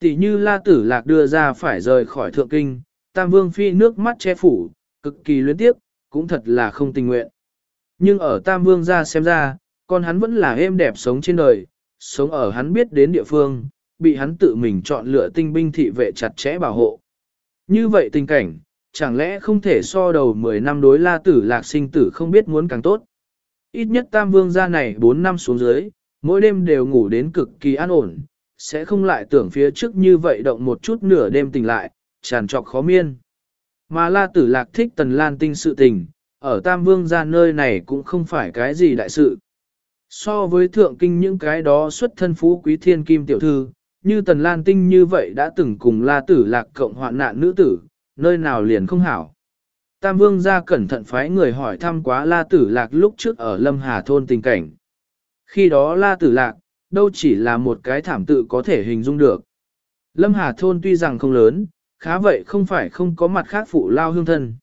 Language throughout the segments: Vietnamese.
Tỷ như la tử lạc đưa ra phải rời khỏi thượng kinh, tam vương phi nước mắt che phủ, cực kỳ luyến tiếc, cũng thật là không tình nguyện. Nhưng ở tam vương ra xem ra, con hắn vẫn là êm đẹp sống trên đời, sống ở hắn biết đến địa phương, bị hắn tự mình chọn lựa tinh binh thị vệ chặt chẽ bảo hộ. Như vậy tình cảnh, chẳng lẽ không thể so đầu 10 năm đối la tử lạc sinh tử không biết muốn càng tốt. Ít nhất tam vương gia này 4 năm xuống dưới, mỗi đêm đều ngủ đến cực kỳ an ổn, sẽ không lại tưởng phía trước như vậy động một chút nửa đêm tỉnh lại, tràn trọc khó miên. Mà la tử lạc thích tần lan tinh sự tình, ở tam vương gia nơi này cũng không phải cái gì đại sự. So với thượng kinh những cái đó xuất thân phú quý thiên kim tiểu thư, như tần lan tinh như vậy đã từng cùng la tử lạc cộng hoạn nạn nữ tử, nơi nào liền không hảo. Tam vương gia cẩn thận phái người hỏi thăm quá la tử lạc lúc trước ở lâm hà thôn tình cảnh. Khi đó la tử lạc, đâu chỉ là một cái thảm tự có thể hình dung được. Lâm hà thôn tuy rằng không lớn, khá vậy không phải không có mặt khác phụ lao hương thân.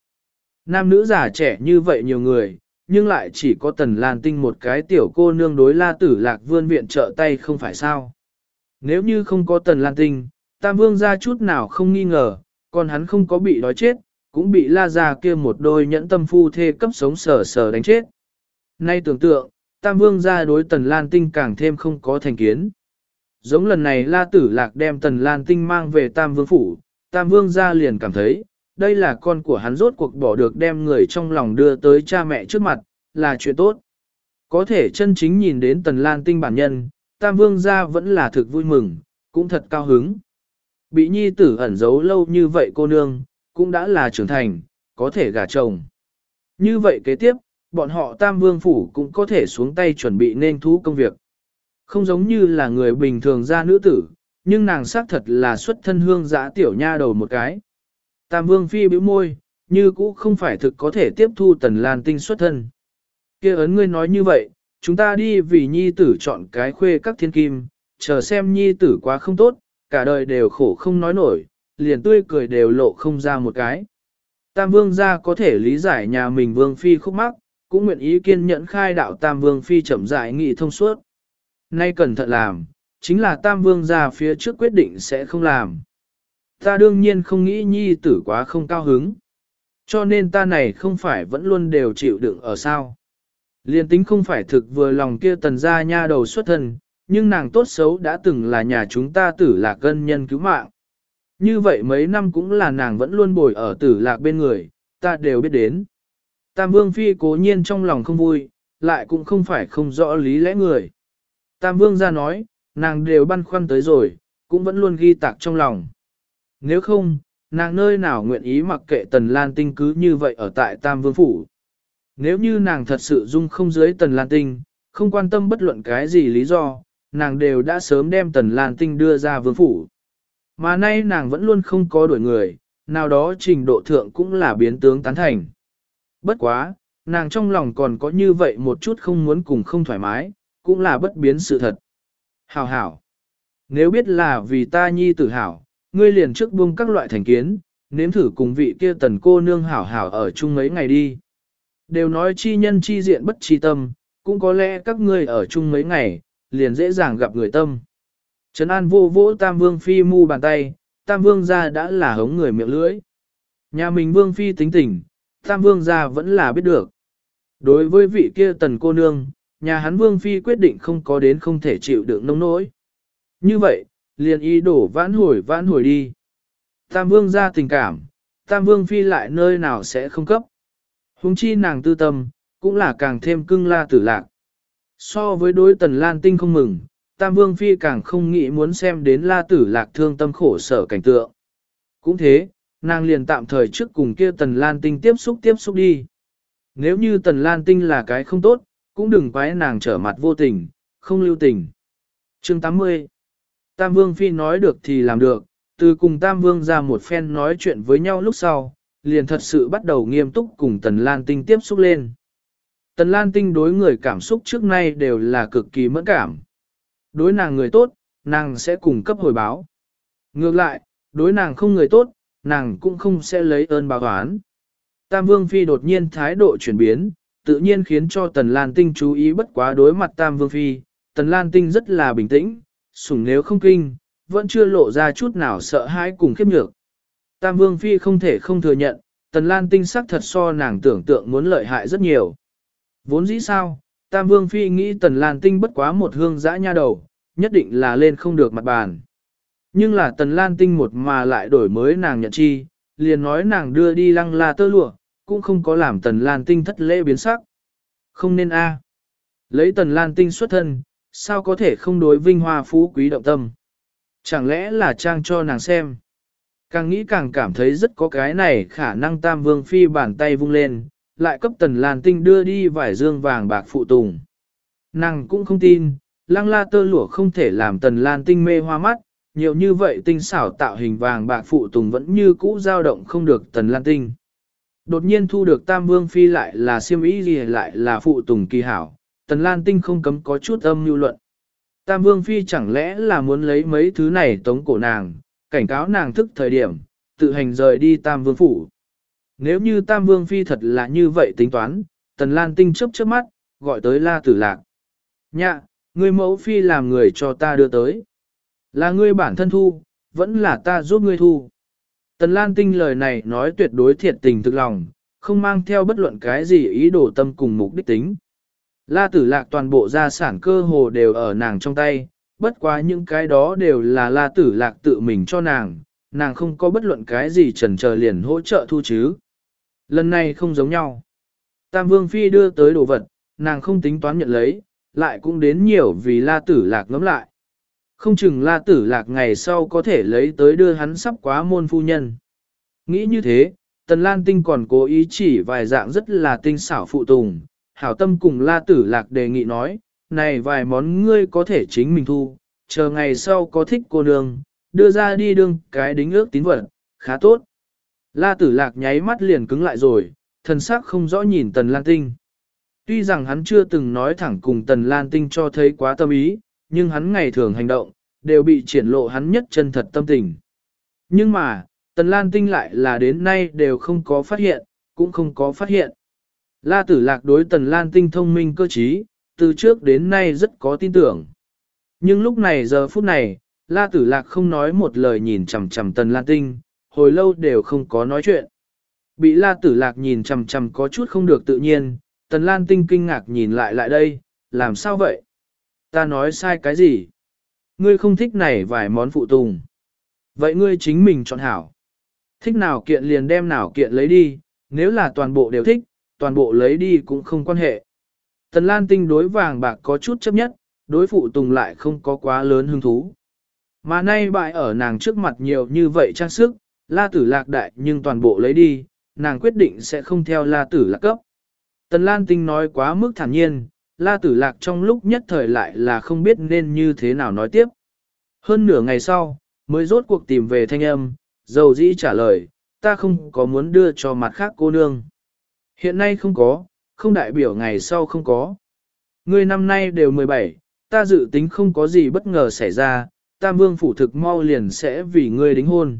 Nam nữ già trẻ như vậy nhiều người, nhưng lại chỉ có tần lan tinh một cái tiểu cô nương đối la tử lạc vươn viện trợ tay không phải sao. Nếu như không có tần lan tinh, tam vương ra chút nào không nghi ngờ, còn hắn không có bị đói chết, cũng bị la già kia một đôi nhẫn tâm phu thê cấp sống sờ sờ đánh chết. Nay tưởng tượng, tam vương ra đối tần lan tinh càng thêm không có thành kiến. Giống lần này la tử lạc đem tần lan tinh mang về tam vương phủ, tam vương ra liền cảm thấy, đây là con của hắn rốt cuộc bỏ được đem người trong lòng đưa tới cha mẹ trước mặt, là chuyện tốt. Có thể chân chính nhìn đến tần lan tinh bản nhân, tam vương gia vẫn là thực vui mừng, cũng thật cao hứng. Bị nhi tử ẩn giấu lâu như vậy cô nương, cũng đã là trưởng thành, có thể gả chồng. Như vậy kế tiếp, bọn họ tam vương phủ cũng có thể xuống tay chuẩn bị nên thú công việc. Không giống như là người bình thường ra nữ tử, nhưng nàng xác thật là xuất thân hương giã tiểu nha đầu một cái. Tam vương phi bĩu môi, như cũ không phải thực có thể tiếp thu tần lan tinh xuất thân. kia ấn ngươi nói như vậy, chúng ta đi vì nhi tử chọn cái khuê các thiên kim, chờ xem nhi tử quá không tốt, cả đời đều khổ không nói nổi, liền tươi cười đều lộ không ra một cái. Tam vương gia có thể lý giải nhà mình vương phi khúc mắc, cũng nguyện ý kiên nhẫn khai đạo tam vương phi chậm rãi nghị thông suốt. Nay cẩn thận làm, chính là tam vương gia phía trước quyết định sẽ không làm. Ta đương nhiên không nghĩ nhi tử quá không cao hứng. Cho nên ta này không phải vẫn luôn đều chịu đựng ở sao. Liên tính không phải thực vừa lòng kia tần gia nha đầu xuất thân, nhưng nàng tốt xấu đã từng là nhà chúng ta tử lạc cân nhân cứu mạng. Như vậy mấy năm cũng là nàng vẫn luôn bồi ở tử lạc bên người, ta đều biết đến. Tam Vương Phi cố nhiên trong lòng không vui, lại cũng không phải không rõ lý lẽ người. Tam Vương ra nói, nàng đều băn khoăn tới rồi, cũng vẫn luôn ghi tạc trong lòng. Nếu không, nàng nơi nào nguyện ý mặc kệ Tần Lan Tinh cứ như vậy ở tại Tam Vương Phủ. Nếu như nàng thật sự dung không dưới Tần Lan Tinh, không quan tâm bất luận cái gì lý do, nàng đều đã sớm đem Tần Lan Tinh đưa ra Vương Phủ. Mà nay nàng vẫn luôn không có đuổi người, nào đó trình độ thượng cũng là biến tướng tán thành. Bất quá, nàng trong lòng còn có như vậy một chút không muốn cùng không thoải mái, cũng là bất biến sự thật. Hảo hảo. Nếu biết là vì ta nhi tử hảo, ngươi liền trước buông các loại thành kiến, nếm thử cùng vị kia tần cô nương hảo hảo ở chung mấy ngày đi. Đều nói chi nhân chi diện bất chi tâm, cũng có lẽ các ngươi ở chung mấy ngày, liền dễ dàng gặp người tâm. Trấn An vô vỗ Tam Vương Phi mu bàn tay, Tam Vương ra đã là hống người miệng lưỡi. Nhà mình Vương Phi tính tình, Tam Vương gia vẫn là biết được. Đối với vị kia tần cô nương, nhà hắn Vương Phi quyết định không có đến không thể chịu đựng nông nỗi. Như vậy, liền ý đổ vãn hồi vãn hồi đi. Tam Vương gia tình cảm, Tam Vương Phi lại nơi nào sẽ không cấp. Hùng chi nàng tư tâm, cũng là càng thêm cưng la tử lạc. So với đối tần lan tinh không mừng, Tam Vương Phi càng không nghĩ muốn xem đến la tử lạc thương tâm khổ sở cảnh tượng. Cũng thế, nàng liền tạm thời trước cùng kia tần lan tinh tiếp xúc tiếp xúc đi. Nếu như tần lan tinh là cái không tốt, cũng đừng quái nàng trở mặt vô tình, không lưu tình. Chương 80 Tam Vương Phi nói được thì làm được, từ cùng Tam Vương ra một phen nói chuyện với nhau lúc sau, liền thật sự bắt đầu nghiêm túc cùng Tần Lan Tinh tiếp xúc lên. Tần Lan Tinh đối người cảm xúc trước nay đều là cực kỳ mẫn cảm. Đối nàng người tốt, nàng sẽ cung cấp hồi báo. Ngược lại, đối nàng không người tốt, nàng cũng không sẽ lấy ơn báo oán. Tam Vương Phi đột nhiên thái độ chuyển biến, tự nhiên khiến cho Tần Lan Tinh chú ý bất quá đối mặt Tam Vương Phi. Tần Lan Tinh rất là bình tĩnh, sủng nếu không kinh, vẫn chưa lộ ra chút nào sợ hãi cùng khiếp nhược. Tam Vương Phi không thể không thừa nhận, Tần Lan tinh sắc thật so nàng tưởng tượng muốn lợi hại rất nhiều. Vốn dĩ sao, Tam Vương Phi nghĩ Tần Lan tinh bất quá một hương dã nha đầu, nhất định là lên không được mặt bàn. Nhưng là Tần Lan tinh một mà lại đổi mới nàng nhận chi, liền nói nàng đưa đi lăng la tơ lụa, cũng không có làm Tần Lan tinh thất lễ biến sắc. Không nên a Lấy Tần Lan tinh xuất thân, sao có thể không đối vinh hoa phú quý động tâm. Chẳng lẽ là trang cho nàng xem. Càng nghĩ càng cảm thấy rất có cái này khả năng tam vương phi bàn tay vung lên, lại cấp tần lan tinh đưa đi vải dương vàng bạc phụ tùng. Nàng cũng không tin, lăng la tơ lụa không thể làm tần lan tinh mê hoa mắt, nhiều như vậy tinh xảo tạo hình vàng bạc phụ tùng vẫn như cũ dao động không được tần lan tinh. Đột nhiên thu được tam vương phi lại là siêm ý gì lại là phụ tùng kỳ hảo, tần lan tinh không cấm có chút âm mưu luận. Tam vương phi chẳng lẽ là muốn lấy mấy thứ này tống cổ nàng, cảnh cáo nàng thức thời điểm, tự hành rời đi Tam Vương Phủ. Nếu như Tam Vương Phi thật là như vậy tính toán, Tần Lan Tinh chấp chớp mắt, gọi tới La Tử Lạc. Nhạ, người mẫu Phi làm người cho ta đưa tới. Là ngươi bản thân thu, vẫn là ta giúp ngươi thu. Tần Lan Tinh lời này nói tuyệt đối thiệt tình thực lòng, không mang theo bất luận cái gì ý đồ tâm cùng mục đích tính. La Tử Lạc toàn bộ gia sản cơ hồ đều ở nàng trong tay, bất quá những cái đó đều là la tử lạc tự mình cho nàng, nàng không có bất luận cái gì trần chờ liền hỗ trợ thu chứ. Lần này không giống nhau. Tam Vương Phi đưa tới đồ vật, nàng không tính toán nhận lấy, lại cũng đến nhiều vì la tử lạc ngấm lại. Không chừng la tử lạc ngày sau có thể lấy tới đưa hắn sắp quá môn phu nhân. Nghĩ như thế, Tần Lan Tinh còn cố ý chỉ vài dạng rất là tinh xảo phụ tùng, hảo tâm cùng la tử lạc đề nghị nói, này vài món ngươi có thể chính mình thu, chờ ngày sau có thích cô nương, đưa ra đi đương cái đính ước tín vật, khá tốt. La tử lạc nháy mắt liền cứng lại rồi, thần sắc không rõ nhìn tần lan tinh. Tuy rằng hắn chưa từng nói thẳng cùng tần lan tinh cho thấy quá tâm ý, nhưng hắn ngày thường hành động, đều bị triển lộ hắn nhất chân thật tâm tình. Nhưng mà, tần lan tinh lại là đến nay đều không có phát hiện, cũng không có phát hiện. La tử lạc đối tần lan tinh thông minh cơ trí, từ trước đến nay rất có tin tưởng. Nhưng lúc này giờ phút này, La Tử Lạc không nói một lời nhìn chằm chằm Tần Lan Tinh, hồi lâu đều không có nói chuyện. Bị La Tử Lạc nhìn chằm chằm có chút không được tự nhiên, Tần Lan Tinh kinh ngạc nhìn lại lại đây, làm sao vậy? Ta nói sai cái gì? Ngươi không thích này vài món phụ tùng. Vậy ngươi chính mình chọn hảo. Thích nào kiện liền đem nào kiện lấy đi, nếu là toàn bộ đều thích, toàn bộ lấy đi cũng không quan hệ. Tần Lan Tinh đối vàng bạc có chút chấp nhất, đối phụ tùng lại không có quá lớn hứng thú. Mà nay bại ở nàng trước mặt nhiều như vậy trang sức, la tử lạc đại nhưng toàn bộ lấy đi, nàng quyết định sẽ không theo la tử lạc cấp. Tần Lan Tinh nói quá mức thản nhiên, la tử lạc trong lúc nhất thời lại là không biết nên như thế nào nói tiếp. Hơn nửa ngày sau, mới rốt cuộc tìm về thanh âm, dầu dĩ trả lời, ta không có muốn đưa cho mặt khác cô nương. Hiện nay không có, không đại biểu ngày sau không có. Ngươi năm nay đều 17, ta dự tính không có gì bất ngờ xảy ra, Tam Vương phủ thực mau liền sẽ vì ngươi đính hôn.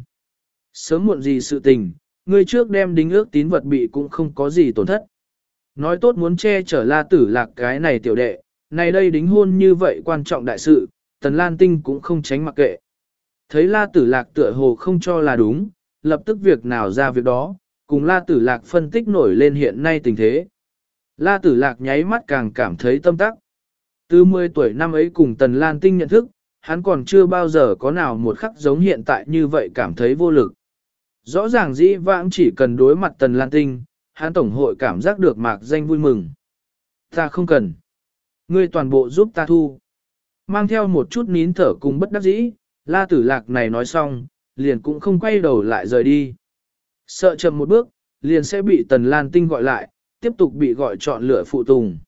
Sớm muộn gì sự tình, ngươi trước đem đính ước tín vật bị cũng không có gì tổn thất. Nói tốt muốn che chở la tử lạc cái này tiểu đệ, này đây đính hôn như vậy quan trọng đại sự, Tần Lan Tinh cũng không tránh mặc kệ. Thấy la tử lạc tựa hồ không cho là đúng, lập tức việc nào ra việc đó, cùng la tử lạc phân tích nổi lên hiện nay tình thế. La tử lạc nháy mắt càng cảm thấy tâm tắc. Từ 10 tuổi năm ấy cùng Tần Lan Tinh nhận thức, hắn còn chưa bao giờ có nào một khắc giống hiện tại như vậy cảm thấy vô lực. Rõ ràng dĩ vãng chỉ cần đối mặt Tần Lan Tinh, hắn tổng hội cảm giác được mạc danh vui mừng. Ta không cần. Ngươi toàn bộ giúp ta thu. Mang theo một chút nín thở cùng bất đắc dĩ, la tử lạc này nói xong, liền cũng không quay đầu lại rời đi. Sợ chậm một bước, liền sẽ bị Tần Lan Tinh gọi lại, tiếp tục bị gọi chọn lựa phụ tùng.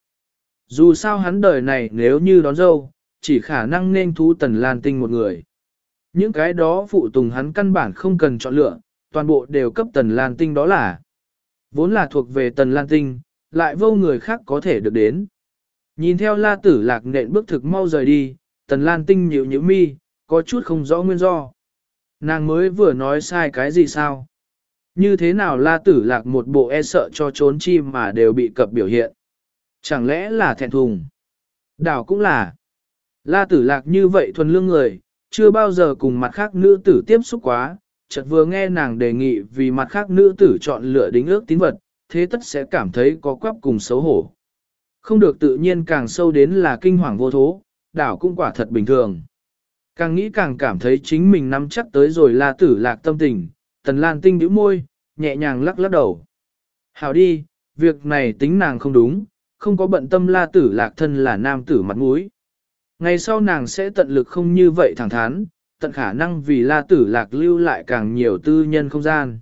Dù sao hắn đời này nếu như đón dâu, chỉ khả năng nên thú tần lan tinh một người. Những cái đó phụ tùng hắn căn bản không cần chọn lựa, toàn bộ đều cấp tần lan tinh đó là. Vốn là thuộc về tần lan tinh, lại vô người khác có thể được đến. Nhìn theo la tử lạc nện bước thực mau rời đi, tần lan tinh nhịu nhịu mi, có chút không rõ nguyên do. Nàng mới vừa nói sai cái gì sao? Như thế nào la tử lạc một bộ e sợ cho trốn chim mà đều bị cập biểu hiện? Chẳng lẽ là thẹn thùng? Đảo cũng là. La tử lạc như vậy thuần lương người, chưa bao giờ cùng mặt khác nữ tử tiếp xúc quá, chợt vừa nghe nàng đề nghị vì mặt khác nữ tử chọn lựa đính ước tín vật, thế tất sẽ cảm thấy có quắp cùng xấu hổ. Không được tự nhiên càng sâu đến là kinh hoàng vô thố, đảo cũng quả thật bình thường. Càng nghĩ càng cảm thấy chính mình nắm chắc tới rồi la tử lạc tâm tình, tần lan tinh bĩu môi, nhẹ nhàng lắc lắc đầu. Hảo đi, việc này tính nàng không đúng, không có bận tâm la tử lạc thân là nam tử mặt mũi. Ngày sau nàng sẽ tận lực không như vậy thẳng thắn, tận khả năng vì la tử lạc lưu lại càng nhiều tư nhân không gian.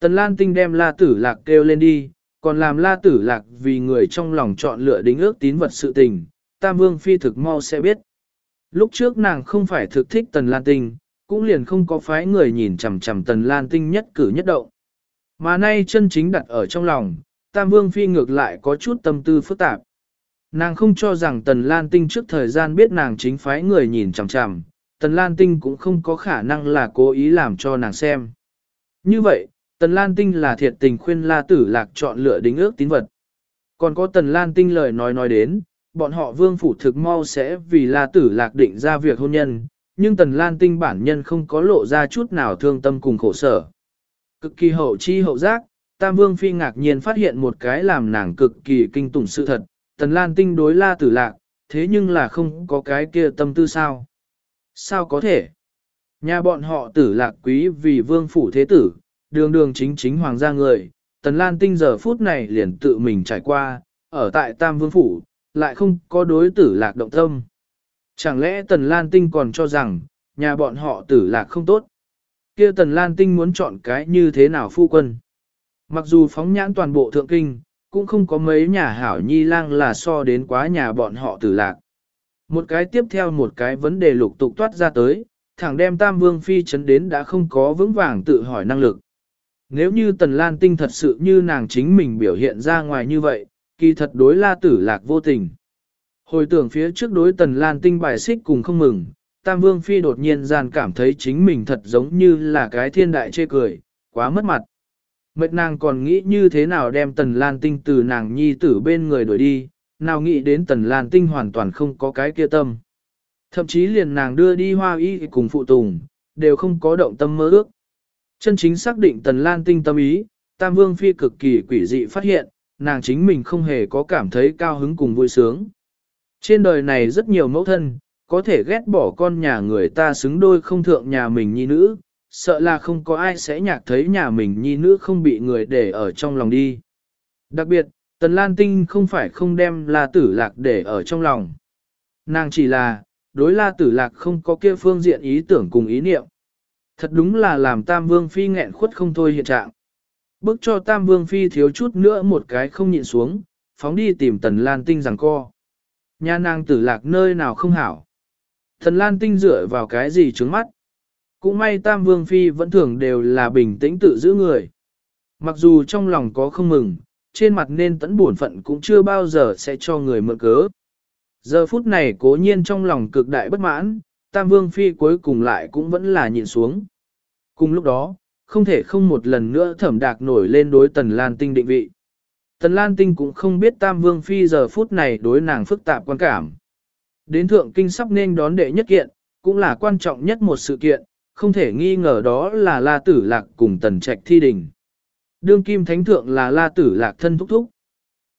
Tần Lan Tinh đem la tử lạc kêu lên đi, còn làm la tử lạc vì người trong lòng chọn lựa đính ước tín vật sự tình, Tam Vương Phi thực mau sẽ biết. Lúc trước nàng không phải thực thích Tần Lan Tinh, cũng liền không có phái người nhìn chằm chằm Tần Lan Tinh nhất cử nhất động. Mà nay chân chính đặt ở trong lòng, Tam Vương Phi ngược lại có chút tâm tư phức tạp. Nàng không cho rằng Tần Lan Tinh trước thời gian biết nàng chính phái người nhìn chằm chằm, Tần Lan Tinh cũng không có khả năng là cố ý làm cho nàng xem. Như vậy, Tần Lan Tinh là thiệt tình khuyên La Tử Lạc chọn lựa đính ước tín vật. Còn có Tần Lan Tinh lời nói nói đến, bọn họ vương phủ thực mau sẽ vì La Tử Lạc định ra việc hôn nhân, nhưng Tần Lan Tinh bản nhân không có lộ ra chút nào thương tâm cùng khổ sở. Cực kỳ hậu chi hậu giác, Tam Vương Phi ngạc nhiên phát hiện một cái làm nàng cực kỳ kinh tủng sự thật, Tần Lan Tinh đối La Tử Lạc, thế nhưng là không có cái kia tâm tư sao. Sao có thể? Nhà bọn họ tử lạc quý vì vương phủ thế tử, đường đường chính chính hoàng gia người, Tần Lan Tinh giờ phút này liền tự mình trải qua, ở tại Tam Vương Phủ, lại không có đối tử lạc động tâm. Chẳng lẽ Tần Lan Tinh còn cho rằng, nhà bọn họ tử lạc không tốt? kia Tần Lan Tinh muốn chọn cái như thế nào phu quân? Mặc dù phóng nhãn toàn bộ thượng kinh, cũng không có mấy nhà hảo nhi lang là so đến quá nhà bọn họ tử lạc. Một cái tiếp theo một cái vấn đề lục tục toát ra tới, thẳng đem Tam Vương Phi chấn đến đã không có vững vàng tự hỏi năng lực. Nếu như Tần Lan Tinh thật sự như nàng chính mình biểu hiện ra ngoài như vậy, kỳ thật đối la tử lạc vô tình. Hồi tưởng phía trước đối Tần Lan Tinh bài xích cùng không mừng, Tam Vương Phi đột nhiên gian cảm thấy chính mình thật giống như là cái thiên đại chê cười, quá mất mặt. Mệt nàng còn nghĩ như thế nào đem Tần Lan Tinh từ nàng nhi tử bên người đuổi đi, nào nghĩ đến Tần Lan Tinh hoàn toàn không có cái kia tâm. Thậm chí liền nàng đưa đi hoa y cùng phụ tùng, đều không có động tâm mơ ước. Chân chính xác định Tần Lan Tinh tâm ý, Tam Vương Phi cực kỳ quỷ dị phát hiện, nàng chính mình không hề có cảm thấy cao hứng cùng vui sướng. Trên đời này rất nhiều mẫu thân, có thể ghét bỏ con nhà người ta xứng đôi không thượng nhà mình nhi nữ, sợ là không có ai sẽ nhạc thấy nhà mình nhi nữ không bị người để ở trong lòng đi. Đặc biệt, Tần Lan Tinh không phải không đem La Tử Lạc để ở trong lòng. Nàng chỉ là, đối La Tử Lạc không có kia phương diện ý tưởng cùng ý niệm. Thật đúng là làm Tam Vương Phi nghẹn khuất không thôi hiện trạng. Bước cho Tam Vương Phi thiếu chút nữa một cái không nhịn xuống, phóng đi tìm Tần Lan Tinh rằng co. Nhà nàng tử lạc nơi nào không hảo. Tần Lan Tinh dựa vào cái gì trứng mắt. Cũng may Tam Vương Phi vẫn thường đều là bình tĩnh tự giữ người. Mặc dù trong lòng có không mừng, trên mặt nên tẫn buồn phận cũng chưa bao giờ sẽ cho người mượn cớ. Giờ phút này cố nhiên trong lòng cực đại bất mãn, Tam Vương Phi cuối cùng lại cũng vẫn là nhìn xuống. Cùng lúc đó, không thể không một lần nữa thẩm đạc nổi lên đối Tần Lan Tinh định vị. Tần Lan Tinh cũng không biết Tam Vương Phi giờ phút này đối nàng phức tạp quan cảm. Đến Thượng Kinh sắp nên đón đệ nhất kiện, cũng là quan trọng nhất một sự kiện, không thể nghi ngờ đó là La Tử Lạc cùng Tần Trạch thi đình. Đương Kim Thánh Thượng là La Tử Lạc thân thúc thúc.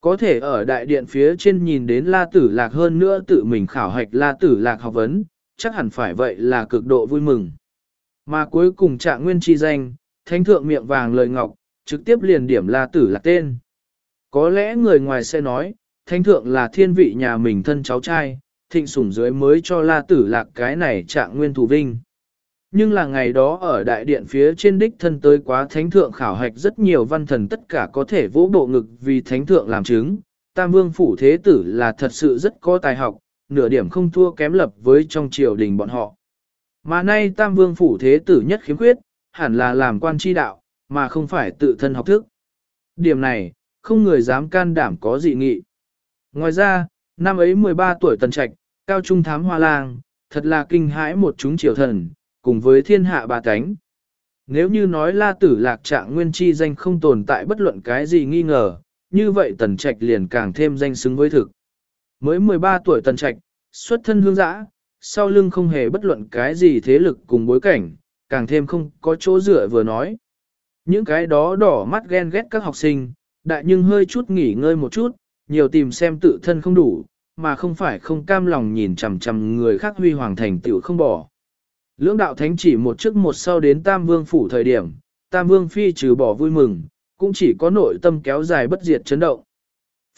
Có thể ở đại điện phía trên nhìn đến La Tử Lạc hơn nữa tự mình khảo hạch La Tử Lạc học vấn, chắc hẳn phải vậy là cực độ vui mừng. Mà cuối cùng trạng nguyên chi danh, thánh thượng miệng vàng lời ngọc, trực tiếp liền điểm la tử Lạc tên. Có lẽ người ngoài sẽ nói, thánh thượng là thiên vị nhà mình thân cháu trai, thịnh sủng dưới mới cho la tử lạc cái này trạng nguyên thủ vinh. Nhưng là ngày đó ở đại điện phía trên đích thân tới quá thánh thượng khảo hạch rất nhiều văn thần tất cả có thể vỗ bộ ngực vì thánh thượng làm chứng. Tam vương phủ thế tử là thật sự rất có tài học, nửa điểm không thua kém lập với trong triều đình bọn họ. Mà nay Tam Vương Phủ Thế Tử nhất khiếm khuyết, hẳn là làm quan tri đạo, mà không phải tự thân học thức. Điểm này, không người dám can đảm có dị nghị. Ngoài ra, năm ấy 13 tuổi tần trạch, cao trung thám hoa lang, thật là kinh hãi một chúng triều thần, cùng với thiên hạ bà cánh. Nếu như nói la tử lạc trạng nguyên chi danh không tồn tại bất luận cái gì nghi ngờ, như vậy tần trạch liền càng thêm danh xứng với thực. Mới 13 tuổi tần trạch, xuất thân hương giã, sau lưng không hề bất luận cái gì thế lực cùng bối cảnh, càng thêm không có chỗ dựa vừa nói. Những cái đó đỏ mắt ghen ghét các học sinh, đại nhưng hơi chút nghỉ ngơi một chút, nhiều tìm xem tự thân không đủ, mà không phải không cam lòng nhìn chằm chằm người khác huy hoàng thành tựu không bỏ. Lưỡng đạo thánh chỉ một trước một sau đến Tam Vương phủ thời điểm, Tam Vương phi trừ bỏ vui mừng, cũng chỉ có nội tâm kéo dài bất diệt chấn động.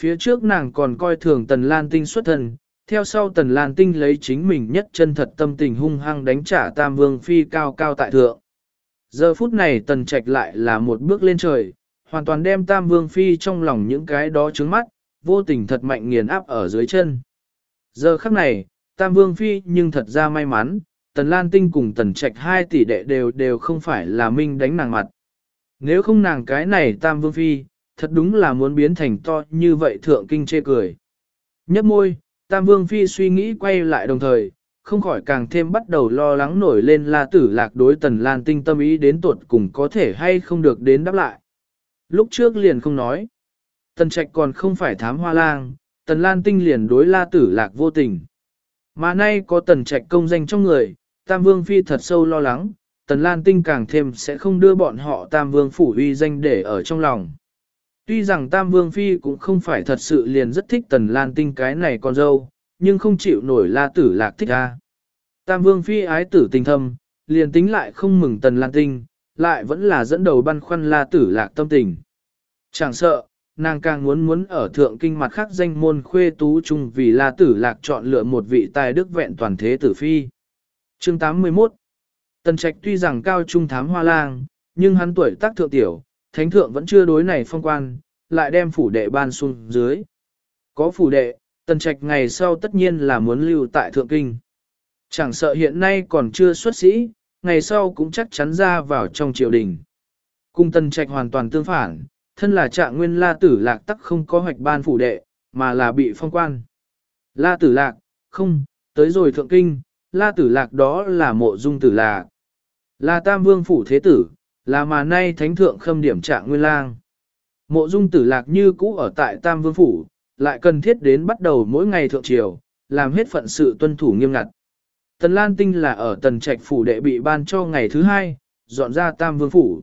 Phía trước nàng còn coi thường Tần Lan Tinh xuất thần theo sau Tần Lan Tinh lấy chính mình nhất chân thật tâm tình hung hăng đánh trả Tam Vương phi cao cao tại thượng. Giờ phút này Tần Trạch lại là một bước lên trời, hoàn toàn đem Tam Vương phi trong lòng những cái đó trướng mắt, vô tình thật mạnh nghiền áp ở dưới chân. Giờ khắc này, Tam Vương phi nhưng thật ra may mắn, Tần Lan Tinh cùng Tần Trạch hai tỷ đệ đều đều không phải là minh đánh nàng mặt. Nếu không nàng cái này Tam Vương Phi, thật đúng là muốn biến thành to như vậy thượng kinh chê cười. Nhấp môi, Tam Vương Phi suy nghĩ quay lại đồng thời, không khỏi càng thêm bắt đầu lo lắng nổi lên la tử lạc đối Tần Lan Tinh tâm ý đến tuột cùng có thể hay không được đến đáp lại. Lúc trước liền không nói. Tần Trạch còn không phải thám hoa lang, Tần Lan Tinh liền đối la tử lạc vô tình. Mà nay có Tần Trạch công danh trong người, Tam Vương Phi thật sâu lo lắng, Tần Lan Tinh càng thêm sẽ không đưa bọn họ Tam Vương Phủ uy danh để ở trong lòng. Tuy rằng Tam Vương Phi cũng không phải thật sự liền rất thích Tần Lan Tinh cái này con dâu, nhưng không chịu nổi la tử lạc thích ra. Tam Vương Phi ái tử tình thâm, liền tính lại không mừng Tần Lan Tinh, lại vẫn là dẫn đầu băn khoăn la tử lạc tâm tình. Chẳng sợ, nàng càng muốn muốn ở thượng kinh mặt khác danh môn khuê tú chung vì la tử lạc chọn lựa một vị tài đức vẹn toàn thế tử phi. Chương 81 Tần Trạch tuy rằng cao trung thám hoa lang, nhưng hắn tuổi tác thượng tiểu, thánh thượng vẫn chưa đối này phong quan, lại đem phủ đệ ban xuống dưới. Có phủ đệ, Tần Trạch ngày sau tất nhiên là muốn lưu tại thượng kinh. Chẳng sợ hiện nay còn chưa xuất sĩ, ngày sau cũng chắc chắn ra vào trong triều đình. Cung Tần Trạch hoàn toàn tương phản, thân là trạng nguyên la tử lạc tắc không có hoạch ban phủ đệ, mà là bị phong quan. La tử lạc, không, tới rồi thượng kinh, la tử lạc đó là mộ dung tử lạc. Là tam vương phủ thế tử, là mà nay thánh thượng khâm điểm trạng nguyên lang. Mộ dung tử lạc như cũ ở tại tam vương phủ, lại cần thiết đến bắt đầu mỗi ngày thượng triều, làm hết phận sự tuân thủ nghiêm ngặt. Tần Lan Tinh là ở tần trạch phủ đệ bị ban cho ngày thứ hai, dọn ra tam vương phủ.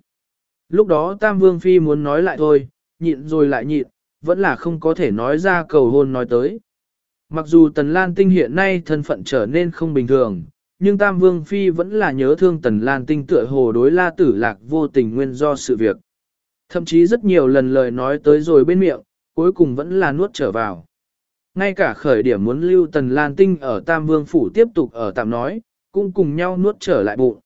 Lúc đó tam vương phi muốn nói lại thôi, nhịn rồi lại nhịn, vẫn là không có thể nói ra cầu hôn nói tới. Mặc dù Tần Lan Tinh hiện nay thân phận trở nên không bình thường, nhưng Tam Vương Phi vẫn là nhớ thương Tần Lan Tinh tựa hồ đối la tử lạc vô tình nguyên do sự việc. Thậm chí rất nhiều lần lời nói tới rồi bên miệng, cuối cùng vẫn là nuốt trở vào. Ngay cả khởi điểm muốn lưu Tần Lan Tinh ở Tam Vương Phủ tiếp tục ở tạm nói, cũng cùng nhau nuốt trở lại bụng.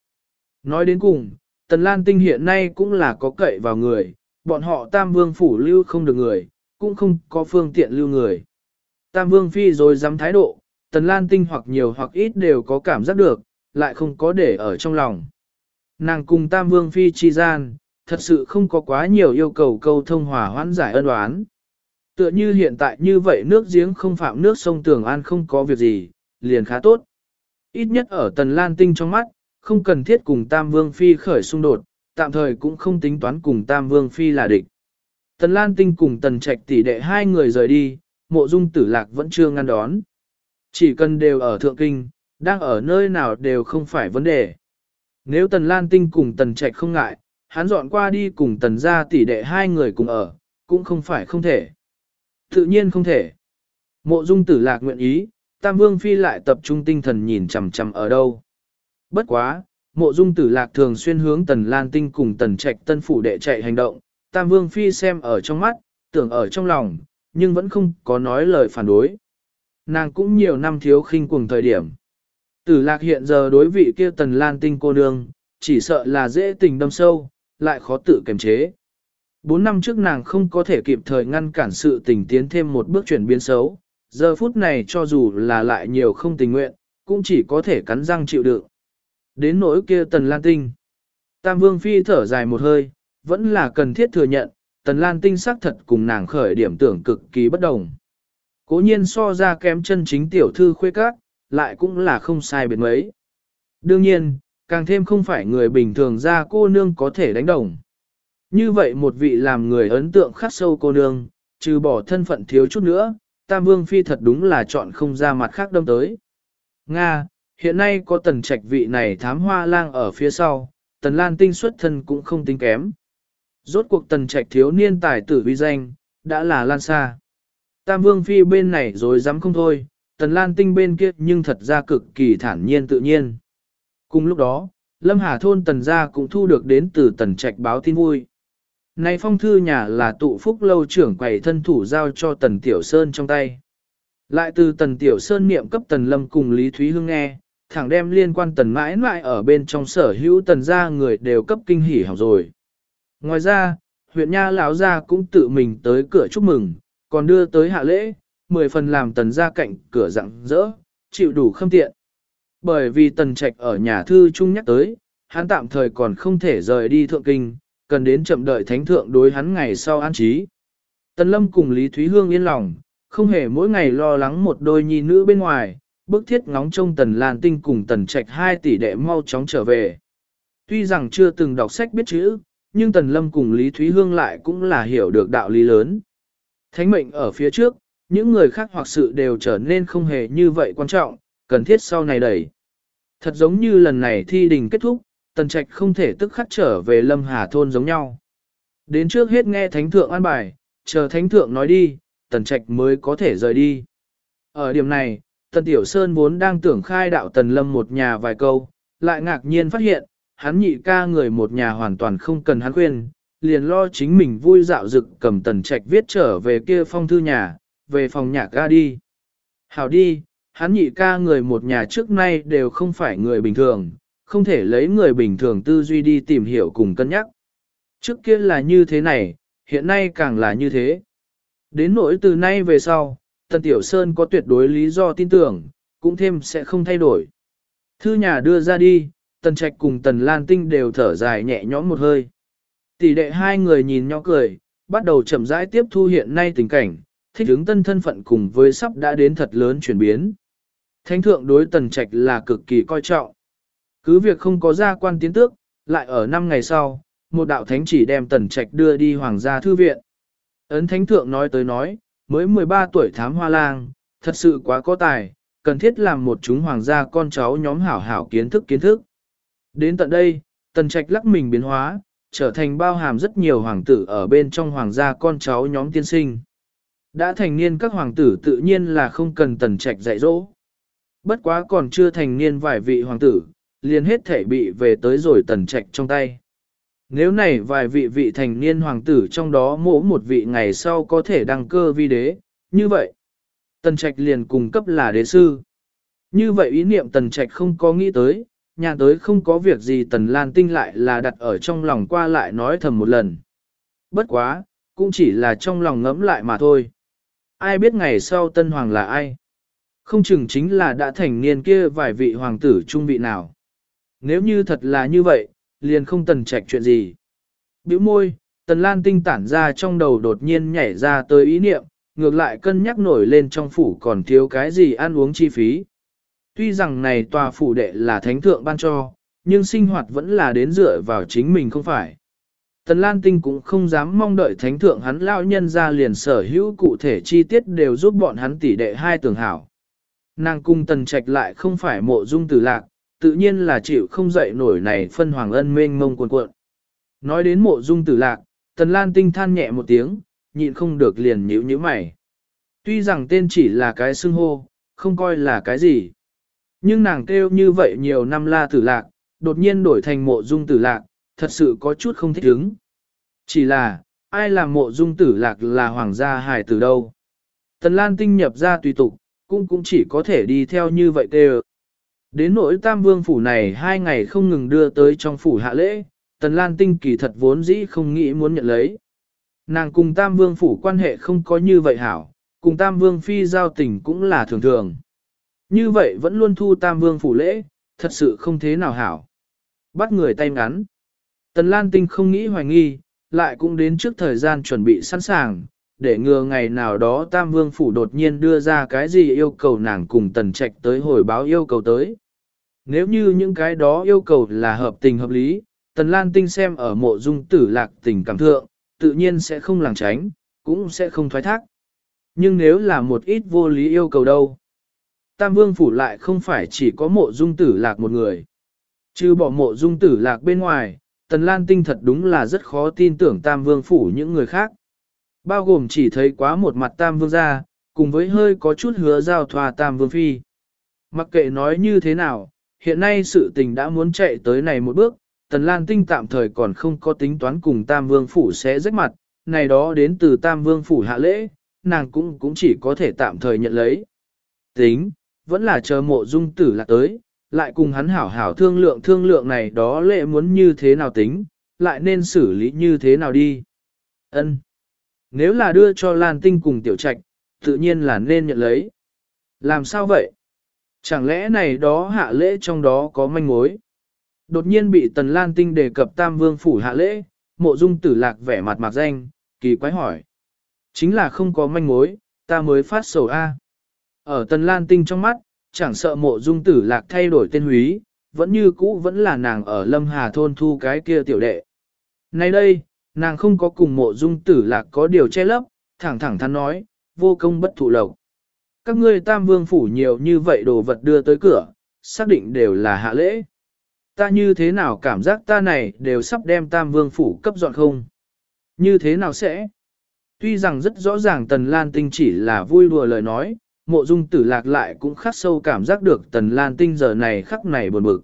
Nói đến cùng, Tần Lan Tinh hiện nay cũng là có cậy vào người, bọn họ Tam Vương Phủ lưu không được người, cũng không có phương tiện lưu người. Tam Vương Phi rồi dám thái độ, Tần Lan Tinh hoặc nhiều hoặc ít đều có cảm giác được, lại không có để ở trong lòng. Nàng cùng Tam Vương Phi chi gian, thật sự không có quá nhiều yêu cầu câu thông hòa hoãn giải ân oán. Tựa như hiện tại như vậy nước giếng không phạm nước sông Tường An không có việc gì, liền khá tốt. Ít nhất ở Tần Lan Tinh trong mắt, không cần thiết cùng Tam Vương Phi khởi xung đột, tạm thời cũng không tính toán cùng Tam Vương Phi là địch. Tần Lan Tinh cùng Tần Trạch tỷ đệ hai người rời đi, mộ dung tử lạc vẫn chưa ngăn đón. Chỉ cần đều ở thượng kinh, đang ở nơi nào đều không phải vấn đề. Nếu tần lan tinh cùng tần trạch không ngại, hắn dọn qua đi cùng tần gia tỷ đệ hai người cùng ở, cũng không phải không thể. Tự nhiên không thể. Mộ dung tử lạc nguyện ý, Tam Vương Phi lại tập trung tinh thần nhìn chằm chằm ở đâu. Bất quá, mộ dung tử lạc thường xuyên hướng tần lan tinh cùng tần trạch tân phủ đệ chạy hành động, Tam Vương Phi xem ở trong mắt, tưởng ở trong lòng, nhưng vẫn không có nói lời phản đối. Nàng cũng nhiều năm thiếu khinh cuồng thời điểm. Tử lạc hiện giờ đối vị kia tần lan tinh cô nương, chỉ sợ là dễ tình đâm sâu, lại khó tự kiềm chế. Bốn năm trước nàng không có thể kịp thời ngăn cản sự tình tiến thêm một bước chuyển biến xấu, giờ phút này cho dù là lại nhiều không tình nguyện, cũng chỉ có thể cắn răng chịu đựng. Đến nỗi kia tần lan tinh. Tam vương phi thở dài một hơi, vẫn là cần thiết thừa nhận, tần lan tinh xác thật cùng nàng khởi điểm tưởng cực kỳ bất đồng. Cố nhiên so ra kém chân chính tiểu thư khuê các, lại cũng là không sai biệt mấy. Đương nhiên, càng thêm không phải người bình thường ra cô nương có thể đánh đồng. Như vậy một vị làm người ấn tượng khắc sâu cô nương, trừ bỏ thân phận thiếu chút nữa, Tam Vương Phi thật đúng là chọn không ra mặt khác đâm tới. Nga, Hiện nay có tần trạch vị này thám hoa lang ở phía sau, tần lan tinh xuất thân cũng không tính kém. Rốt cuộc tần trạch thiếu niên tài tử vi danh, đã là lan xa. Tam vương phi bên này rồi dám không thôi, tần lan tinh bên kia nhưng thật ra cực kỳ thản nhiên tự nhiên. Cùng lúc đó, Lâm Hà thôn tần gia cũng thu được đến từ tần trạch báo tin vui. Này phong thư nhà là tụ phúc lâu trưởng quầy thân thủ giao cho tần Tiểu Sơn trong tay. Lại từ tần Tiểu Sơn niệm cấp tần Lâm cùng Lý Thúy Hương nghe, thẳng đem liên quan tần mãi mãi ở bên trong sở hữu tần gia người đều cấp kinh hỉ hỏng rồi. Ngoài ra, huyện nha lão gia cũng tự mình tới cửa chúc mừng, còn đưa tới hạ lễ, mười phần làm tần gia cạnh cửa rặng rỡ, chịu đủ khâm tiện. Bởi vì tần trạch ở nhà thư trung nhắc tới, hắn tạm thời còn không thể rời đi thượng kinh, cần đến chậm đợi thánh thượng đối hắn ngày sau an trí. Tần lâm cùng Lý Thúy Hương yên lòng, không hề mỗi ngày lo lắng một đôi nhi nữ bên ngoài, bức thiết ngóng trông tần lan tinh cùng tần trạch hai tỷ đệ mau chóng trở về. Tuy rằng chưa từng đọc sách biết chữ, nhưng tần lâm cùng Lý Thúy Hương lại cũng là hiểu được đạo lý lớn. Thánh mệnh ở phía trước, những người khác hoặc sự đều trở nên không hề như vậy quan trọng, cần thiết sau này đẩy. Thật giống như lần này thi đình kết thúc, tần trạch không thể tức khắc trở về lâm hà thôn giống nhau. Đến trước hết nghe thánh thượng an bài, chờ thánh thượng nói đi, tần trạch mới có thể rời đi. Ở điểm này, tần tiểu sơn vốn đang tưởng khai đạo tần lâm một nhà vài câu, lại ngạc nhiên phát hiện, hắn nhị ca người một nhà hoàn toàn không cần hắn khuyên, liền lo chính mình vui dạo dực cầm tần trạch viết trở về kia phong thư nhà, về phòng nhạc ga đi. Hảo đi, hắn nhị ca người một nhà trước nay đều không phải người bình thường, không thể lấy người bình thường tư duy đi tìm hiểu cùng cân nhắc. Trước kia là như thế này, hiện nay càng là như thế. Đến nỗi từ nay về sau, Tần Tiểu Sơn có tuyệt đối lý do tin tưởng, cũng thêm sẽ không thay đổi. Thư nhà đưa ra đi, Tần Trạch cùng Tần Lan Tinh đều thở dài nhẹ nhõm một hơi. Tỷ đệ hai người nhìn nhau cười, bắt đầu chậm rãi tiếp thu hiện nay tình cảnh, thích ứng tân thân phận cùng với sắp đã đến thật lớn chuyển biến. Thánh thượng đối Tần Trạch là cực kỳ coi trọng. Cứ việc không có gia quan tiến tước, lại ở năm ngày sau, một đạo thánh chỉ đem Tần Trạch đưa đi Hoàng gia thư viện. Ấn thánh thượng nói tới nói, mới 13 tuổi thám hoa lang, thật sự quá có tài, cần thiết làm một chúng hoàng gia con cháu nhóm hảo hảo kiến thức kiến thức. Đến tận đây, Tần Trạch lắc mình biến hóa, trở thành bao hàm rất nhiều hoàng tử ở bên trong hoàng gia con cháu nhóm tiên sinh. Đã thành niên các hoàng tử tự nhiên là không cần Tần Trạch dạy dỗ. Bất quá còn chưa thành niên vài vị hoàng tử, liền hết thể bị về tới rồi Tần Trạch trong tay. Nếu này vài vị vị thành niên hoàng tử trong đó mỗi một vị ngày sau có thể đăng cơ vi đế, như vậy, Tần Trạch liền cùng cấp là đế sư. Như vậy ý niệm Tần Trạch không có nghĩ tới, nhà tới không có việc gì Tần Lan Tinh lại là đặt ở trong lòng qua lại nói thầm một lần. Bất quá, cũng chỉ là trong lòng ngẫm lại mà thôi. Ai biết ngày sau Tân Hoàng là ai? Không chừng chính là đã thành niên kia vài vị hoàng tử trung vị nào. Nếu như thật là như vậy, liền không tần trạch chuyện gì. Biểu môi, tần lan tinh tản ra trong đầu đột nhiên nhảy ra tới ý niệm, ngược lại cân nhắc nổi lên trong phủ còn thiếu cái gì ăn uống chi phí. Tuy rằng này tòa phủ đệ là thánh thượng ban cho, nhưng sinh hoạt vẫn là đến dựa vào chính mình không phải. Tần Lan Tinh cũng không dám mong đợi thánh thượng hắn lão nhân ra liền sở hữu cụ thể chi tiết đều giúp bọn hắn tỉ đệ hai tường hảo. Nàng cung tần trạch lại không phải mộ dung tử lạc, tự nhiên là chịu không dậy nổi này phân hoàng ân mênh mông cuồn cuộn. Nói đến mộ dung tử lạc, tần lan tinh than nhẹ một tiếng, nhịn không được liền nhíu nhíu mày. Tuy rằng tên chỉ là cái xưng hô, không coi là cái gì. Nhưng nàng kêu như vậy nhiều năm la tử lạc, đột nhiên đổi thành mộ dung tử lạc, thật sự có chút không thích ứng. Chỉ là, ai làm mộ dung tử lạc là hoàng gia hài từ đâu. Tần Lan tinh nhập ra tùy tục, cũng cũng chỉ có thể đi theo như vậy kêu. Đến nỗi tam vương phủ này hai ngày không ngừng đưa tới trong phủ hạ lễ, tần lan tinh kỳ thật vốn dĩ không nghĩ muốn nhận lấy. Nàng cùng tam vương phủ quan hệ không có như vậy hảo, cùng tam vương phi giao tình cũng là thường thường. Như vậy vẫn luôn thu tam vương phủ lễ, thật sự không thế nào hảo. Bắt người tay ngắn. Tần Lan Tinh không nghĩ hoài nghi, lại cũng đến trước thời gian chuẩn bị sẵn sàng, để ngừa ngày nào đó Tam Vương Phủ đột nhiên đưa ra cái gì yêu cầu nàng cùng Tần Trạch tới hồi báo yêu cầu tới. Nếu như những cái đó yêu cầu là hợp tình hợp lý, Tần Lan Tinh xem ở mộ dung tử lạc tình cảm thượng, tự nhiên sẽ không làng tránh, cũng sẽ không thoái thác. Nhưng nếu là một ít vô lý yêu cầu đâu? Tam Vương Phủ lại không phải chỉ có mộ dung tử lạc một người. Chứ bỏ mộ dung tử lạc bên ngoài, Tần Lan Tinh thật đúng là rất khó tin tưởng Tam Vương Phủ những người khác. Bao gồm chỉ thấy quá một mặt Tam Vương ra, cùng với hơi có chút hứa giao thoa Tam Vương Phi. Mặc kệ nói như thế nào, hiện nay sự tình đã muốn chạy tới này một bước, Tần Lan Tinh tạm thời còn không có tính toán cùng Tam Vương Phủ sẽ rách mặt, này đó đến từ Tam Vương Phủ hạ lễ, nàng cũng cũng chỉ có thể tạm thời nhận lấy. Tính, vẫn là chờ mộ dung tử lạc tới, lại cùng hắn hảo hảo thương lượng thương lượng này đó lệ muốn như thế nào tính, lại nên xử lý như thế nào đi. Ân. Nếu là đưa cho Lan Tinh cùng tiểu trạch, tự nhiên là nên nhận lấy. Làm sao vậy? Chẳng lẽ này đó hạ lễ trong đó có manh mối? Đột nhiên bị Tần Lan Tinh đề cập Tam Vương Phủ hạ lễ, mộ dung tử lạc vẻ mặt mạc danh, kỳ quái hỏi. Chính là không có manh mối, ta mới phát sầu A. Ở Tần Lan Tinh trong mắt, chẳng sợ mộ dung tử lạc thay đổi tên húy, vẫn như cũ vẫn là nàng ở Lâm Hà thôn thu cái kia tiểu đệ. Nay đây, nàng không có cùng mộ dung tử lạc có điều che lấp, thẳng thẳng thắn nói, vô công bất thụ lộc. Các ngươi tam vương phủ nhiều như vậy đồ vật đưa tới cửa, xác định đều là hạ lễ. Ta như thế nào cảm giác ta này đều sắp đem tam vương phủ cấp dọn không? Như thế nào sẽ? Tuy rằng rất rõ ràng Tần Lan Tinh chỉ là vui đùa lời nói, mộ dung tử lạc lại cũng khắc sâu cảm giác được Tần Lan Tinh giờ này khắc này buồn bực.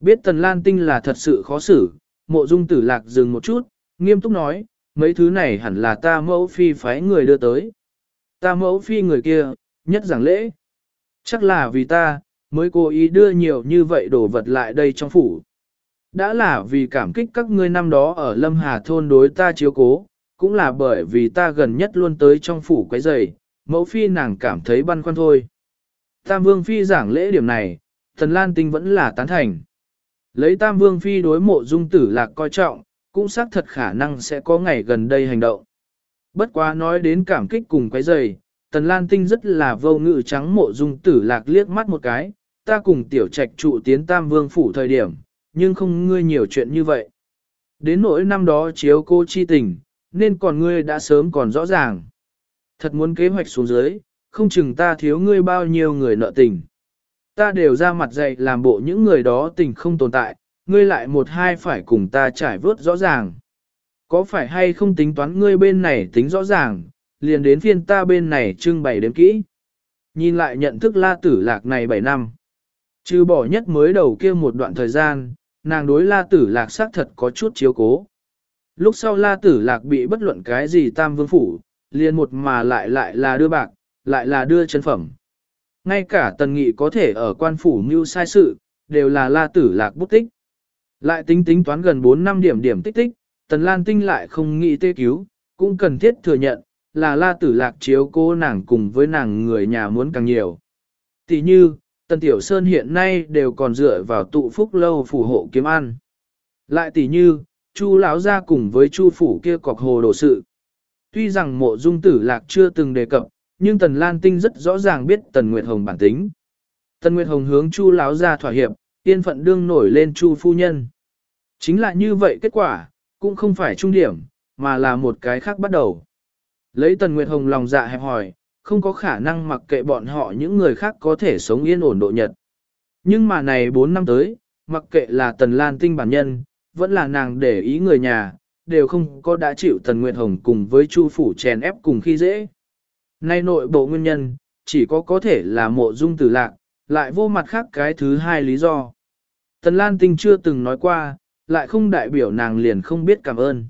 Biết Tần Lan Tinh là thật sự khó xử, mộ dung tử lạc dừng một chút, nghiêm túc nói, mấy thứ này hẳn là ta mẫu phi phái người đưa tới. Ta mẫu phi người kia, nhất giảng lễ. Chắc là vì ta, mới cố ý đưa nhiều như vậy đồ vật lại đây trong phủ. Đã là vì cảm kích các ngươi năm đó ở Lâm Hà thôn đối ta chiếu cố, cũng là bởi vì ta gần nhất luôn tới trong phủ quấy rầy, mẫu phi nàng cảm thấy băn khoăn thôi. Tam Vương Phi giảng lễ điểm này, Thần Lan Tinh vẫn là tán thành. Lấy Tam Vương Phi đối mộ dung tử lạc coi trọng, cũng xác thật khả năng sẽ có ngày gần đây hành động. Bất quá nói đến cảm kích cùng quấy giày, Tần Lan Tinh rất là vô ngự trắng mộ dung tử lạc liếc mắt một cái, ta cùng tiểu trạch trụ tiến Tam Vương Phủ thời điểm, nhưng không ngươi nhiều chuyện như vậy. Đến nỗi năm đó chiếu cô chi tình, nên còn ngươi đã sớm còn rõ ràng. Thật muốn kế hoạch xuống dưới, không chừng ta thiếu ngươi bao nhiêu người nợ tình. Ta đều ra mặt dạy làm bộ những người đó tình không tồn tại, ngươi lại một hai phải cùng ta trải vớt rõ ràng. Có phải hay không tính toán ngươi bên này tính rõ ràng, liền đến phiên ta bên này trưng bày đếm kỹ. Nhìn lại nhận thức la tử lạc này 7 năm. Trừ bỏ nhất mới đầu kia một đoạn thời gian, nàng đối la tử lạc xác thật có chút chiếu cố. Lúc sau la tử lạc bị bất luận cái gì tam vương phủ, liền một mà lại lại là đưa bạc, lại là đưa chân phẩm. Ngay cả tần nghị có thể ở quan phủ mưu sai sự, đều là la tử lạc bút tích. Lại tính tính toán gần 4 năm điểm điểm tích tích, tần lan tinh lại không nghĩ tê cứu, cũng cần thiết thừa nhận, là la tử lạc chiếu cô nàng cùng với nàng người nhà muốn càng nhiều. Tỷ như, tần tiểu sơn hiện nay đều còn dựa vào tụ phúc lâu phù hộ kiếm ăn. Lại tỷ như, chu lão gia cùng với chu phủ kia cọc hồ đồ sự. Tuy rằng mộ dung tử lạc chưa từng đề cập, nhưng Tần Lan Tinh rất rõ ràng biết Tần Nguyệt Hồng bản tính. Tần Nguyệt Hồng hướng Chu láo ra thỏa hiệp, tiên phận đương nổi lên Chu phu nhân. Chính là như vậy kết quả, cũng không phải trung điểm, mà là một cái khác bắt đầu. Lấy Tần Nguyệt Hồng lòng dạ hẹp hỏi, không có khả năng mặc kệ bọn họ những người khác có thể sống yên ổn độ nhật. Nhưng mà này 4 năm tới, mặc kệ là Tần Lan Tinh bản nhân, vẫn là nàng để ý người nhà, đều không có đã chịu Tần Nguyệt Hồng cùng với Chu Phủ chèn ép cùng khi dễ. Nay nội bộ nguyên nhân, chỉ có có thể là mộ dung tử lạc, lại vô mặt khác cái thứ hai lý do. Tần Lan Tinh chưa từng nói qua, lại không đại biểu nàng liền không biết cảm ơn.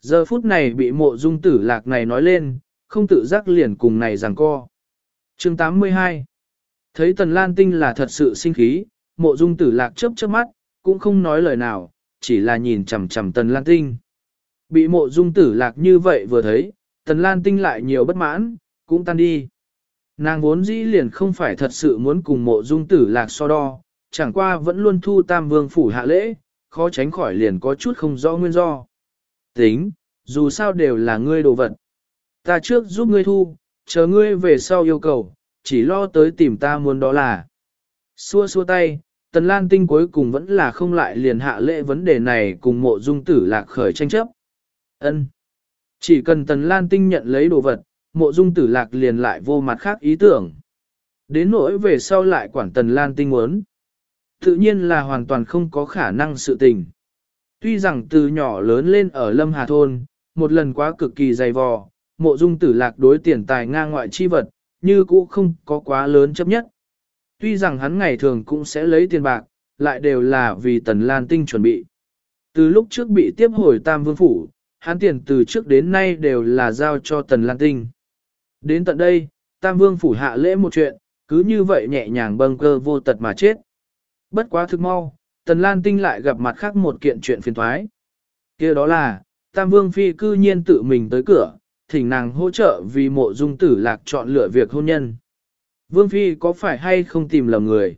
Giờ phút này bị mộ dung tử lạc này nói lên, không tự giác liền cùng này rằng co. chương 82 Thấy Tần Lan Tinh là thật sự sinh khí, mộ dung tử lạc chớp chớp mắt, cũng không nói lời nào, chỉ là nhìn chằm chằm Tần Lan Tinh. Bị mộ dung tử lạc như vậy vừa thấy, Tần Lan Tinh lại nhiều bất mãn, cũng tan đi. Nàng vốn dĩ liền không phải thật sự muốn cùng mộ dung tử lạc so đo, chẳng qua vẫn luôn thu tam vương phủ hạ lễ, khó tránh khỏi liền có chút không rõ nguyên do. Tính, dù sao đều là ngươi đồ vật. Ta trước giúp ngươi thu, chờ ngươi về sau yêu cầu, chỉ lo tới tìm ta muốn đó là. Xua xua tay, Tần Lan Tinh cuối cùng vẫn là không lại liền hạ lễ vấn đề này cùng mộ dung tử lạc khởi tranh chấp. Ân. Chỉ cần Tần Lan Tinh nhận lấy đồ vật, mộ dung tử lạc liền lại vô mặt khác ý tưởng. Đến nỗi về sau lại quản tần lan tinh muốn. Tự nhiên là hoàn toàn không có khả năng sự tình. Tuy rằng từ nhỏ lớn lên ở Lâm Hà Thôn, một lần quá cực kỳ dày vò, mộ dung tử lạc đối tiền tài ngang ngoại chi vật, như cũ không có quá lớn chấp nhất. Tuy rằng hắn ngày thường cũng sẽ lấy tiền bạc, lại đều là vì tần lan tinh chuẩn bị. Từ lúc trước bị tiếp hồi tam vương phủ, hắn tiền từ trước đến nay đều là giao cho tần lan tinh. Đến tận đây, tam vương phủ hạ lễ một chuyện, cứ như vậy nhẹ nhàng bâng cơ vô tật mà chết. Bất quá thực mau, tần lan tinh lại gặp mặt khác một kiện chuyện phiền thoái. kia đó là, tam vương phi cư nhiên tự mình tới cửa, thỉnh nàng hỗ trợ vì mộ dung tử lạc chọn lựa việc hôn nhân. Vương phi có phải hay không tìm lầm người?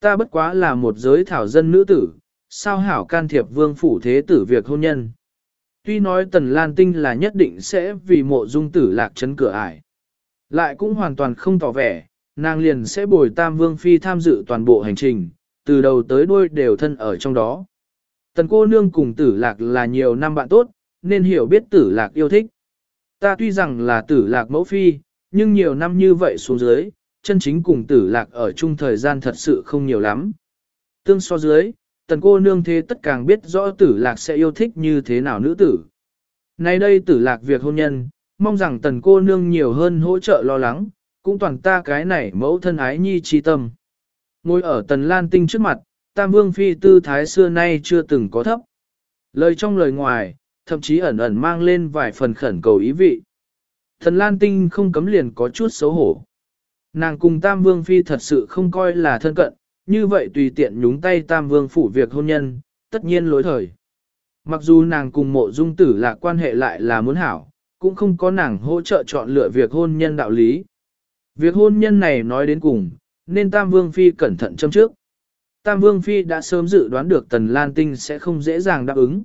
Ta bất quá là một giới thảo dân nữ tử, sao hảo can thiệp vương phủ thế tử việc hôn nhân. Tuy nói tần lan tinh là nhất định sẽ vì mộ dung tử lạc chấn cửa ải. Lại cũng hoàn toàn không tỏ vẻ, nàng liền sẽ bồi tam vương phi tham dự toàn bộ hành trình, từ đầu tới đuôi đều thân ở trong đó. Tần cô nương cùng tử lạc là nhiều năm bạn tốt, nên hiểu biết tử lạc yêu thích. Ta tuy rằng là tử lạc mẫu phi, nhưng nhiều năm như vậy xuống dưới, chân chính cùng tử lạc ở chung thời gian thật sự không nhiều lắm. Tương so dưới, tần cô nương thế tất càng biết rõ tử lạc sẽ yêu thích như thế nào nữ tử. Nay đây tử lạc việc hôn nhân, mong rằng tần cô nương nhiều hơn hỗ trợ lo lắng, cũng toàn ta cái này mẫu thân ái nhi trí tâm. Ngồi ở tần lan tinh trước mặt, tam vương phi tư thái xưa nay chưa từng có thấp. Lời trong lời ngoài, thậm chí ẩn ẩn mang lên vài phần khẩn cầu ý vị. Thần lan tinh không cấm liền có chút xấu hổ. Nàng cùng tam vương phi thật sự không coi là thân cận, như vậy tùy tiện nhúng tay tam vương phủ việc hôn nhân, tất nhiên lối thời. Mặc dù nàng cùng mộ dung tử là quan hệ lại là muốn hảo, cũng không có nàng hỗ trợ chọn lựa việc hôn nhân đạo lý. Việc hôn nhân này nói đến cùng, nên Tam Vương Phi cẩn thận châm trước. Tam Vương Phi đã sớm dự đoán được Tần Lan Tinh sẽ không dễ dàng đáp ứng.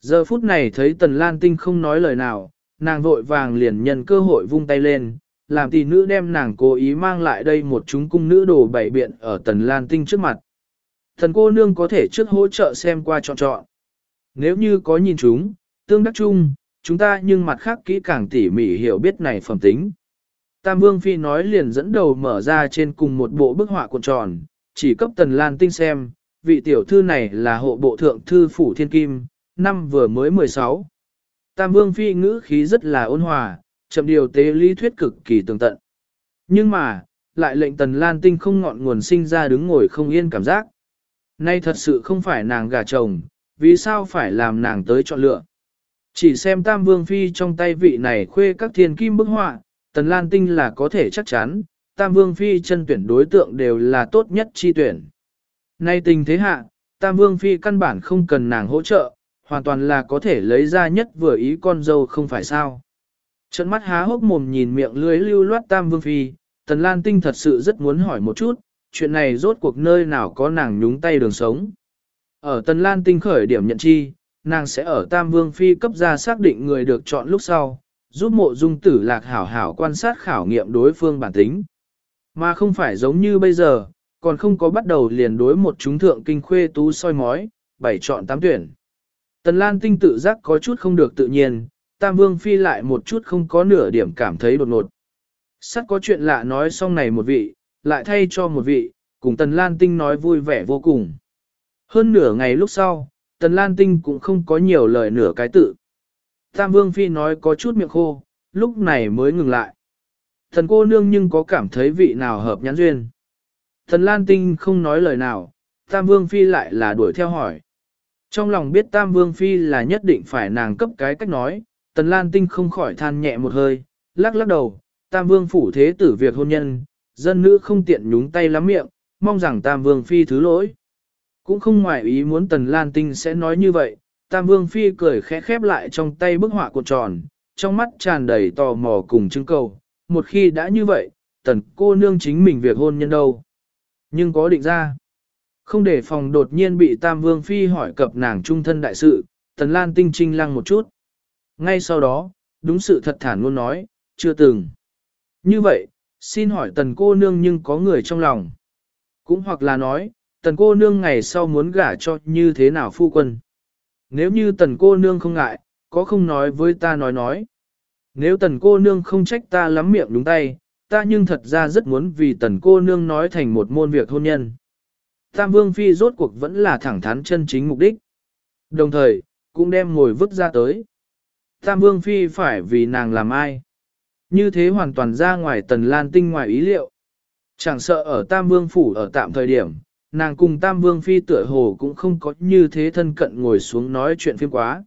Giờ phút này thấy Tần Lan Tinh không nói lời nào, nàng vội vàng liền nhân cơ hội vung tay lên, làm tỷ nữ đem nàng cố ý mang lại đây một chúng cung nữ đồ bảy biện ở Tần Lan Tinh trước mặt. Thần cô nương có thể trước hỗ trợ xem qua chọn chọn. Nếu như có nhìn chúng, tương đắc chung, chúng ta nhưng mặt khác kỹ càng tỉ mỉ hiểu biết này phẩm tính. Tam Vương Phi nói liền dẫn đầu mở ra trên cùng một bộ bức họa cuộn tròn, chỉ cấp Tần Lan Tinh xem, vị tiểu thư này là hộ bộ thượng thư phủ thiên kim, năm vừa mới 16. Tam Vương Phi ngữ khí rất là ôn hòa, chậm điều tế lý thuyết cực kỳ tường tận. Nhưng mà, lại lệnh Tần Lan Tinh không ngọn nguồn sinh ra đứng ngồi không yên cảm giác. Nay thật sự không phải nàng gà chồng, vì sao phải làm nàng tới chọn lựa. Chỉ xem Tam Vương Phi trong tay vị này khuê các thiên kim bức họa, Tần Lan Tinh là có thể chắc chắn, Tam Vương Phi chân tuyển đối tượng đều là tốt nhất chi tuyển. Nay tình thế hạ, Tam Vương Phi căn bản không cần nàng hỗ trợ, hoàn toàn là có thể lấy ra nhất vừa ý con dâu không phải sao. Trận mắt há hốc mồm nhìn miệng lưới lưu loát Tam Vương Phi, Tần Lan Tinh thật sự rất muốn hỏi một chút, chuyện này rốt cuộc nơi nào có nàng nhúng tay đường sống. Ở Tần Lan Tinh khởi điểm nhận chi, nàng sẽ ở Tam Vương Phi cấp ra xác định người được chọn lúc sau, giúp mộ dung tử lạc hảo hảo quan sát khảo nghiệm đối phương bản tính. Mà không phải giống như bây giờ, còn không có bắt đầu liền đối một chúng thượng kinh khuê tú soi mói, bảy chọn tám tuyển. Tần Lan Tinh tự giác có chút không được tự nhiên, Tam Vương Phi lại một chút không có nửa điểm cảm thấy đột ngột. Sắt có chuyện lạ nói xong này một vị, lại thay cho một vị, cùng Tần Lan Tinh nói vui vẻ vô cùng. Hơn nửa ngày lúc sau, Tần Lan Tinh cũng không có nhiều lời nửa cái tự. Tam Vương Phi nói có chút miệng khô, lúc này mới ngừng lại. Thần cô nương nhưng có cảm thấy vị nào hợp nhãn duyên. Tần Lan Tinh không nói lời nào, Tam Vương Phi lại là đuổi theo hỏi. Trong lòng biết Tam Vương Phi là nhất định phải nàng cấp cái cách nói, Tần Lan Tinh không khỏi than nhẹ một hơi, lắc lắc đầu, Tam Vương phủ thế tử việc hôn nhân, dân nữ không tiện nhúng tay lắm miệng, mong rằng Tam Vương Phi thứ lỗi. Cũng không ngoài ý muốn Tần Lan Tinh sẽ nói như vậy, Tam Vương Phi cười khẽ khép lại trong tay bức họa cuộn tròn, trong mắt tràn đầy tò mò cùng chứng cầu. Một khi đã như vậy, tần cô nương chính mình việc hôn nhân đâu. Nhưng có định ra. Không để phòng đột nhiên bị Tam Vương Phi hỏi cập nàng trung thân đại sự, tần lan tinh trinh lăng một chút. Ngay sau đó, đúng sự thật thản luôn nói, chưa từng. Như vậy, xin hỏi tần cô nương nhưng có người trong lòng. Cũng hoặc là nói, tần cô nương ngày sau muốn gả cho như thế nào phu quân. Nếu như tần cô nương không ngại, có không nói với ta nói nói. Nếu tần cô nương không trách ta lắm miệng đúng tay, ta nhưng thật ra rất muốn vì tần cô nương nói thành một môn việc hôn nhân. Tam Vương Phi rốt cuộc vẫn là thẳng thắn chân chính mục đích. Đồng thời, cũng đem ngồi vứt ra tới. Tam Vương Phi phải vì nàng làm ai? Như thế hoàn toàn ra ngoài tần lan tinh ngoài ý liệu. Chẳng sợ ở Tam Vương Phủ ở tạm thời điểm, nàng cùng Tam Vương Phi tựa hồ cũng không có như thế thân cận ngồi xuống nói chuyện phim quá.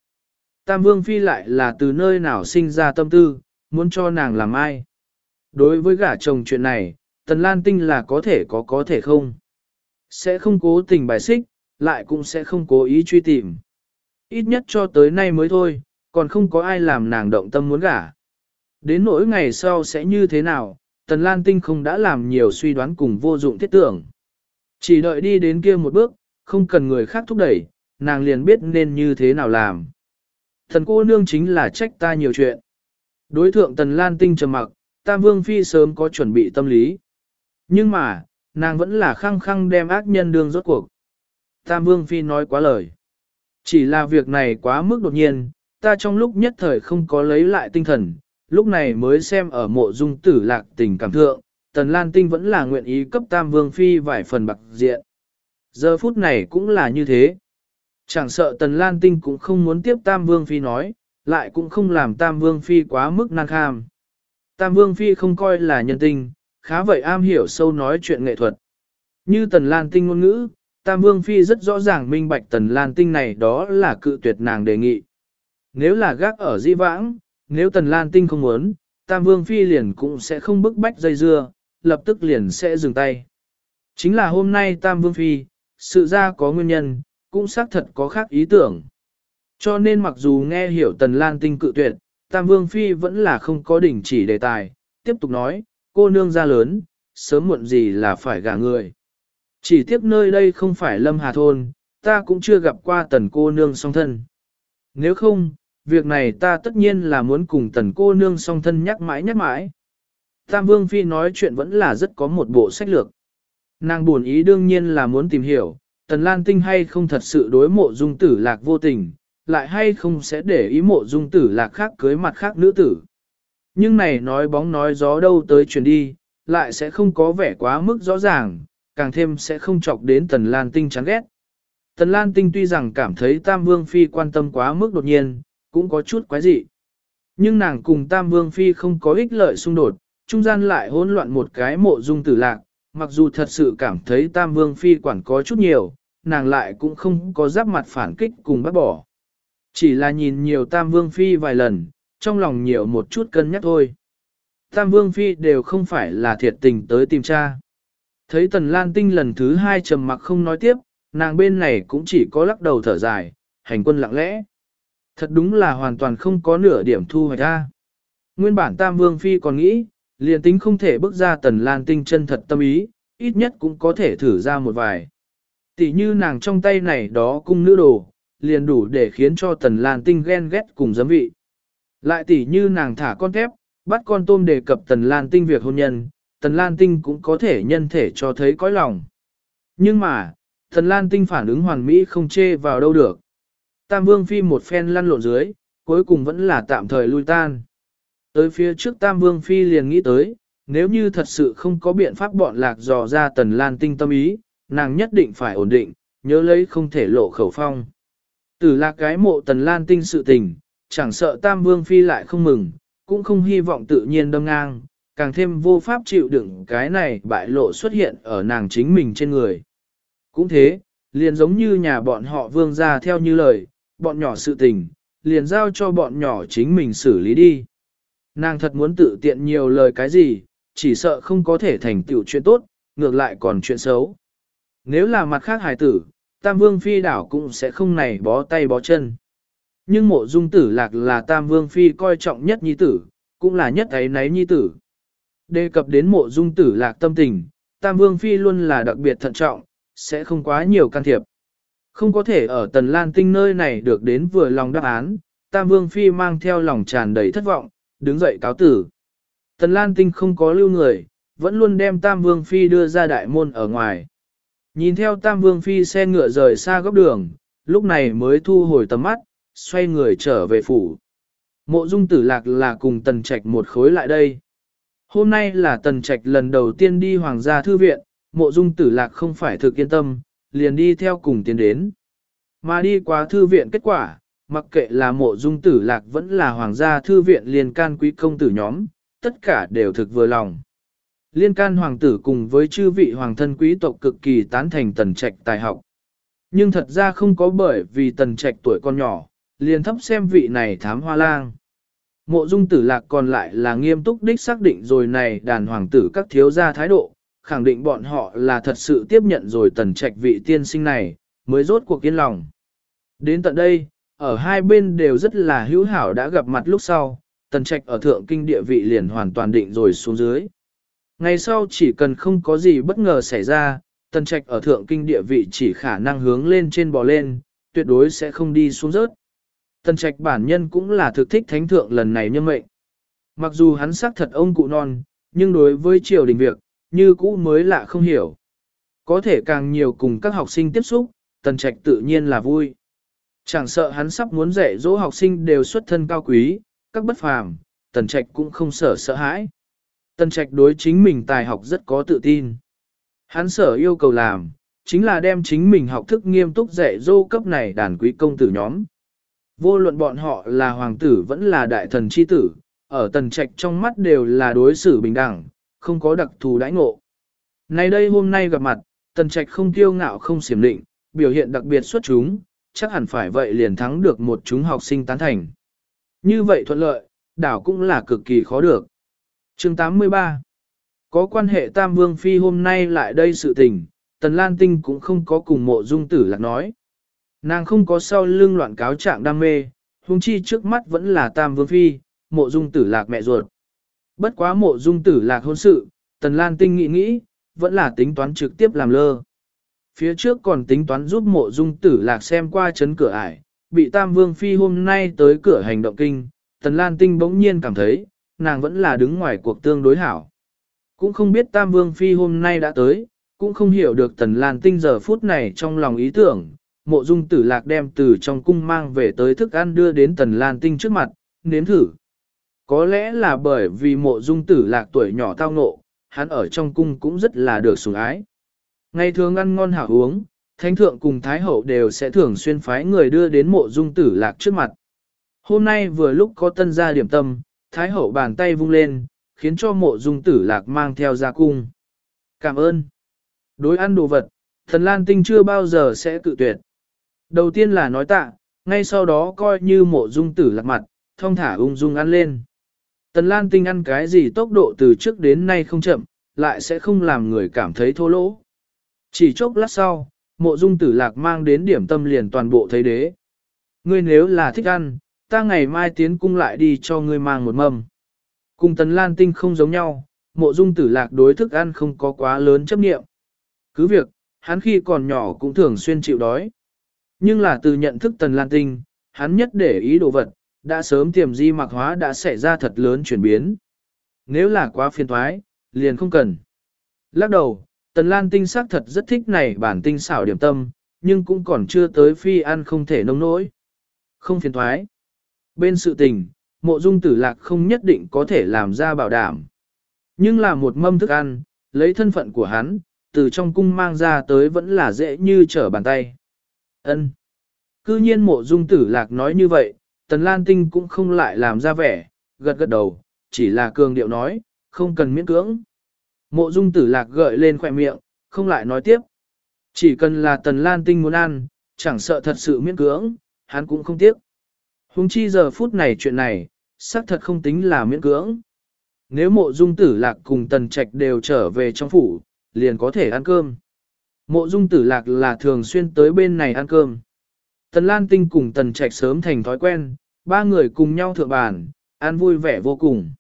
Tam Vương Phi lại là từ nơi nào sinh ra tâm tư, muốn cho nàng làm ai. Đối với gả chồng chuyện này, Tần Lan Tinh là có thể có có thể không. Sẽ không cố tình bài xích, lại cũng sẽ không cố ý truy tìm. Ít nhất cho tới nay mới thôi, còn không có ai làm nàng động tâm muốn gả. Đến nỗi ngày sau sẽ như thế nào, Tần Lan Tinh không đã làm nhiều suy đoán cùng vô dụng thiết tưởng. Chỉ đợi đi đến kia một bước, không cần người khác thúc đẩy, nàng liền biết nên như thế nào làm. Thần cô nương chính là trách ta nhiều chuyện. Đối thượng Tần Lan Tinh trầm mặc, Tam Vương Phi sớm có chuẩn bị tâm lý. Nhưng mà, nàng vẫn là khăng khăng đem ác nhân đương rốt cuộc. Tam Vương Phi nói quá lời. Chỉ là việc này quá mức đột nhiên, ta trong lúc nhất thời không có lấy lại tinh thần, lúc này mới xem ở mộ dung tử lạc tình cảm thượng, Tần Lan Tinh vẫn là nguyện ý cấp Tam Vương Phi vài phần bạc diện. Giờ phút này cũng là như thế. Chẳng sợ Tần Lan Tinh cũng không muốn tiếp Tam Vương Phi nói, lại cũng không làm Tam Vương Phi quá mức năng kham. Tam Vương Phi không coi là nhân tinh, khá vậy am hiểu sâu nói chuyện nghệ thuật. Như Tần Lan Tinh ngôn ngữ, Tam Vương Phi rất rõ ràng minh bạch Tần Lan Tinh này đó là cự tuyệt nàng đề nghị. Nếu là gác ở di vãng, nếu Tần Lan Tinh không muốn, Tam Vương Phi liền cũng sẽ không bức bách dây dưa, lập tức liền sẽ dừng tay. Chính là hôm nay Tam Vương Phi, sự ra có nguyên nhân, cũng xác thật có khác ý tưởng. Cho nên mặc dù nghe hiểu Tần Lan Tinh cự tuyệt, Tam Vương Phi vẫn là không có đỉnh chỉ đề tài, tiếp tục nói, cô nương ra lớn, sớm muộn gì là phải gả người. Chỉ tiếp nơi đây không phải Lâm Hà Thôn, ta cũng chưa gặp qua tần cô nương song thân. Nếu không, việc này ta tất nhiên là muốn cùng tần cô nương song thân nhắc mãi nhắc mãi. Tam Vương Phi nói chuyện vẫn là rất có một bộ sách lược. Nàng buồn ý đương nhiên là muốn tìm hiểu, tần lan tinh hay không thật sự đối mộ dung tử lạc vô tình, lại hay không sẽ để ý mộ dung tử lạc khác cưới mặt khác nữ tử. Nhưng này nói bóng nói gió đâu tới chuyển đi, lại sẽ không có vẻ quá mức rõ ràng, càng thêm sẽ không chọc đến Tần Lan Tinh chán ghét. Tần Lan Tinh tuy rằng cảm thấy Tam Vương Phi quan tâm quá mức đột nhiên, cũng có chút quái dị. Nhưng nàng cùng Tam Vương Phi không có ích lợi xung đột, trung gian lại hỗn loạn một cái mộ dung tử lạc, mặc dù thật sự cảm thấy Tam Vương Phi quản có chút nhiều, nàng lại cũng không có giáp mặt phản kích cùng bắt bỏ. Chỉ là nhìn nhiều Tam Vương Phi vài lần, trong lòng nhiều một chút cân nhắc thôi. Tam Vương Phi đều không phải là thiệt tình tới tìm cha. Thấy Tần Lan Tinh lần thứ hai trầm mặc không nói tiếp, nàng bên này cũng chỉ có lắc đầu thở dài, hành quân lặng lẽ. Thật đúng là hoàn toàn không có nửa điểm thu hoạch ra. Nguyên bản Tam Vương Phi còn nghĩ, liền tính không thể bước ra Tần Lan Tinh chân thật tâm ý, ít nhất cũng có thể thử ra một vài. Tỷ như nàng trong tay này đó cung nữ đồ, liền đủ để khiến cho Tần Lan Tinh ghen ghét cùng giấm vị. Lại tỷ như nàng thả con thép, bắt con tôm đề cập Tần Lan Tinh việc hôn nhân, Tần Lan Tinh cũng có thể nhân thể cho thấy cõi lòng. Nhưng mà, Tần Lan Tinh phản ứng hoàn mỹ không chê vào đâu được. Tam Vương Phi một phen lăn lộn dưới, cuối cùng vẫn là tạm thời lui tan. Tới phía trước Tam Vương Phi liền nghĩ tới, nếu như thật sự không có biện pháp bọn lạc dò ra Tần Lan Tinh tâm ý, nàng nhất định phải ổn định, nhớ lấy không thể lộ khẩu phong. Tử lạc cái mộ Tần Lan Tinh sự tình, chẳng sợ Tam Vương Phi lại không mừng, cũng không hy vọng tự nhiên đâm ngang, càng thêm vô pháp chịu đựng cái này bại lộ xuất hiện ở nàng chính mình trên người. Cũng thế, liền giống như nhà bọn họ vương ra theo như lời, bọn nhỏ sự tình, liền giao cho bọn nhỏ chính mình xử lý đi. Nàng thật muốn tự tiện nhiều lời cái gì, chỉ sợ không có thể thành tựu chuyện tốt, ngược lại còn chuyện xấu. Nếu là mặt khác hài tử, Tam Vương Phi đảo cũng sẽ không này bó tay bó chân. Nhưng mộ dung tử lạc là Tam Vương Phi coi trọng nhất nhi tử, cũng là nhất ấy nấy nhi tử. Đề cập đến mộ dung tử lạc tâm tình, Tam Vương Phi luôn là đặc biệt thận trọng, sẽ không quá nhiều can thiệp. Không có thể ở Tần Lan Tinh nơi này được đến vừa lòng đáp án, Tam Vương Phi mang theo lòng tràn đầy thất vọng, đứng dậy cáo tử. Tần Lan Tinh không có lưu người, vẫn luôn đem Tam Vương Phi đưa ra đại môn ở ngoài. Nhìn theo Tam Vương Phi xe ngựa rời xa góc đường, lúc này mới thu hồi tầm mắt, xoay người trở về phủ. Mộ dung tử lạc là cùng tần trạch một khối lại đây. Hôm nay là tần trạch lần đầu tiên đi hoàng gia thư viện, mộ dung tử lạc không phải thực yên tâm, liền đi theo cùng tiến đến. Mà đi qua thư viện kết quả, mặc kệ là mộ dung tử lạc vẫn là hoàng gia thư viện liền can quý công tử nhóm, tất cả đều thực vừa lòng. Liên can hoàng tử cùng với chư vị hoàng thân quý tộc cực kỳ tán thành tần trạch tài học. Nhưng thật ra không có bởi vì tần trạch tuổi con nhỏ, liền thấp xem vị này thám hoa lang. Mộ dung tử lạc còn lại là nghiêm túc đích xác định rồi này đàn hoàng tử các thiếu gia thái độ, khẳng định bọn họ là thật sự tiếp nhận rồi tần trạch vị tiên sinh này, mới rốt cuộc yên lòng. Đến tận đây, ở hai bên đều rất là hữu hảo đã gặp mặt lúc sau, tần trạch ở thượng kinh địa vị liền hoàn toàn định rồi xuống dưới. Ngày sau chỉ cần không có gì bất ngờ xảy ra, tần trạch ở thượng kinh địa vị chỉ khả năng hướng lên trên bò lên, tuyệt đối sẽ không đi xuống rớt. Tần trạch bản nhân cũng là thực thích thánh thượng lần này nhân mệnh. Mặc dù hắn xác thật ông cụ non, nhưng đối với triều đình việc, như cũ mới lạ không hiểu. Có thể càng nhiều cùng các học sinh tiếp xúc, tần trạch tự nhiên là vui. Chẳng sợ hắn sắp muốn dạy dỗ học sinh đều xuất thân cao quý, các bất phàm, tần trạch cũng không sợ sợ hãi. Tần trạch đối chính mình tài học rất có tự tin. Hắn sở yêu cầu làm, chính là đem chính mình học thức nghiêm túc dạy dỗ cấp này đàn quý công tử nhóm. Vô luận bọn họ là hoàng tử vẫn là đại thần chi tử, ở tần trạch trong mắt đều là đối xử bình đẳng, không có đặc thù đãi ngộ. Nay đây hôm nay gặp mặt, tần trạch không kiêu ngạo không xiểm định, biểu hiện đặc biệt xuất chúng, chắc hẳn phải vậy liền thắng được một chúng học sinh tán thành. Như vậy thuận lợi, đảo cũng là cực kỳ khó được. chương 83 Có quan hệ Tam Vương Phi hôm nay lại đây sự tình, Tần Lan Tinh cũng không có cùng mộ dung tử lạc nói. Nàng không có sau lưng loạn cáo trạng đam mê, huống chi trước mắt vẫn là Tam Vương Phi, mộ dung tử lạc mẹ ruột. Bất quá mộ dung tử lạc hôn sự, Tần Lan Tinh nghĩ nghĩ, vẫn là tính toán trực tiếp làm lơ. Phía trước còn tính toán giúp mộ dung tử lạc xem qua chấn cửa ải, bị Tam Vương Phi hôm nay tới cửa hành động kinh, Tần Lan Tinh bỗng nhiên cảm thấy, nàng vẫn là đứng ngoài cuộc tương đối hảo. Cũng không biết Tam Vương Phi hôm nay đã tới, cũng không hiểu được Tần Lan Tinh giờ phút này trong lòng ý tưởng, mộ dung tử lạc đem từ trong cung mang về tới thức ăn đưa đến Tần Lan Tinh trước mặt, nếm thử. Có lẽ là bởi vì mộ dung tử lạc tuổi nhỏ tao ngộ, hắn ở trong cung cũng rất là được sủng ái. Ngày thường ăn ngon hảo uống, thánh thượng cùng thái hậu đều sẽ thường xuyên phái người đưa đến mộ dung tử lạc trước mặt. Hôm nay vừa lúc có tân gia điểm tâm, thái hậu bàn tay vung lên, khiến cho mộ dung tử lạc mang theo ra cung. Cảm ơn. Đối ăn đồ vật, thần lan tinh chưa bao giờ sẽ cự tuyệt. Đầu tiên là nói tạ, ngay sau đó coi như mộ dung tử lạc mặt, thông thả ung dung ăn lên. Tần Lan Tinh ăn cái gì tốc độ từ trước đến nay không chậm, lại sẽ không làm người cảm thấy thô lỗ. Chỉ chốc lát sau, mộ dung tử lạc mang đến điểm tâm liền toàn bộ thấy đế. Ngươi nếu là thích ăn, ta ngày mai tiến cung lại đi cho ngươi mang một mâm. Cùng Tần Lan Tinh không giống nhau, mộ dung tử lạc đối thức ăn không có quá lớn chấp nghiệm. Cứ việc, hắn khi còn nhỏ cũng thường xuyên chịu đói. Nhưng là từ nhận thức Tần Lan Tinh, hắn nhất để ý đồ vật, đã sớm tiềm di mạc hóa đã xảy ra thật lớn chuyển biến. Nếu là quá phiền thoái, liền không cần. Lắc đầu, Tần Lan tinh sắc thật rất thích này bản tinh xảo điểm tâm, nhưng cũng còn chưa tới phi ăn không thể nông nỗi. Không phiền thoái. Bên sự tình, mộ dung tử lạc không nhất định có thể làm ra bảo đảm. Nhưng là một mâm thức ăn, lấy thân phận của hắn, từ trong cung mang ra tới vẫn là dễ như trở bàn tay. ân Cư nhiên mộ dung tử lạc nói như vậy, Tần Lan Tinh cũng không lại làm ra vẻ, gật gật đầu, chỉ là cường điệu nói, không cần miễn cưỡng. Mộ dung tử lạc gợi lên khỏe miệng, không lại nói tiếp. Chỉ cần là Tần Lan Tinh muốn ăn, chẳng sợ thật sự miễn cưỡng, hắn cũng không tiếc. Hùng chi giờ phút này chuyện này, xác thật không tính là miễn cưỡng. Nếu mộ dung tử lạc cùng tần trạch đều trở về trong phủ, liền có thể ăn cơm. Mộ dung tử lạc là thường xuyên tới bên này ăn cơm. Tần Lan Tinh cùng Tần Trạch sớm thành thói quen, ba người cùng nhau thượng bàn, ăn vui vẻ vô cùng.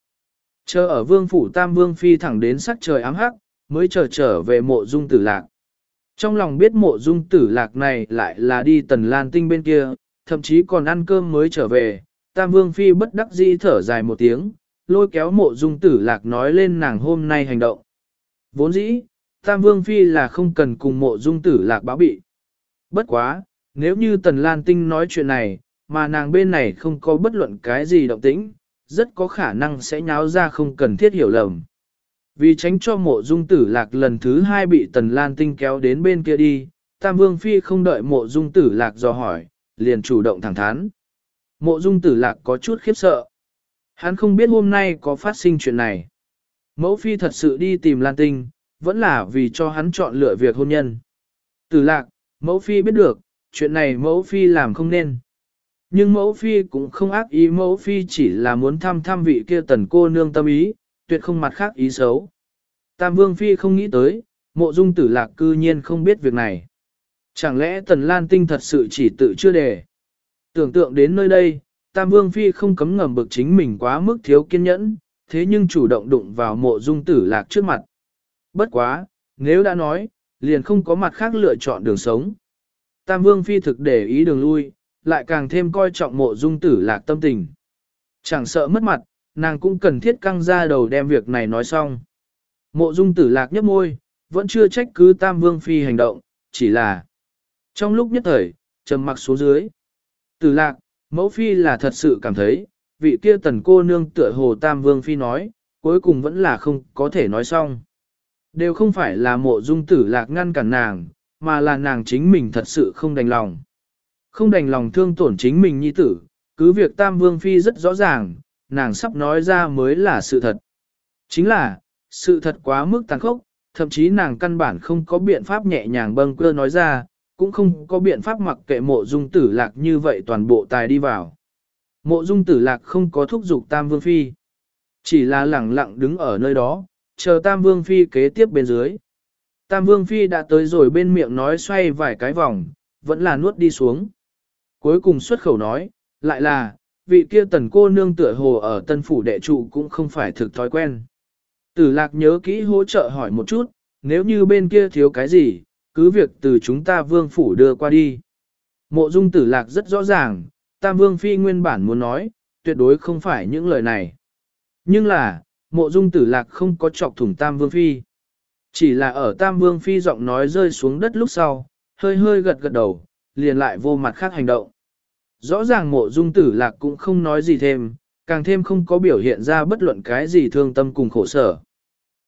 Chờ ở vương phủ Tam Vương Phi thẳng đến sắc trời ám hắc, mới chờ trở về mộ dung tử lạc. Trong lòng biết mộ dung tử lạc này lại là đi Tần Lan Tinh bên kia, thậm chí còn ăn cơm mới trở về, Tam Vương Phi bất đắc dĩ thở dài một tiếng, lôi kéo mộ dung tử lạc nói lên nàng hôm nay hành động. Vốn dĩ, Tam Vương Phi là không cần cùng mộ dung tử lạc báo bị. Bất quá, nếu như Tần Lan Tinh nói chuyện này, mà nàng bên này không có bất luận cái gì động tĩnh, rất có khả năng sẽ nháo ra không cần thiết hiểu lầm. Vì tránh cho mộ dung tử lạc lần thứ hai bị tần lan tinh kéo đến bên kia đi, Tam Vương Phi không đợi mộ dung tử lạc dò hỏi, liền chủ động thẳng thắn. Mộ dung tử lạc có chút khiếp sợ. Hắn không biết hôm nay có phát sinh chuyện này. Mẫu Phi thật sự đi tìm Lan Tinh, vẫn là vì cho hắn chọn lựa việc hôn nhân. Tử lạc, mẫu Phi biết được, chuyện này mẫu Phi làm không nên. Nhưng mẫu Phi cũng không ác ý mẫu Phi chỉ là muốn thăm thăm vị kia tần cô nương tâm ý, tuyệt không mặt khác ý xấu. Tam Vương Phi không nghĩ tới, mộ dung tử lạc cư nhiên không biết việc này. Chẳng lẽ Tần Lan Tinh thật sự chỉ tự chưa đề? Tưởng tượng đến nơi đây, Tam Vương Phi không cấm ngầm bực chính mình quá mức thiếu kiên nhẫn, thế nhưng chủ động đụng vào mộ dung tử lạc trước mặt. Bất quá, nếu đã nói, liền không có mặt khác lựa chọn đường sống. Tam Vương Phi thực để ý đường lui, lại càng thêm coi trọng mộ dung tử lạc tâm tình. Chẳng sợ mất mặt, nàng cũng cần thiết căng ra đầu đem việc này nói xong. Mộ dung tử lạc nhấp môi, vẫn chưa trách cứ Tam Vương Phi hành động, chỉ là trong lúc nhất thời, trầm mặc xuống dưới. Tử lạc, mẫu phi là thật sự cảm thấy, vị kia tần cô nương tựa hồ tam vương phi nói, cuối cùng vẫn là không có thể nói xong. Đều không phải là mộ dung tử lạc ngăn cản nàng, mà là nàng chính mình thật sự không đành lòng. Không đành lòng thương tổn chính mình nhi tử, cứ việc tam vương phi rất rõ ràng, nàng sắp nói ra mới là sự thật. Chính là, sự thật quá mức tàn khốc, thậm chí nàng căn bản không có biện pháp nhẹ nhàng bâng quơ nói ra, cũng không có biện pháp mặc kệ mộ dung tử lạc như vậy toàn bộ tài đi vào. Mộ dung tử lạc không có thúc giục Tam Vương Phi. Chỉ là lẳng lặng đứng ở nơi đó, chờ Tam Vương Phi kế tiếp bên dưới. Tam Vương Phi đã tới rồi bên miệng nói xoay vài cái vòng, vẫn là nuốt đi xuống. Cuối cùng xuất khẩu nói, lại là, vị kia tần cô nương tựa hồ ở tân phủ đệ trụ cũng không phải thực thói quen. Tử lạc nhớ kỹ hỗ trợ hỏi một chút, nếu như bên kia thiếu cái gì, cứ việc từ chúng ta vương phủ đưa qua đi. Mộ dung tử lạc rất rõ ràng, tam vương phi nguyên bản muốn nói, tuyệt đối không phải những lời này. Nhưng là, mộ dung tử lạc không có chọc thủng tam vương phi. Chỉ là ở tam vương phi giọng nói rơi xuống đất lúc sau, hơi hơi gật gật đầu, liền lại vô mặt khác hành động. Rõ ràng mộ dung tử lạc cũng không nói gì thêm, càng thêm không có biểu hiện ra bất luận cái gì thương tâm cùng khổ sở.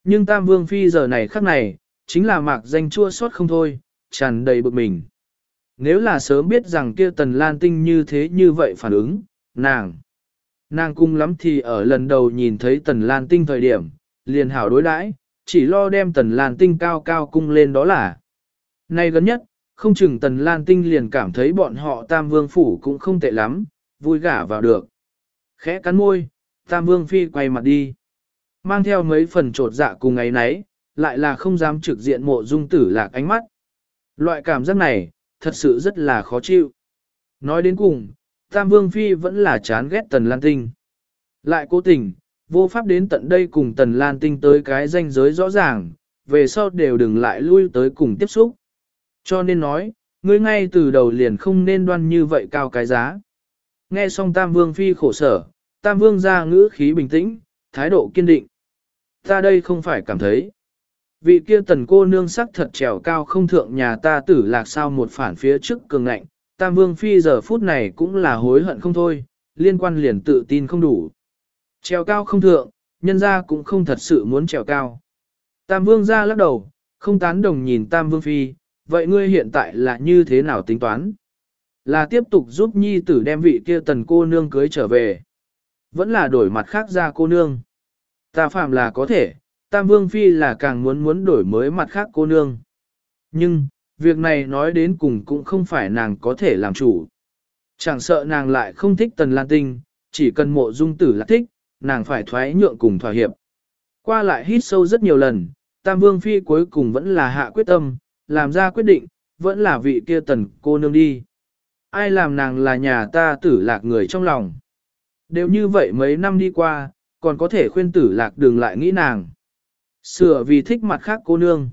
Nhưng tam vương phi giờ này khắc này, chính là mạc danh chua xót không thôi, tràn đầy bực mình. Nếu là sớm biết rằng kia tần lan tinh như thế như vậy phản ứng, nàng. Nàng cung lắm thì ở lần đầu nhìn thấy tần lan tinh thời điểm, liền hảo đối đãi, chỉ lo đem tần lan tinh cao cao cung lên đó là. Nay gần nhất, không chừng tần lan tinh liền cảm thấy bọn họ tam vương phủ cũng không tệ lắm, vui gả vào được. Khẽ cắn môi, tam vương phi quay mặt đi. Mang theo mấy phần trột dạ cùng ấy nấy, lại là không dám trực diện mộ dung tử lạc ánh mắt. Loại cảm giác này, thật sự rất là khó chịu. Nói đến cùng, Tam Vương Phi vẫn là chán ghét Tần Lan Tinh. Lại cố tình, vô pháp đến tận đây cùng Tần Lan Tinh tới cái danh giới rõ ràng, về sau đều đừng lại lui tới cùng tiếp xúc. Cho nên nói, ngươi ngay từ đầu liền không nên đoan như vậy cao cái giá. Nghe xong Tam Vương Phi khổ sở, Tam Vương ra ngữ khí bình tĩnh, thái độ kiên định. Ta đây không phải cảm thấy. Vị kia tần cô nương sắc thật trèo cao không thượng nhà ta tử lạc sao một phản phía trước cường ngạnh, tam vương phi giờ phút này cũng là hối hận không thôi, liên quan liền tự tin không đủ. Trèo cao không thượng, nhân ra cũng không thật sự muốn trèo cao. Tam vương ra lắc đầu, không tán đồng nhìn tam vương phi, vậy ngươi hiện tại là như thế nào tính toán? Là tiếp tục giúp nhi tử đem vị kia tần cô nương cưới trở về. Vẫn là đổi mặt khác ra cô nương. Ta phạm là có thể, Tam Vương Phi là càng muốn muốn đổi mới mặt khác cô nương. Nhưng, việc này nói đến cùng cũng không phải nàng có thể làm chủ. Chẳng sợ nàng lại không thích Tần Lan Tinh, chỉ cần mộ dung tử là thích, nàng phải thoái nhượng cùng thỏa hiệp. Qua lại hít sâu rất nhiều lần, Tam Vương Phi cuối cùng vẫn là hạ quyết tâm, làm ra quyết định, vẫn là vị kia tần cô nương đi. Ai làm nàng là nhà ta tử lạc người trong lòng. Đều như vậy mấy năm đi qua, còn có thể khuyên tử lạc đường lại nghĩ nàng. Sửa vì thích mặt khác cô nương.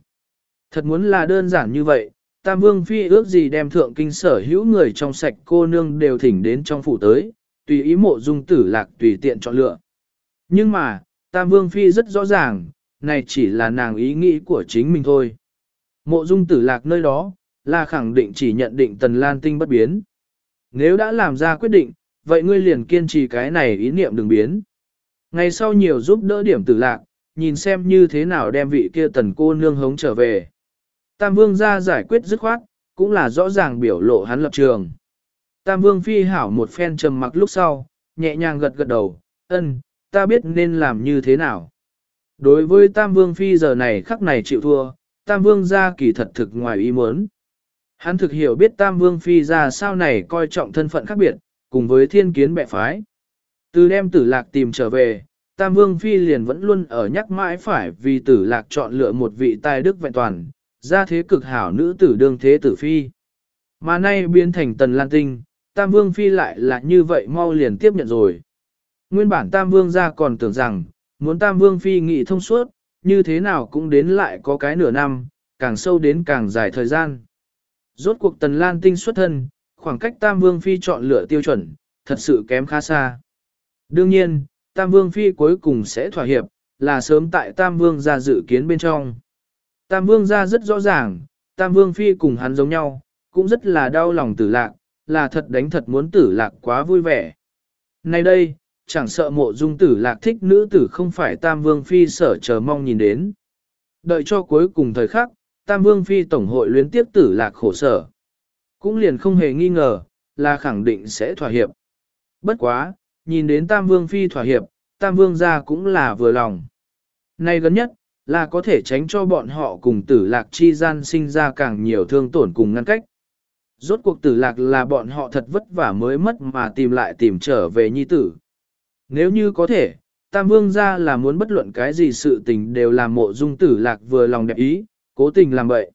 Thật muốn là đơn giản như vậy, Tam Vương Phi ước gì đem thượng kinh sở hữu người trong sạch cô nương đều thỉnh đến trong phủ tới, tùy ý mộ dung tử lạc tùy tiện chọn lựa. Nhưng mà, Tam Vương Phi rất rõ ràng, này chỉ là nàng ý nghĩ của chính mình thôi. Mộ dung tử lạc nơi đó, là khẳng định chỉ nhận định Tần Lan Tinh bất biến. Nếu đã làm ra quyết định, vậy ngươi liền kiên trì cái này ý niệm đừng biến. Ngày sau nhiều giúp đỡ điểm tử lạc, nhìn xem như thế nào đem vị kia tần cô nương hống trở về. Tam vương ra giải quyết dứt khoát, cũng là rõ ràng biểu lộ hắn lập trường. Tam vương phi hảo một phen trầm mặc lúc sau, nhẹ nhàng gật gật đầu, ân, ta biết nên làm như thế nào. Đối với Tam vương phi giờ này khắc này chịu thua, Tam vương ra kỳ thật thực ngoài ý muốn. Hắn thực hiểu biết Tam vương phi ra sao này coi trọng thân phận khác biệt, cùng với thiên kiến bệ phái. Từ đem tử lạc tìm trở về, Tam Vương Phi liền vẫn luôn ở nhắc mãi phải vì tử lạc chọn lựa một vị tài đức vẹn toàn, ra thế cực hảo nữ tử đương thế tử Phi. Mà nay biến thành tần lan tinh, Tam Vương Phi lại là như vậy mau liền tiếp nhận rồi. Nguyên bản Tam Vương ra còn tưởng rằng, muốn Tam Vương Phi nghị thông suốt, như thế nào cũng đến lại có cái nửa năm, càng sâu đến càng dài thời gian. Rốt cuộc tần lan tinh xuất thân, khoảng cách Tam Vương Phi chọn lựa tiêu chuẩn, thật sự kém khá xa. Đương nhiên, Tam Vương Phi cuối cùng sẽ thỏa hiệp, là sớm tại Tam Vương ra dự kiến bên trong. Tam Vương ra rất rõ ràng, Tam Vương Phi cùng hắn giống nhau, cũng rất là đau lòng tử lạc, là thật đánh thật muốn tử lạc quá vui vẻ. Nay đây, chẳng sợ mộ dung tử lạc thích nữ tử không phải Tam Vương Phi sở chờ mong nhìn đến. Đợi cho cuối cùng thời khắc, Tam Vương Phi Tổng hội luyến tiếp tử lạc khổ sở. Cũng liền không hề nghi ngờ, là khẳng định sẽ thỏa hiệp. Bất quá, nhìn đến Tam Vương Phi thỏa hiệp, Tam Vương ra cũng là vừa lòng. nay gần nhất, là có thể tránh cho bọn họ cùng tử lạc chi gian sinh ra càng nhiều thương tổn cùng ngăn cách. Rốt cuộc tử lạc là bọn họ thật vất vả mới mất mà tìm lại tìm trở về nhi tử. Nếu như có thể, Tam Vương ra là muốn bất luận cái gì sự tình đều làm mộ dung tử lạc vừa lòng đẹp ý, cố tình làm vậy.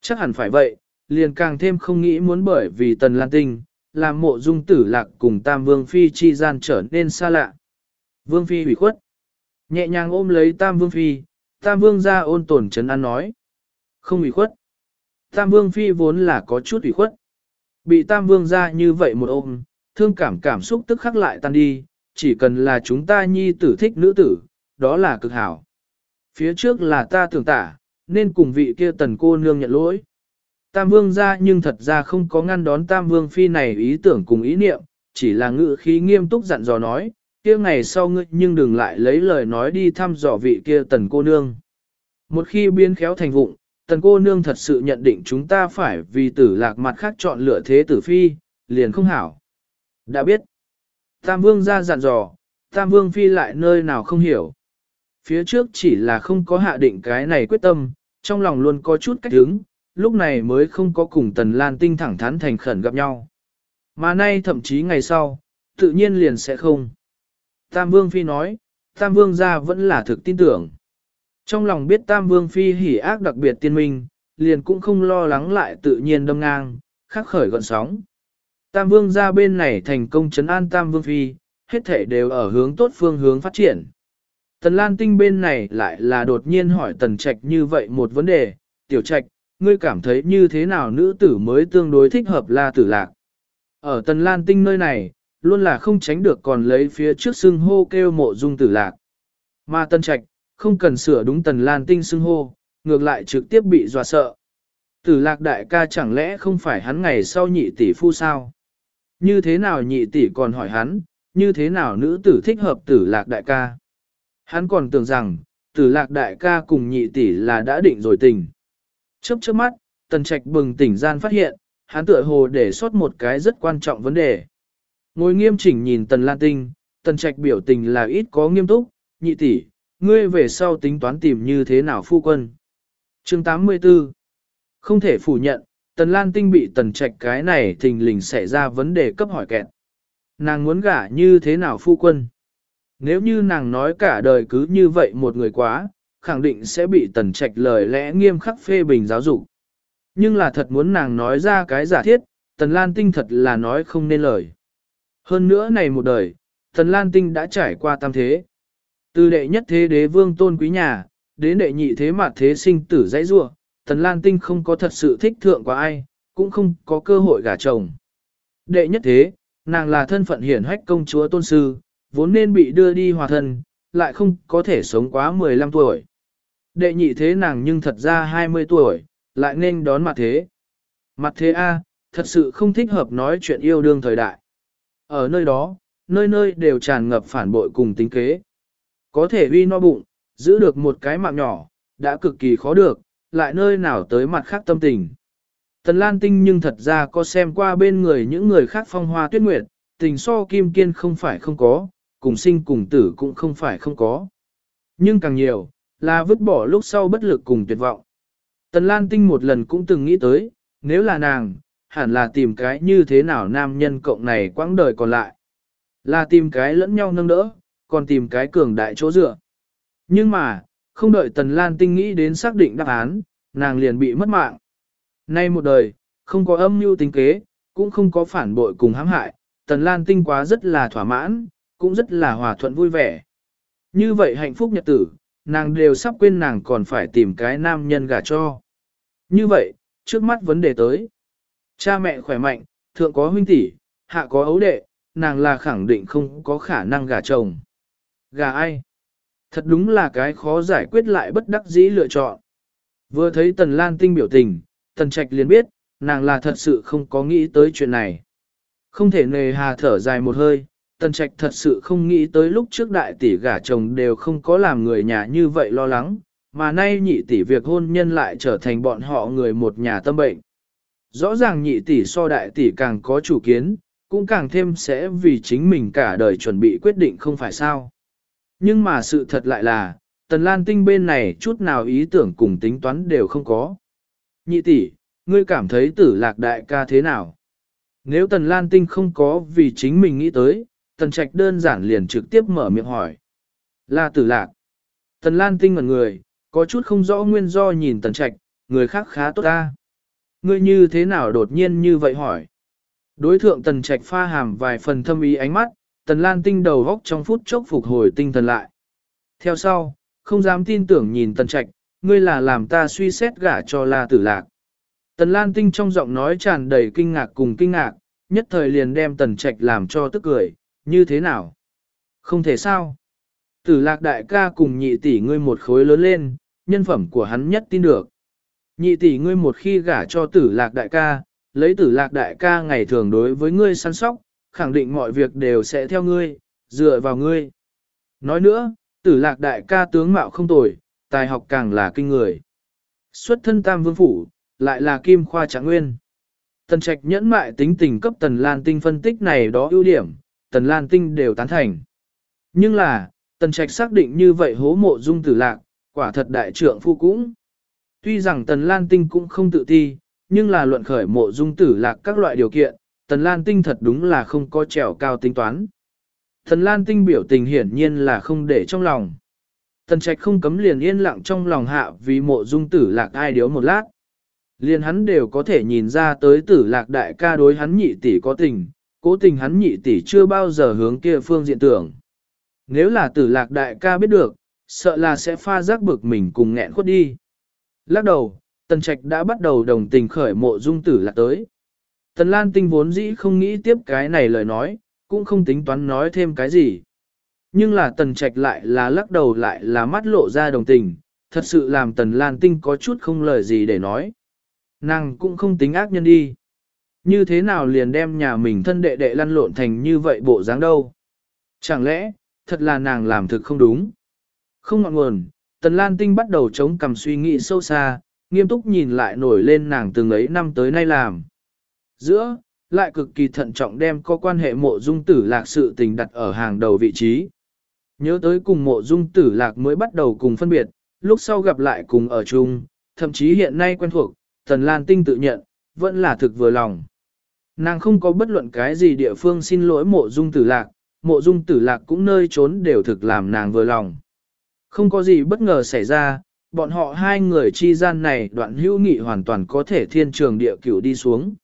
Chắc hẳn phải vậy, liền càng thêm không nghĩ muốn bởi vì tần lan tinh, làm mộ dung tử lạc cùng tam vương phi chi gian trở nên xa lạ. Vương phi hủy khuất. Nhẹ nhàng ôm lấy tam vương phi, tam vương ra ôn tổn chấn an nói. Không hủy khuất. Tam vương phi vốn là có chút hủy khuất. Bị tam vương ra như vậy một ôm, thương cảm cảm xúc tức khắc lại tan đi, chỉ cần là chúng ta nhi tử thích nữ tử, đó là cực hảo. Phía trước là ta tưởng tả, nên cùng vị kia tần cô nương nhận lỗi. Tam vương ra nhưng thật ra không có ngăn đón tam vương phi này ý tưởng cùng ý niệm, chỉ là ngự khí nghiêm túc dặn dò nói, kia ngày sau ngươi nhưng đừng lại lấy lời nói đi thăm dò vị kia tần cô nương. Một khi biến khéo thành vụng, tần cô nương thật sự nhận định chúng ta phải vì tử lạc mặt khác chọn lựa thế tử phi, liền không hảo. Đã biết, tam vương ra dặn dò, tam vương phi lại nơi nào không hiểu. Phía trước chỉ là không có hạ định cái này quyết tâm, trong lòng luôn có chút cách hứng, lúc này mới không có cùng Tần Lan Tinh thẳng thắn thành khẩn gặp nhau. Mà nay thậm chí ngày sau, tự nhiên liền sẽ không. Tam Vương Phi nói, Tam Vương gia vẫn là thực tin tưởng. Trong lòng biết Tam Vương Phi hỉ ác đặc biệt tiên minh, liền cũng không lo lắng lại tự nhiên đâm ngang, khắc khởi gọn sóng. Tam Vương ra bên này thành công chấn an Tam Vương Phi, hết thể đều ở hướng tốt phương hướng phát triển. Tần Lan Tinh bên này lại là đột nhiên hỏi Tần Trạch như vậy một vấn đề, Tiểu Trạch, ngươi cảm thấy như thế nào nữ tử mới tương đối thích hợp la tử lạc. Ở tần lan tinh nơi này, luôn là không tránh được còn lấy phía trước xưng hô kêu mộ dung tử lạc. Mà Tần trạch, không cần sửa đúng tần lan tinh xưng hô, ngược lại trực tiếp bị dọa sợ. Tử lạc đại ca chẳng lẽ không phải hắn ngày sau nhị tỷ phu sao? Như thế nào nhị tỷ còn hỏi hắn, như thế nào nữ tử thích hợp tử lạc đại ca? Hắn còn tưởng rằng, tử lạc đại ca cùng nhị tỷ là đã định rồi tình. Chớp chớp mắt, tần trạch bừng tỉnh gian phát hiện, hắn tựa hồ để sót một cái rất quan trọng vấn đề. Ngồi nghiêm chỉnh nhìn tần lan tinh, tần trạch biểu tình là ít có nghiêm túc, nhị tỷ, ngươi về sau tính toán tìm như thế nào phu quân. Chương 84 Không thể phủ nhận, tần lan tinh bị tần trạch cái này thình lình xảy ra vấn đề cấp hỏi kẹt. Nàng muốn gả như thế nào phu quân? Nếu như nàng nói cả đời cứ như vậy một người quá, khẳng định sẽ bị tần trạch lời lẽ nghiêm khắc phê bình giáo dục. Nhưng là thật muốn nàng nói ra cái giả thiết, tần lan tinh thật là nói không nên lời. Hơn nữa này một đời, tần lan tinh đã trải qua tam thế. Từ đệ nhất thế đế vương tôn quý nhà, đến đệ nhị thế mặt thế sinh tử dãy rua, tần lan tinh không có thật sự thích thượng qua ai, cũng không có cơ hội gả chồng. Đệ nhất thế, nàng là thân phận hiển hách công chúa tôn sư, vốn nên bị đưa đi hòa thân, lại không có thể sống quá 15 tuổi. Đệ nhị thế nàng nhưng thật ra 20 tuổi, lại nên đón mặt thế. Mặt thế A, thật sự không thích hợp nói chuyện yêu đương thời đại. Ở nơi đó, nơi nơi đều tràn ngập phản bội cùng tính kế. Có thể uy no bụng, giữ được một cái mạng nhỏ, đã cực kỳ khó được, lại nơi nào tới mặt khác tâm tình. Tần Lan Tinh nhưng thật ra có xem qua bên người những người khác phong hoa tuyết nguyệt, tình so kim kiên không phải không có, cùng sinh cùng tử cũng không phải không có. Nhưng càng nhiều, là vứt bỏ lúc sau bất lực cùng tuyệt vọng. Tần Lan Tinh một lần cũng từng nghĩ tới, nếu là nàng, hẳn là tìm cái như thế nào nam nhân cộng này quãng đời còn lại. Là tìm cái lẫn nhau nâng đỡ, còn tìm cái cường đại chỗ dựa. Nhưng mà, không đợi Tần Lan Tinh nghĩ đến xác định đáp án, nàng liền bị mất mạng. Nay một đời, không có âm mưu tính kế, cũng không có phản bội cùng hãm hại, Tần Lan Tinh quá rất là thỏa mãn, cũng rất là hòa thuận vui vẻ. Như vậy hạnh phúc nhật tử, nàng đều sắp quên nàng còn phải tìm cái nam nhân gả cho. Như vậy, trước mắt vấn đề tới. Cha mẹ khỏe mạnh, thượng có huynh tỷ, hạ có ấu đệ, nàng là khẳng định không có khả năng gả chồng. Gả ai? Thật đúng là cái khó giải quyết lại bất đắc dĩ lựa chọn. Vừa thấy Tần Lan Tinh biểu tình, Tần Trạch liền biết, nàng là thật sự không có nghĩ tới chuyện này. Không thể nề hà thở dài một hơi, Tần Trạch thật sự không nghĩ tới lúc trước đại tỷ gả chồng đều không có làm người nhà như vậy lo lắng, mà nay nhị tỷ việc hôn nhân lại trở thành bọn họ người một nhà tâm bệnh. Rõ ràng nhị tỷ so đại tỷ càng có chủ kiến, cũng càng thêm sẽ vì chính mình cả đời chuẩn bị quyết định không phải sao. Nhưng mà sự thật lại là, Tần Lan Tinh bên này chút nào ý tưởng cùng tính toán đều không có. Nhị tỷ, ngươi cảm thấy tử lạc đại ca thế nào? Nếu Tần Lan Tinh không có vì chính mình nghĩ tới, Tần Trạch đơn giản liền trực tiếp mở miệng hỏi. Là tử lạc. Tần Lan Tinh ngẩn người, có chút không rõ nguyên do nhìn Tần Trạch, người khác khá tốt ta. Ngươi như thế nào đột nhiên như vậy hỏi? Đối thượng Tần Trạch pha hàm vài phần thâm ý ánh mắt, Tần Lan Tinh đầu góc trong phút chốc phục hồi tinh thần lại. Theo sau, không dám tin tưởng nhìn Tần Trạch, ngươi là làm ta suy xét gả cho La Tử Lạc. Tần Lan Tinh trong giọng nói tràn đầy kinh ngạc cùng kinh ngạc, nhất thời liền đem Tần Trạch làm cho tức cười, như thế nào? Không thể sao? Tử Lạc đại ca cùng nhị tỷ ngươi một khối lớn lên, nhân phẩm của hắn nhất tin được. Nhị tỷ ngươi một khi gả cho Tử Lạc đại ca, lấy Tử Lạc đại ca ngày thường đối với ngươi săn sóc, khẳng định mọi việc đều sẽ theo ngươi, dựa vào ngươi. Nói nữa, Tử Lạc đại ca tướng mạo không tồi, tài học càng là kinh người. Xuất thân tam vương phủ, lại là kim khoa trạng nguyên. Tần trạch nhẫn mại tính tình cấp tần lan tinh phân tích này đó ưu điểm, tần lan tinh đều tán thành. Nhưng là, tần trạch xác định như vậy hố mộ dung tử lạc, quả thật đại trưởng phu cũng. Tuy rằng tần lan tinh cũng không tự ti, nhưng là luận khởi mộ dung tử lạc các loại điều kiện, tần lan tinh thật đúng là không có trèo cao tính toán. Tần lan tinh biểu tình hiển nhiên là không để trong lòng. Tần trạch không cấm liền yên lặng trong lòng hạ vì mộ dung tử lạc ai điếu một lát. Liền hắn đều có thể nhìn ra tới tử lạc đại ca đối hắn nhị tỷ có tình, cố tình hắn nhị tỷ chưa bao giờ hướng kia phương diện tưởng. Nếu là tử lạc đại ca biết được, sợ là sẽ pha giác bực mình cùng nghẹn khuất đi. Lắc đầu, tần trạch đã bắt đầu đồng tình khởi mộ dung tử lạc tới. Tần Lan Tinh vốn dĩ không nghĩ tiếp cái này lời nói, cũng không tính toán nói thêm cái gì. Nhưng là tần trạch lại là lắc đầu lại là mắt lộ ra đồng tình, thật sự làm tần Lan Tinh có chút không lời gì để nói. Nàng cũng không tính ác nhân đi. Như thế nào liền đem nhà mình thân đệ đệ lăn lộn thành như vậy bộ dáng đâu? Chẳng lẽ, thật là nàng làm thực không đúng? Không ngọn nguồn, Tần Lan Tinh bắt đầu chống cằm suy nghĩ sâu xa, nghiêm túc nhìn lại nổi lên nàng từng ấy năm tới nay làm. Giữa, lại cực kỳ thận trọng đem có quan hệ mộ dung tử lạc sự tình đặt ở hàng đầu vị trí. Nhớ tới cùng mộ dung tử lạc mới bắt đầu cùng phân biệt, lúc sau gặp lại cùng ở chung, thậm chí hiện nay quen thuộc, Tần Lan Tinh tự nhận, vẫn là thực vừa lòng. Nàng không có bất luận cái gì địa phương xin lỗi mộ dung tử lạc, mộ dung tử lạc cũng nơi trốn đều thực làm nàng vừa lòng. Không có gì bất ngờ xảy ra, bọn họ hai người chi gian này đoạn hữu nghị hoàn toàn có thể thiên trường địa cửu đi xuống.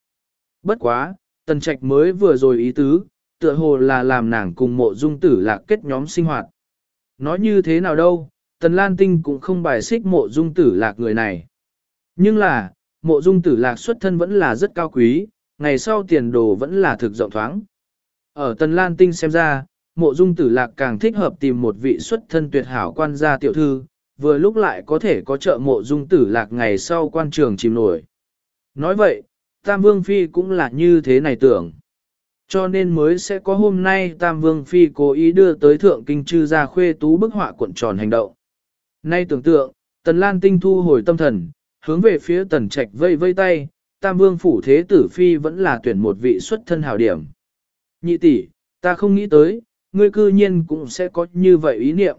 Bất quá, tần trạch mới vừa rồi ý tứ, tựa hồ là làm nàng cùng mộ dung tử lạc kết nhóm sinh hoạt. Nói như thế nào đâu, tần lan tinh cũng không bài xích mộ dung tử lạc người này. Nhưng là, mộ dung tử lạc xuất thân vẫn là rất cao quý, ngày sau tiền đồ vẫn là thực rộng thoáng. Ở Tần Lan Tinh xem ra, mộ dung tử lạc càng thích hợp tìm một vị xuất thân tuyệt hảo quan gia tiểu thư, vừa lúc lại có thể có trợ mộ dung tử lạc ngày sau quan trường chìm nổi. Nói vậy, Tam Vương Phi cũng là như thế này tưởng. Cho nên mới sẽ có hôm nay Tam Vương Phi cố ý đưa tới Thượng Kinh Trư ra khuê tú bức họa cuộn tròn hành động. Nay tưởng tượng, tần lan tinh thu hồi tâm thần, hướng về phía tần trạch vây vây tay, tam vương phủ thế tử phi vẫn là tuyển một vị xuất thân hào điểm. Nhị tỷ, ta không nghĩ tới, ngươi cư nhiên cũng sẽ có như vậy ý niệm.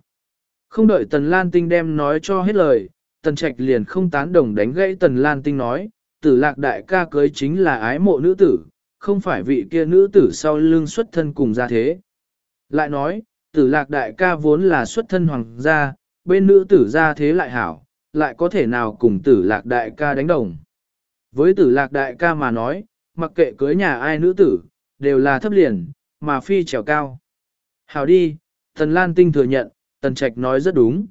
Không đợi tần lan tinh đem nói cho hết lời, tần trạch liền không tán đồng đánh gãy tần lan tinh nói, tử lạc đại ca cưới chính là ái mộ nữ tử, không phải vị kia nữ tử sau lưng xuất thân cùng gia thế. Lại nói, tử lạc đại ca vốn là xuất thân hoàng gia, bên nữ tử gia thế lại hảo, lại có thể nào cùng tử lạc đại ca đánh đồng. Với tử lạc đại ca mà nói, mặc kệ cưới nhà ai nữ tử, đều là thấp liền, mà phi trèo cao. Hảo đi, Tần Lan Tinh thừa nhận, Tần Trạch nói rất đúng.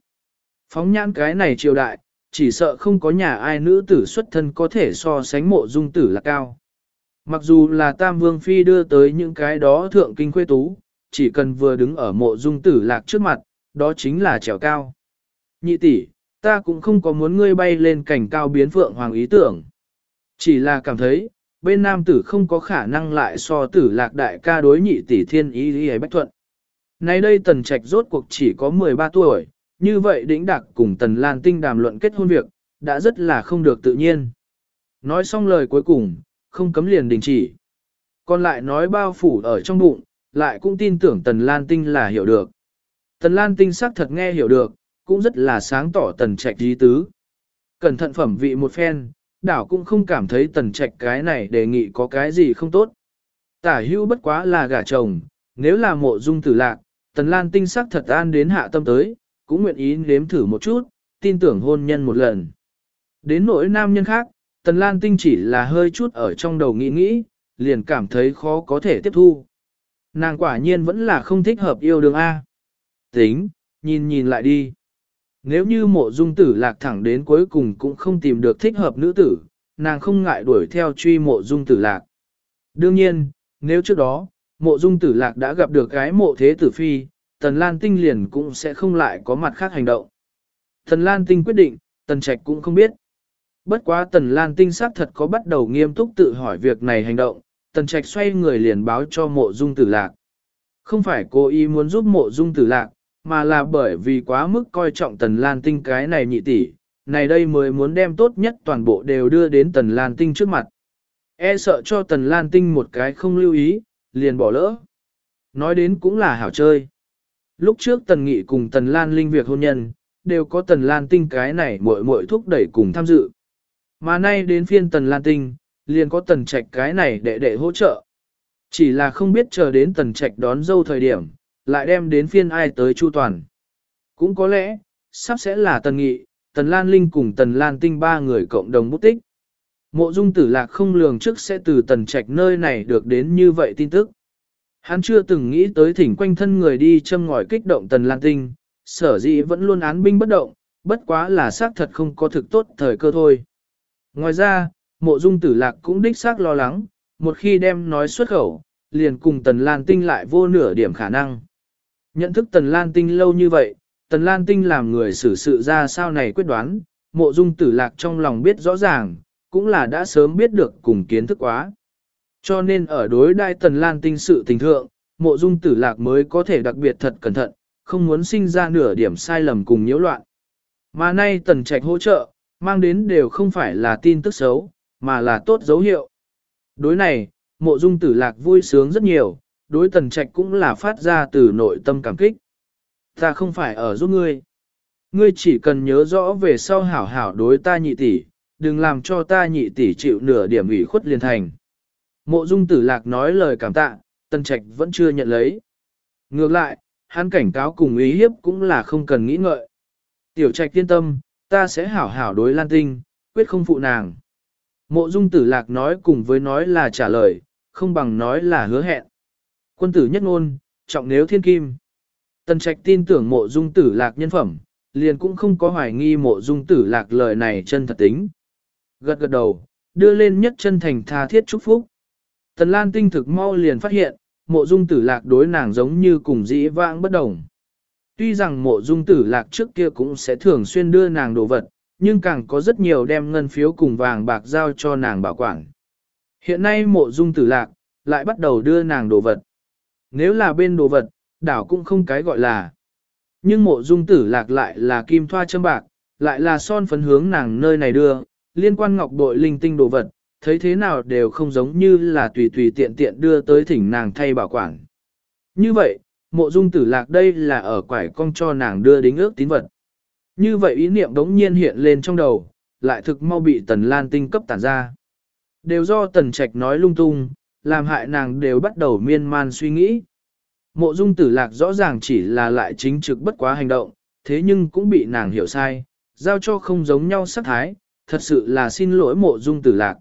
Phóng nhãn cái này triều đại, chỉ sợ không có nhà ai nữ tử xuất thân có thể so sánh mộ dung tử là cao. Mặc dù là Tam Vương Phi đưa tới những cái đó thượng kinh khuê tú, chỉ cần vừa đứng ở mộ dung tử lạc trước mặt, đó chính là trèo cao. Nhị tỷ, ta cũng không có muốn ngươi bay lên cảnh cao biến phượng hoàng ý tưởng. Chỉ là cảm thấy, bên nam tử không có khả năng lại so tử lạc đại ca đối nhị tỷ thiên ý ý bách thuận. Nay đây tần trạch rốt cuộc chỉ có 13 tuổi, như vậy đỉnh đặc cùng tần lan tinh đàm luận kết hôn việc, đã rất là không được tự nhiên. Nói xong lời cuối cùng, không cấm liền đình chỉ. Còn lại nói bao phủ ở trong bụng, lại cũng tin tưởng tần lan tinh là hiểu được. Tần lan tinh xác thật nghe hiểu được, cũng rất là sáng tỏ tần trạch ý tứ. Cẩn thận phẩm vị một phen, đảo cũng không cảm thấy tần trạch cái này đề nghị có cái gì không tốt. Tả hưu bất quá là gả chồng, nếu là mộ dung tử lạc, tần lan tinh xác thật an đến hạ tâm tới, cũng nguyện ý nếm thử một chút, tin tưởng hôn nhân một lần. Đến nỗi nam nhân khác, tần lan tinh chỉ là hơi chút ở trong đầu nghĩ nghĩ, liền cảm thấy khó có thể tiếp thu. Nàng quả nhiên vẫn là không thích hợp yêu đương A. Tính, nhìn nhìn lại đi. Nếu như mộ dung tử lạc thẳng đến cuối cùng cũng không tìm được thích hợp nữ tử, nàng không ngại đuổi theo truy mộ dung tử lạc. Đương nhiên, nếu trước đó, mộ dung tử lạc đã gặp được cái mộ thế tử phi, tần lan tinh liền cũng sẽ không lại có mặt khác hành động. Tần lan tinh quyết định, tần trạch cũng không biết. Bất quá tần lan tinh xác thật có bắt đầu nghiêm túc tự hỏi việc này hành động, tần trạch xoay người liền báo cho mộ dung tử lạc. Không phải cô ý muốn giúp mộ dung tử lạc, mà là bởi vì quá mức coi trọng tần lan tinh cái này nhị tỷ, này đây mới muốn đem tốt nhất toàn bộ đều đưa đến tần lan tinh trước mặt. E sợ cho tần lan tinh một cái không lưu ý, liền bỏ lỡ. Nói đến cũng là hảo chơi. Lúc trước tần nghị cùng tần lan linh việc hôn nhân, đều có tần lan tinh cái này muội muội thúc đẩy cùng tham dự. Mà nay đến phiên tần lan tinh, liền có tần trạch cái này để để hỗ trợ. Chỉ là không biết chờ đến tần trạch đón dâu thời điểm, lại đem đến phiên ai tới chu toàn. Cũng có lẽ, sắp sẽ là Tần Nghị, Tần Lan Linh cùng Tần Lan Tinh ba người cộng đồng bút tích. Mộ dung tử lạc không lường trước sẽ từ Tần Trạch nơi này được đến như vậy tin tức. Hắn chưa từng nghĩ tới thỉnh quanh thân người đi châm ngòi kích động Tần Lan Tinh, sở dĩ vẫn luôn án binh bất động, bất quá là xác thật không có thực tốt thời cơ thôi. Ngoài ra, mộ dung tử lạc cũng đích xác lo lắng, một khi đem nói xuất khẩu, liền cùng Tần Lan Tinh lại vô nửa điểm khả năng. Nhận thức Tần Lan Tinh lâu như vậy, Tần Lan Tinh làm người xử sự ra sao này quyết đoán, mộ dung tử lạc trong lòng biết rõ ràng, cũng là đã sớm biết được cùng kiến thức quá. Cho nên ở đối đại Tần Lan Tinh sự tình thượng, mộ dung tử lạc mới có thể đặc biệt thật cẩn thận, không muốn sinh ra nửa điểm sai lầm cùng nhiễu loạn. Mà nay Tần Trạch hỗ trợ, mang đến đều không phải là tin tức xấu, mà là tốt dấu hiệu. Đối này, mộ dung tử lạc vui sướng rất nhiều, đối tần trạch cũng là phát ra từ nội tâm cảm kích. Ta không phải ở giúp ngươi. Ngươi chỉ cần nhớ rõ về sau hảo hảo đối ta nhị tỷ, đừng làm cho ta nhị tỷ chịu nửa điểm ủy khuất liền thành. Mộ dung tử lạc nói lời cảm tạ, tần trạch vẫn chưa nhận lấy. Ngược lại, hắn cảnh cáo cùng ý hiếp cũng là không cần nghĩ ngợi. Tiểu trạch yên tâm, ta sẽ hảo hảo đối lan tinh, quyết không phụ nàng. Mộ dung tử lạc nói cùng với nói là trả lời, không bằng nói là hứa hẹn. Quân tử nhất ngôn, trọng nếu thiên kim. Tần trạch tin tưởng mộ dung tử lạc nhân phẩm, liền cũng không có hoài nghi mộ dung tử lạc lời này chân thật tính. Gật gật đầu, đưa lên nhất chân thành tha thiết chúc phúc. Tần Lan tinh thực mau liền phát hiện, mộ dung tử lạc đối nàng giống như cùng dĩ vãng bất đồng. Tuy rằng mộ dung tử lạc trước kia cũng sẽ thường xuyên đưa nàng đồ vật, nhưng càng có rất nhiều đem ngân phiếu cùng vàng bạc giao cho nàng bảo quản. Hiện nay mộ dung tử lạc, lại bắt đầu đưa nàng đồ vật. Nếu là bên đồ vật, đảo cũng không cái gọi là. Nhưng mộ dung tử lạc lại là kim thoa châm bạc, lại là son phấn hướng nàng nơi này đưa, liên quan ngọc bội linh tinh đồ vật, thấy thế nào đều không giống như là tùy tùy tiện tiện đưa tới thỉnh nàng thay bảo quản. Như vậy, mộ dung tử lạc đây là ở quải cong cho nàng đưa đính ước tín vật. Như vậy ý niệm đống nhiên hiện lên trong đầu, lại thực mau bị tần lan tinh cấp tản ra. Đều do tần trạch nói lung tung, làm hại nàng đều bắt đầu miên man suy nghĩ. Mộ dung tử lạc rõ ràng chỉ là lại chính trực bất quá hành động, thế nhưng cũng bị nàng hiểu sai, giao cho không giống nhau sắc thái, thật sự là xin lỗi mộ dung tử lạc.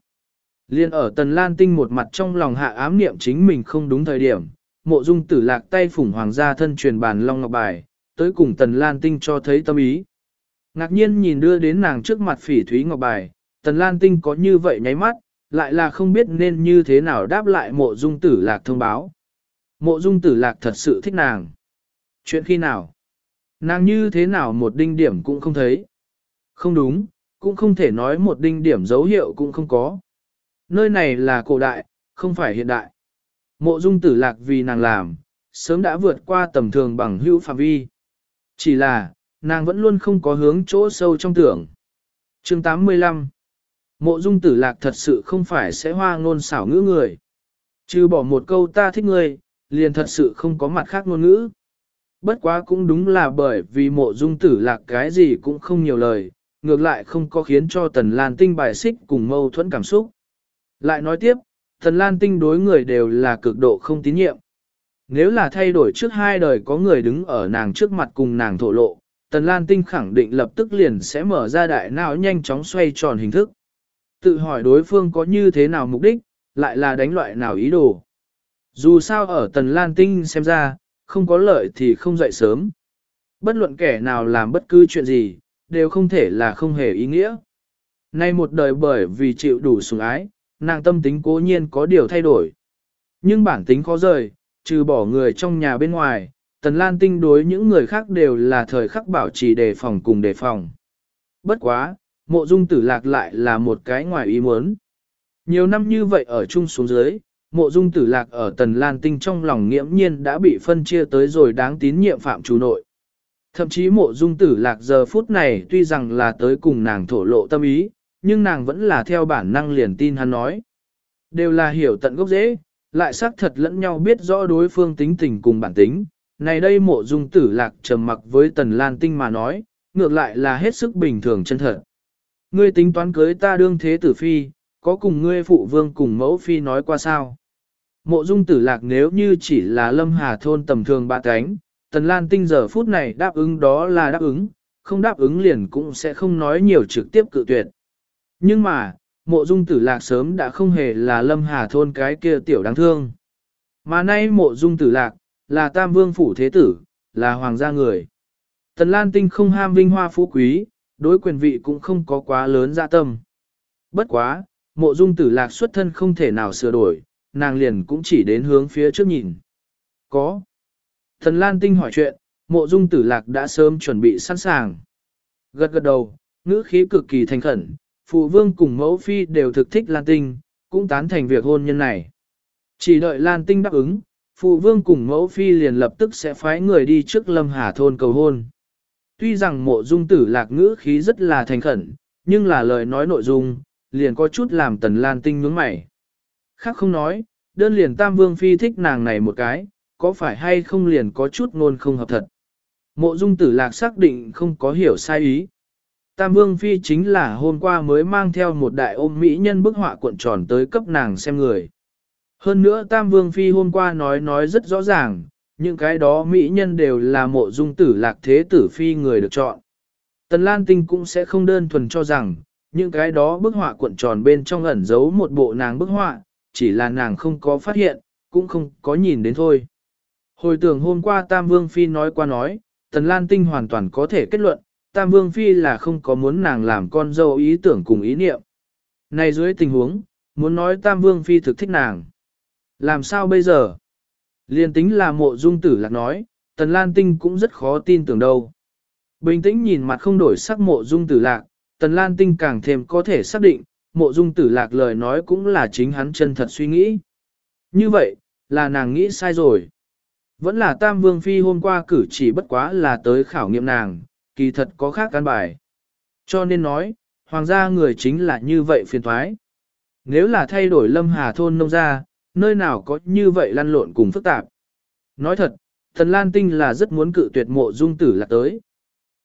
Liên ở tần lan tinh một mặt trong lòng hạ ám niệm chính mình không đúng thời điểm, mộ dung tử lạc tay phủng hoàng gia thân truyền bàn long ngọc bài, tới cùng tần lan tinh cho thấy tâm ý. Ngạc nhiên nhìn đưa đến nàng trước mặt phỉ thúy ngọc bài, tần lan tinh có như vậy nháy mắt, lại là không biết nên như thế nào đáp lại mộ dung tử lạc thông báo. Mộ dung tử lạc thật sự thích nàng. Chuyện khi nào? Nàng như thế nào một đinh điểm cũng không thấy. Không đúng, cũng không thể nói một đinh điểm dấu hiệu cũng không có. Nơi này là cổ đại, không phải hiện đại. Mộ dung tử lạc vì nàng làm, sớm đã vượt qua tầm thường bằng hữu phạm vi. Chỉ là, nàng vẫn luôn không có hướng chỗ sâu trong tưởng. chương 85 Mộ dung tử lạc thật sự không phải sẽ hoa ngôn xảo ngữ người. Trừ bỏ một câu ta thích ngươi, liền thật sự không có mặt khác ngôn ngữ. Bất quá cũng đúng là bởi vì mộ dung tử lạc cái gì cũng không nhiều lời, ngược lại không có khiến cho tần lan tinh bài xích cùng mâu thuẫn cảm xúc. Lại nói tiếp, thần lan tinh đối người đều là cực độ không tín nhiệm. Nếu là thay đổi trước hai đời có người đứng ở nàng trước mặt cùng nàng thổ lộ, tần lan tinh khẳng định lập tức liền sẽ mở ra đại não nhanh chóng xoay tròn hình thức. Tự hỏi đối phương có như thế nào mục đích, lại là đánh loại nào ý đồ. Dù sao ở tần lan tinh xem ra, không có lợi thì không dậy sớm. Bất luận kẻ nào làm bất cứ chuyện gì, đều không thể là không hề ý nghĩa. Nay một đời bởi vì chịu đủ sủng ái, nàng tâm tính cố nhiên có điều thay đổi. Nhưng bản tính khó rời, trừ bỏ người trong nhà bên ngoài, Tần Lan Tinh đối những người khác đều là thời khắc bảo trì đề phòng cùng đề phòng. Bất quá, mộ dung tử lạc lại là một cái ngoài ý muốn. Nhiều năm như vậy ở chung xuống dưới, mộ dung tử lạc ở Tần Lan Tinh trong lòng nghiễm nhiên đã bị phân chia tới rồi đáng tín nhiệm phạm chủ nội. Thậm chí mộ dung tử lạc giờ phút này tuy rằng là tới cùng nàng thổ lộ tâm ý, nhưng nàng vẫn là theo bản năng liền tin hắn nói. Đều là hiểu tận gốc dễ, lại xác thật lẫn nhau biết rõ đối phương tính tình cùng bản tính. Này đây mộ dung tử lạc trầm mặc với tần lan tinh mà nói, ngược lại là hết sức bình thường chân thật. Ngươi tính toán cưới ta đương thế tử phi, có cùng ngươi phụ vương cùng mẫu phi nói qua sao? Mộ dung tử lạc nếu như chỉ là lâm hà thôn tầm thường bạ cánh, tần lan tinh giờ phút này đáp ứng đó là đáp ứng, không đáp ứng liền cũng sẽ không nói nhiều trực tiếp cự tuyệt. Nhưng mà, mộ dung tử lạc sớm đã không hề là lâm hà thôn cái kia tiểu đáng thương. Mà nay mộ dung tử lạc, là tam vương phủ thế tử, là hoàng gia người. Tần Lan Tinh không ham vinh hoa phú quý, đối quyền vị cũng không có quá lớn dạ tâm. Bất quá, mộ dung tử lạc xuất thân không thể nào sửa đổi, nàng liền cũng chỉ đến hướng phía trước nhìn. Có. Tần Lan Tinh hỏi chuyện, mộ dung tử lạc đã sớm chuẩn bị sẵn sàng. Gật gật đầu, ngữ khí cực kỳ thành khẩn, phụ vương cùng mẫu phi đều thực thích Lan Tinh, cũng tán thành việc hôn nhân này. Chỉ đợi Lan Tinh đáp ứng, phụ vương cùng mẫu phi liền lập tức sẽ phái người đi trước Lâm Hà thôn cầu hôn. Tuy rằng mộ dung tử lạc ngữ khí rất là thành khẩn, nhưng là lời nói nội dung, liền có chút làm tần Lan Tinh nhướng mày. Khác không nói, đơn liền Tam Vương Phi thích nàng này một cái, có phải hay không liền có chút ngôn không hợp thật. Mộ dung tử lạc xác định không có hiểu sai ý. Tam Vương Phi chính là hôm qua mới mang theo một đại ôm mỹ nhân bức họa cuộn tròn tới cấp nàng xem người. Hơn nữa Tam Vương Phi hôm qua nói nói rất rõ ràng, những cái đó mỹ nhân đều là mộ dung tử lạc thế tử Phi người được chọn. Tần Lan Tinh cũng sẽ không đơn thuần cho rằng, những cái đó bức họa cuộn tròn bên trong ẩn giấu một bộ nàng bức họa, chỉ là nàng không có phát hiện, cũng không có nhìn đến thôi. Hồi tưởng hôm qua Tam Vương Phi nói qua nói, Tần Lan Tinh hoàn toàn có thể kết luận, Tam Vương Phi là không có muốn nàng làm con dâu ý tưởng cùng ý niệm. Này dưới tình huống, muốn nói Tam Vương Phi thực thích nàng. Làm sao bây giờ? Liên tính là mộ dung tử lạc nói, Tần Lan Tinh cũng rất khó tin tưởng đâu. Bình tĩnh nhìn mặt không đổi sắc mộ dung tử lạc, Tần Lan Tinh càng thêm có thể xác định, mộ dung tử lạc lời nói cũng là chính hắn chân thật suy nghĩ. Như vậy, là nàng nghĩ sai rồi. Vẫn là Tam Vương Phi hôm qua cử chỉ bất quá là tới khảo nghiệm nàng, kỳ thật có khác căn bài. Cho nên nói, hoàng gia người chính là như vậy phiền thoái. Nếu là thay đổi lâm hà thôn nông gia, nơi nào có như vậy lăn lộn cùng phức tạp. Nói thật, thần Lan Tinh là rất muốn cự tuyệt mộ dung tử là tới.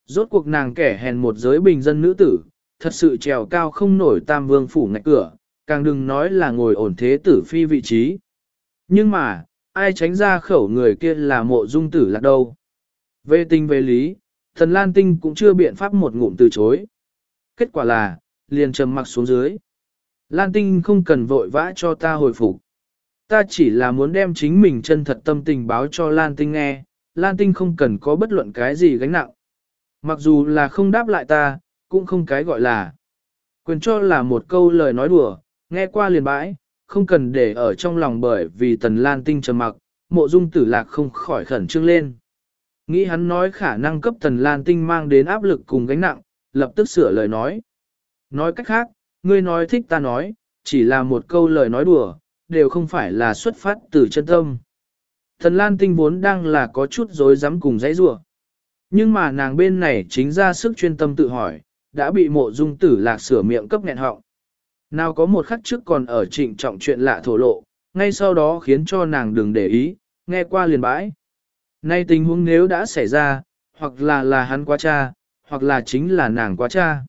Rốt cuộc nàng kẻ hèn một giới bình dân nữ tử, thật sự trèo cao không nổi tam vương phủ ngạch cửa, càng đừng nói là ngồi ổn thế tử phi vị trí. Nhưng mà, ai tránh ra khẩu người kia là mộ dung tử lạc đâu. Về tình về lý, thần Lan Tinh cũng chưa biện pháp một ngụm từ chối. Kết quả là, liền trầm mặc xuống dưới. Lan Tinh không cần vội vã cho ta hồi phục. Ta chỉ là muốn đem chính mình chân thật tâm tình báo cho Lan Tinh nghe, Lan Tinh không cần có bất luận cái gì gánh nặng. Mặc dù là không đáp lại ta, cũng không cái gọi là. Quyền cho là một câu lời nói đùa, nghe qua liền bãi, không cần để ở trong lòng bởi vì tần Lan Tinh trầm mặc, mộ dung tử lạc không khỏi khẩn trương lên. Nghĩ hắn nói khả năng cấp tần Lan Tinh mang đến áp lực cùng gánh nặng, lập tức sửa lời nói. Nói cách khác, ngươi nói thích ta nói, chỉ là một câu lời nói đùa, đều không phải là xuất phát từ chân tâm. Thần Lan Tinh vốn đang là có chút dối rắm cùng dãy rủa Nhưng mà nàng bên này chính ra sức chuyên tâm tự hỏi, đã bị mộ dung tử lạc sửa miệng cấp nghẹn họng. Nào có một khắc trước còn ở trịnh trọng chuyện lạ thổ lộ, ngay sau đó khiến cho nàng đừng để ý, nghe qua liền bãi. Nay tình huống nếu đã xảy ra, hoặc là là hắn quá cha, hoặc là chính là nàng quá cha.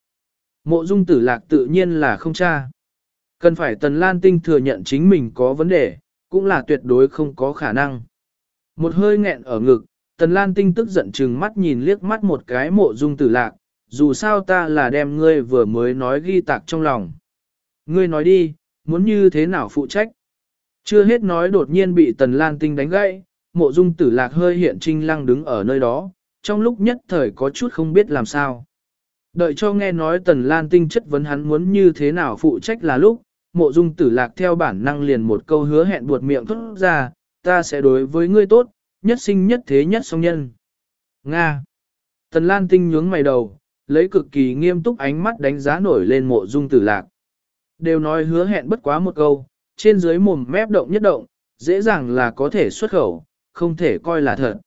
Mộ dung tử lạc tự nhiên là không cha. Cần phải Tần Lan Tinh thừa nhận chính mình có vấn đề, cũng là tuyệt đối không có khả năng. Một hơi nghẹn ở ngực, Tần Lan Tinh tức giận chừng mắt nhìn liếc mắt một cái mộ dung tử lạc, dù sao ta là đem ngươi vừa mới nói ghi tạc trong lòng. Ngươi nói đi, muốn như thế nào phụ trách? Chưa hết nói đột nhiên bị Tần Lan Tinh đánh gãy, mộ dung tử lạc hơi hiện trinh lăng đứng ở nơi đó, trong lúc nhất thời có chút không biết làm sao. Đợi cho nghe nói Tần Lan Tinh chất vấn hắn muốn như thế nào phụ trách là lúc, mộ dung tử lạc theo bản năng liền một câu hứa hẹn buột miệng thốt ra, ta sẽ đối với ngươi tốt, nhất sinh nhất thế nhất song nhân. Nga. Tần Lan Tinh nhướng mày đầu, lấy cực kỳ nghiêm túc ánh mắt đánh giá nổi lên mộ dung tử lạc. Đều nói hứa hẹn bất quá một câu, trên dưới mồm mép động nhất động, dễ dàng là có thể xuất khẩu, không thể coi là thật.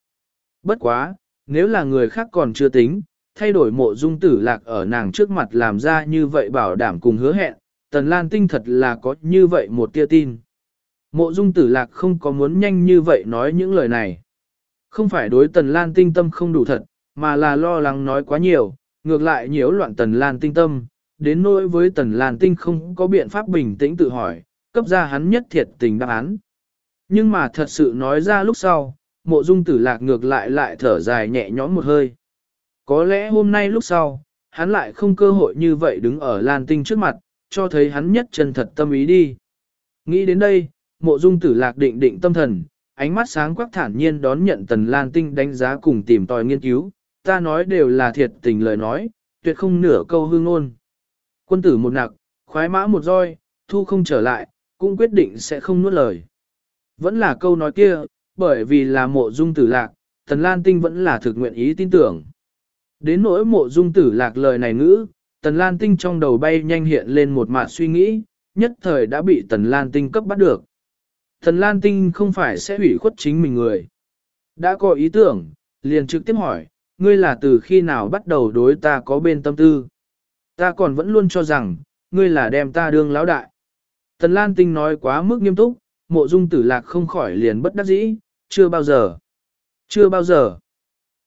Bất quá, nếu là người khác còn chưa tính, thay đổi mộ dung tử lạc ở nàng trước mặt làm ra như vậy bảo đảm cùng hứa hẹn, tần lan tinh thật là có như vậy một tia tin. Mộ dung tử lạc không có muốn nhanh như vậy nói những lời này. Không phải đối tần lan tinh tâm không đủ thật, mà là lo lắng nói quá nhiều, ngược lại nhiễu loạn tần lan tinh tâm, đến nỗi với tần lan tinh không có biện pháp bình tĩnh tự hỏi, cấp ra hắn nhất thiệt tình đáp án. Nhưng mà thật sự nói ra lúc sau, mộ dung tử lạc ngược lại lại thở dài nhẹ nhõm một hơi. Có lẽ hôm nay lúc sau, hắn lại không cơ hội như vậy đứng ở Lan Tinh trước mặt, cho thấy hắn nhất chân thật tâm ý đi. Nghĩ đến đây, mộ dung tử lạc định định tâm thần, ánh mắt sáng quắc thản nhiên đón nhận tần Lan Tinh đánh giá cùng tìm tòi nghiên cứu, ta nói đều là thiệt tình lời nói, tuyệt không nửa câu hương ngôn. Quân tử một nặc, khoái mã một roi, thu không trở lại, cũng quyết định sẽ không nuốt lời. Vẫn là câu nói kia, bởi vì là mộ dung tử lạc, tần Lan Tinh vẫn là thực nguyện ý tin tưởng. Đến nỗi mộ dung tử lạc lời này ngữ, Tần Lan Tinh trong đầu bay nhanh hiện lên một mạt suy nghĩ, nhất thời đã bị Tần Lan Tinh cấp bắt được. Tần Lan Tinh không phải sẽ hủy khuất chính mình người. Đã có ý tưởng, liền trực tiếp hỏi, ngươi là từ khi nào bắt đầu đối ta có bên tâm tư? Ta còn vẫn luôn cho rằng, ngươi là đem ta đương lão đại. Tần Lan Tinh nói quá mức nghiêm túc, mộ dung tử lạc không khỏi liền bất đắc dĩ, chưa bao giờ. Chưa bao giờ.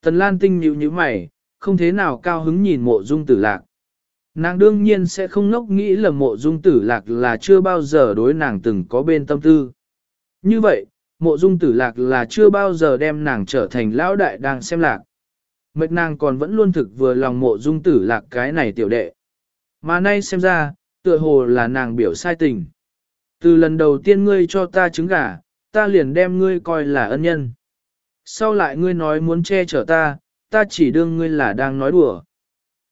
Tần Lan Tinh nhíu như mày, không thế nào cao hứng nhìn mộ dung tử lạc. Nàng đương nhiên sẽ không ngốc nghĩ là mộ dung tử lạc là chưa bao giờ đối nàng từng có bên tâm tư. Như vậy, mộ dung tử lạc là chưa bao giờ đem nàng trở thành lão đại đang xem lạc. Mệt nàng còn vẫn luôn thực vừa lòng mộ dung tử lạc cái này tiểu đệ. Mà nay xem ra, tựa hồ là nàng biểu sai tình. Từ lần đầu tiên ngươi cho ta trứng gà, ta liền đem ngươi coi là ân nhân. Sau lại ngươi nói muốn che chở ta, ta chỉ đương ngươi là đang nói đùa.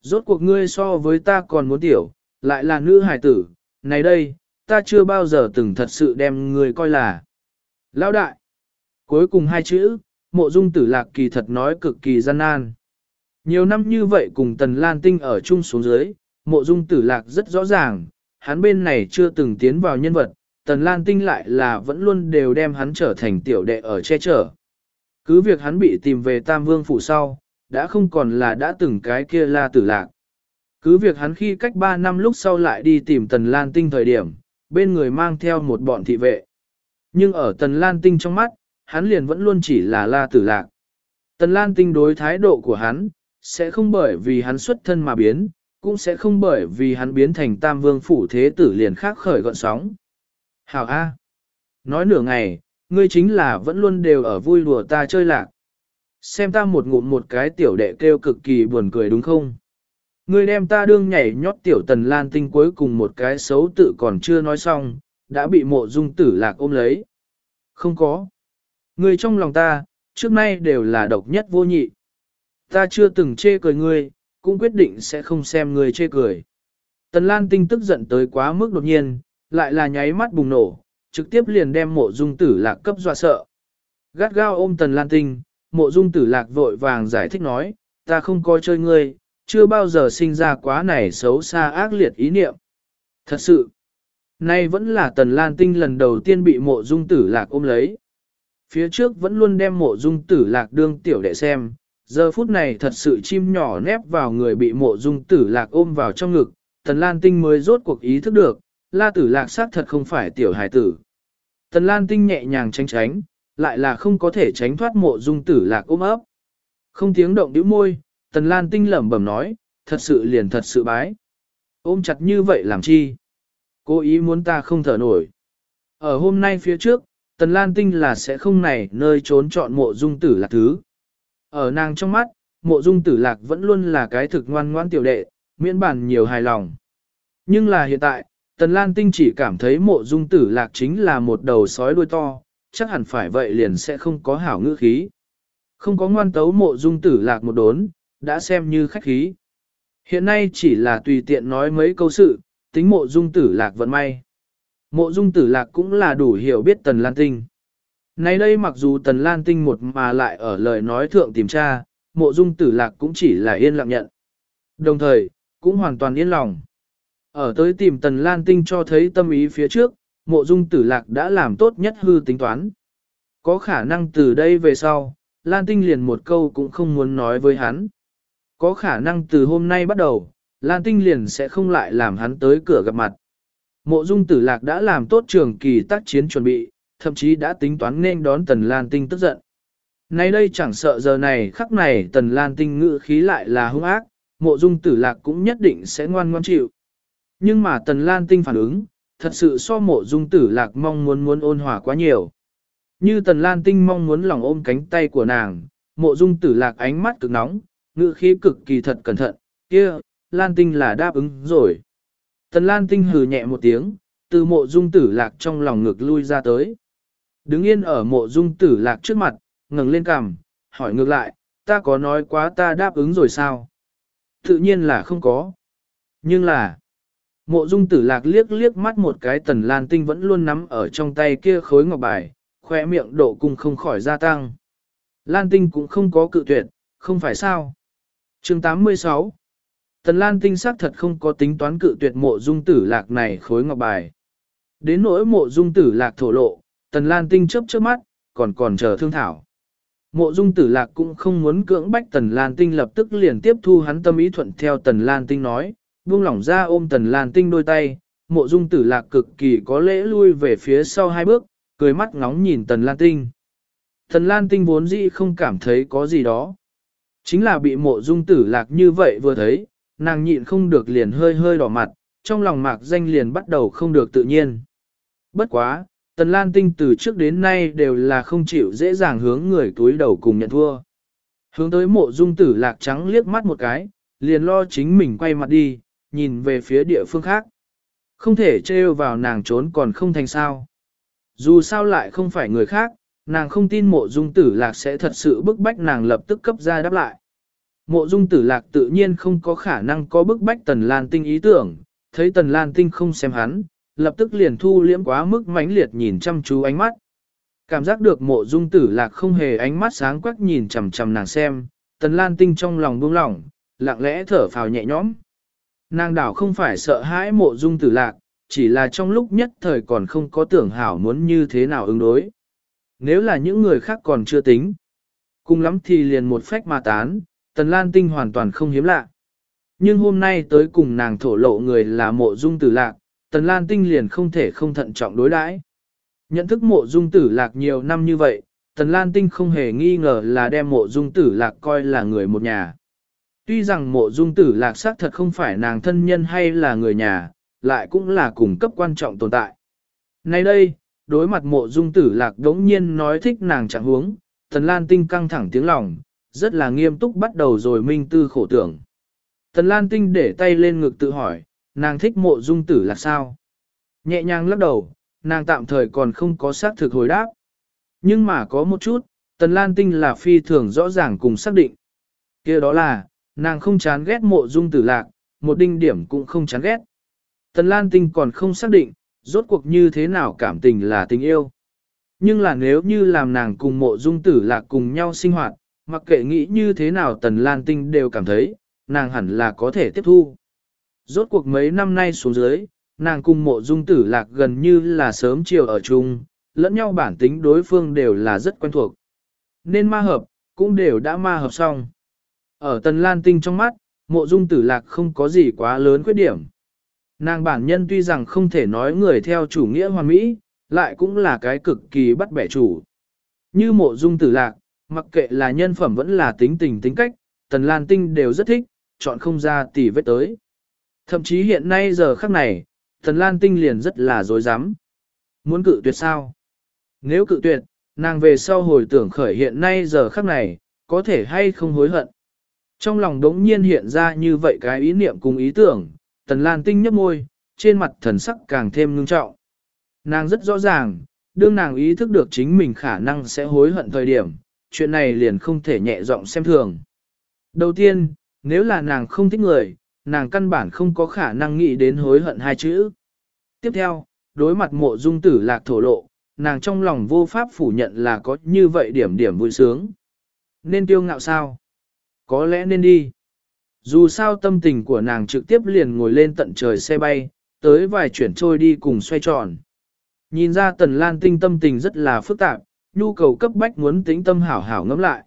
Rốt cuộc ngươi so với ta còn muốn tiểu, lại là nữ hài tử, này đây, ta chưa bao giờ từng thật sự đem ngươi coi là. Lão đại, cuối cùng hai chữ, mộ dung tử lạc kỳ thật nói cực kỳ gian nan. Nhiều năm như vậy cùng tần lan tinh ở chung xuống dưới, mộ dung tử lạc rất rõ ràng, hắn bên này chưa từng tiến vào nhân vật, tần lan tinh lại là vẫn luôn đều đem hắn trở thành tiểu đệ ở che chở. Cứ việc hắn bị tìm về Tam Vương Phủ sau, đã không còn là đã từng cái kia la tử lạc. Cứ việc hắn khi cách 3 năm lúc sau lại đi tìm Tần Lan Tinh thời điểm, bên người mang theo một bọn thị vệ. Nhưng ở Tần Lan Tinh trong mắt, hắn liền vẫn luôn chỉ là la tử lạc. Tần Lan Tinh đối thái độ của hắn, sẽ không bởi vì hắn xuất thân mà biến, cũng sẽ không bởi vì hắn biến thành tam vương phủ thế tử liền khác khởi gọn sóng. Hảo A. Nói nửa ngày, ngươi chính là vẫn luôn đều ở vui đùa ta chơi lạc. Xem ta một ngụm một cái tiểu đệ kêu cực kỳ buồn cười đúng không? Ngươi đem ta đương nhảy nhót tiểu tần lan tinh cuối cùng một cái xấu tự còn chưa nói xong, đã bị mộ dung tử lạc ôm lấy. Không có. Ngươi trong lòng ta, trước nay đều là độc nhất vô nhị. Ta chưa từng chê cười ngươi, cũng quyết định sẽ không xem ngươi chê cười. Tần Lan Tinh tức giận tới quá mức đột nhiên, lại là nháy mắt bùng nổ, trực tiếp liền đem mộ dung tử lạc cấp dọa sợ. Gắt gao ôm Tần Lan Tinh, mộ dung tử lạc vội vàng giải thích nói, ta không coi chơi ngươi, chưa bao giờ sinh ra quá này xấu xa ác liệt ý niệm. Thật sự, nay vẫn là Tần Lan Tinh lần đầu tiên bị mộ dung tử lạc ôm lấy. Phía trước vẫn luôn đem mộ dung tử lạc đương tiểu đệ xem, giờ phút này thật sự chim nhỏ nép vào người bị mộ dung tử lạc ôm vào trong ngực, Tần Lan Tinh mới rốt cuộc ý thức được, la tử lạc xác thật không phải tiểu hài tử. Tần Lan Tinh nhẹ nhàng tránh tránh, lại là không có thể tránh thoát mộ dung tử lạc ôm ấp. Không tiếng động đĩu môi, Tần Lan Tinh lẩm bẩm nói, thật sự liền thật sự bái. Ôm chặt như vậy làm chi? Cố ý muốn ta không thở nổi. Ở hôm nay phía trước, Tần Lan Tinh là sẽ không này nơi trốn chọn mộ dung tử lạc thứ. Ở nàng trong mắt, mộ dung tử lạc vẫn luôn là cái thực ngoan ngoan tiểu đệ, miễn bản nhiều hài lòng. Nhưng là hiện tại, Tần Lan Tinh chỉ cảm thấy mộ dung tử lạc chính là một đầu sói đuôi to, chắc hẳn phải vậy liền sẽ không có hảo ngữ khí. Không có ngoan tấu mộ dung tử lạc một đốn, đã xem như khách khí. Hiện nay chỉ là tùy tiện nói mấy câu sự, tính mộ dung tử lạc vận may. Mộ dung tử lạc cũng là đủ hiểu biết Tần Lan Tinh. Nay đây mặc dù Tần Lan Tinh một mà lại ở lời nói thượng tìm tra, mộ dung tử lạc cũng chỉ là yên lặng nhận. Đồng thời, cũng hoàn toàn yên lòng. Ở tới tìm Tần Lan Tinh cho thấy tâm ý phía trước, mộ dung tử lạc đã làm tốt nhất hư tính toán. Có khả năng từ đây về sau, Lan Tinh liền một câu cũng không muốn nói với hắn. Có khả năng từ hôm nay bắt đầu, Lan Tinh liền sẽ không lại làm hắn tới cửa gặp mặt. Mộ dung tử lạc đã làm tốt trường kỳ tác chiến chuẩn bị, thậm chí đã tính toán nên đón Tần Lan Tinh tức giận. Nay đây chẳng sợ giờ này khắc này Tần Lan Tinh ngự khí lại là hung ác, mộ dung tử lạc cũng nhất định sẽ ngoan ngoan chịu. Nhưng mà Tần Lan Tinh phản ứng, thật sự so mộ dung tử lạc mong muốn muốn ôn hòa quá nhiều. Như Tần Lan Tinh mong muốn lòng ôm cánh tay của nàng, mộ dung tử lạc ánh mắt cực nóng, ngự khí cực kỳ thật cẩn thận, kia, Lan Tinh là đáp ứng rồi. Tần Lan Tinh hừ nhẹ một tiếng, từ mộ dung tử lạc trong lòng ngực lui ra tới. Đứng yên ở mộ dung tử lạc trước mặt, ngẩng lên cằm, hỏi ngược lại, ta có nói quá ta đáp ứng rồi sao? Tự nhiên là không có. Nhưng là, mộ dung tử lạc liếc liếc mắt một cái tần lan tinh vẫn luôn nắm ở trong tay kia khối ngọc bài, khoe miệng độ cung không khỏi gia tăng. Lan tinh cũng không có cự tuyệt, không phải sao? chương 86 Tần Lan tinh xác thật không có tính toán cự tuyệt mộ dung tử lạc này khối ngọc bài. Đến nỗi mộ dung tử lạc thổ lộ, Tần Lan Tinh chớp chớp mắt, còn còn chờ thương thảo. Mộ dung tử lạc cũng không muốn cưỡng bách Tần Lan Tinh lập tức liền tiếp thu hắn tâm ý thuận theo Tần Lan Tinh nói, buông lỏng ra ôm Tần Lan Tinh đôi tay, mộ dung tử lạc cực kỳ có lễ lui về phía sau hai bước, cười mắt ngóng nhìn Tần Lan Tinh. Tần Lan Tinh vốn dĩ không cảm thấy có gì đó. Chính là bị mộ dung tử lạc như vậy vừa thấy, nàng nhịn không được liền hơi hơi đỏ mặt, trong lòng mạc danh liền bắt đầu không được tự nhiên. Bất quá, Tần Lan Tinh từ trước đến nay đều là không chịu dễ dàng hướng người túi đầu cùng nhận thua. Hướng tới mộ dung tử lạc trắng liếc mắt một cái, liền lo chính mình quay mặt đi, nhìn về phía địa phương khác. Không thể trêu vào nàng trốn còn không thành sao. Dù sao lại không phải người khác, nàng không tin mộ dung tử lạc sẽ thật sự bức bách nàng lập tức cấp ra đáp lại. Mộ dung tử lạc tự nhiên không có khả năng có bức bách tần lan tinh ý tưởng, thấy tần lan tinh không xem hắn, lập tức liền thu liễm quá mức mãnh liệt nhìn chăm chú ánh mắt. Cảm giác được mộ dung tử lạc không hề ánh mắt sáng quắc nhìn chằm chằm nàng xem, tần lan tinh trong lòng buông lỏng, lặng lẽ thở phào nhẹ nhõm. Nàng đảo không phải sợ hãi mộ dung tử lạc, chỉ là trong lúc nhất thời còn không có tưởng hảo muốn như thế nào ứng đối. Nếu là những người khác còn chưa tính, Cùng lắm thì liền một phách mà tán, Tần Lan Tinh hoàn toàn không hiếm lạ. Nhưng hôm nay tới cùng nàng thổ lộ người là mộ dung tử lạc, Tần Lan Tinh liền không thể không thận trọng đối đãi. Nhận thức mộ dung tử lạc nhiều năm như vậy, Tần Lan Tinh không hề nghi ngờ là đem mộ dung tử lạc coi là người một nhà. Tuy rằng mộ dung tử lạc xác thật không phải nàng thân nhân hay là người nhà, lại cũng là cùng cấp quan trọng tồn tại. Nay đây, đối mặt mộ dung tử lạc đống nhiên nói thích nàng chẳng huống, Tần Lan Tinh căng thẳng tiếng lòng, rất là nghiêm túc bắt đầu rồi minh tư khổ tưởng. Tần Lan Tinh để tay lên ngực tự hỏi, nàng thích mộ dung tử là sao? Nhẹ nhàng lắc đầu, nàng tạm thời còn không có xác thực hồi đáp. Nhưng mà có một chút, Tần Lan Tinh là phi thường rõ ràng cùng xác định. kia đó là, nàng không chán ghét mộ dung tử lạc, một đinh điểm cũng không chán ghét. Tần Lan Tinh còn không xác định, rốt cuộc như thế nào cảm tình là tình yêu. Nhưng là nếu như làm nàng cùng mộ dung tử lạc cùng nhau sinh hoạt, mặc kệ nghĩ như thế nào Tần Lan Tinh đều cảm thấy, nàng hẳn là có thể tiếp thu. Rốt cuộc mấy năm nay xuống dưới, nàng cùng mộ dung tử lạc gần như là sớm chiều ở chung, lẫn nhau bản tính đối phương đều là rất quen thuộc. Nên ma hợp, cũng đều đã ma hợp xong. Ở Tần Lan Tinh trong mắt, mộ dung tử lạc không có gì quá lớn khuyết điểm. Nàng bản nhân tuy rằng không thể nói người theo chủ nghĩa hoàn mỹ, lại cũng là cái cực kỳ bắt bẻ chủ. Như mộ dung tử lạc, mặc kệ là nhân phẩm vẫn là tính tình tính cách, Tần Lan Tinh đều rất thích, chọn không ra tỉ vết tới. Thậm chí hiện nay giờ khắc này, Tần Lan Tinh liền rất là dối rắm Muốn cự tuyệt sao? Nếu cự tuyệt, nàng về sau hồi tưởng khởi hiện nay giờ khắc này, có thể hay không hối hận. Trong lòng đống nhiên hiện ra như vậy cái ý niệm cùng ý tưởng, Tần Lan Tinh nhấp môi, trên mặt thần sắc càng thêm ngưng trọng. Nàng rất rõ ràng, đương nàng ý thức được chính mình khả năng sẽ hối hận thời điểm, chuyện này liền không thể nhẹ giọng xem thường. Đầu tiên, nếu là nàng không thích người, nàng căn bản không có khả năng nghĩ đến hối hận hai chữ. Tiếp theo, đối mặt mộ dung tử lạc thổ lộ, nàng trong lòng vô pháp phủ nhận là có như vậy điểm điểm vui sướng. Nên tiêu ngạo sao? Có lẽ nên đi. Dù sao tâm tình của nàng trực tiếp liền ngồi lên tận trời xe bay, tới vài chuyển trôi đi cùng xoay tròn. Nhìn ra tần lan tinh tâm tình rất là phức tạp, nhu cầu cấp bách muốn tính tâm hảo hảo ngẫm lại.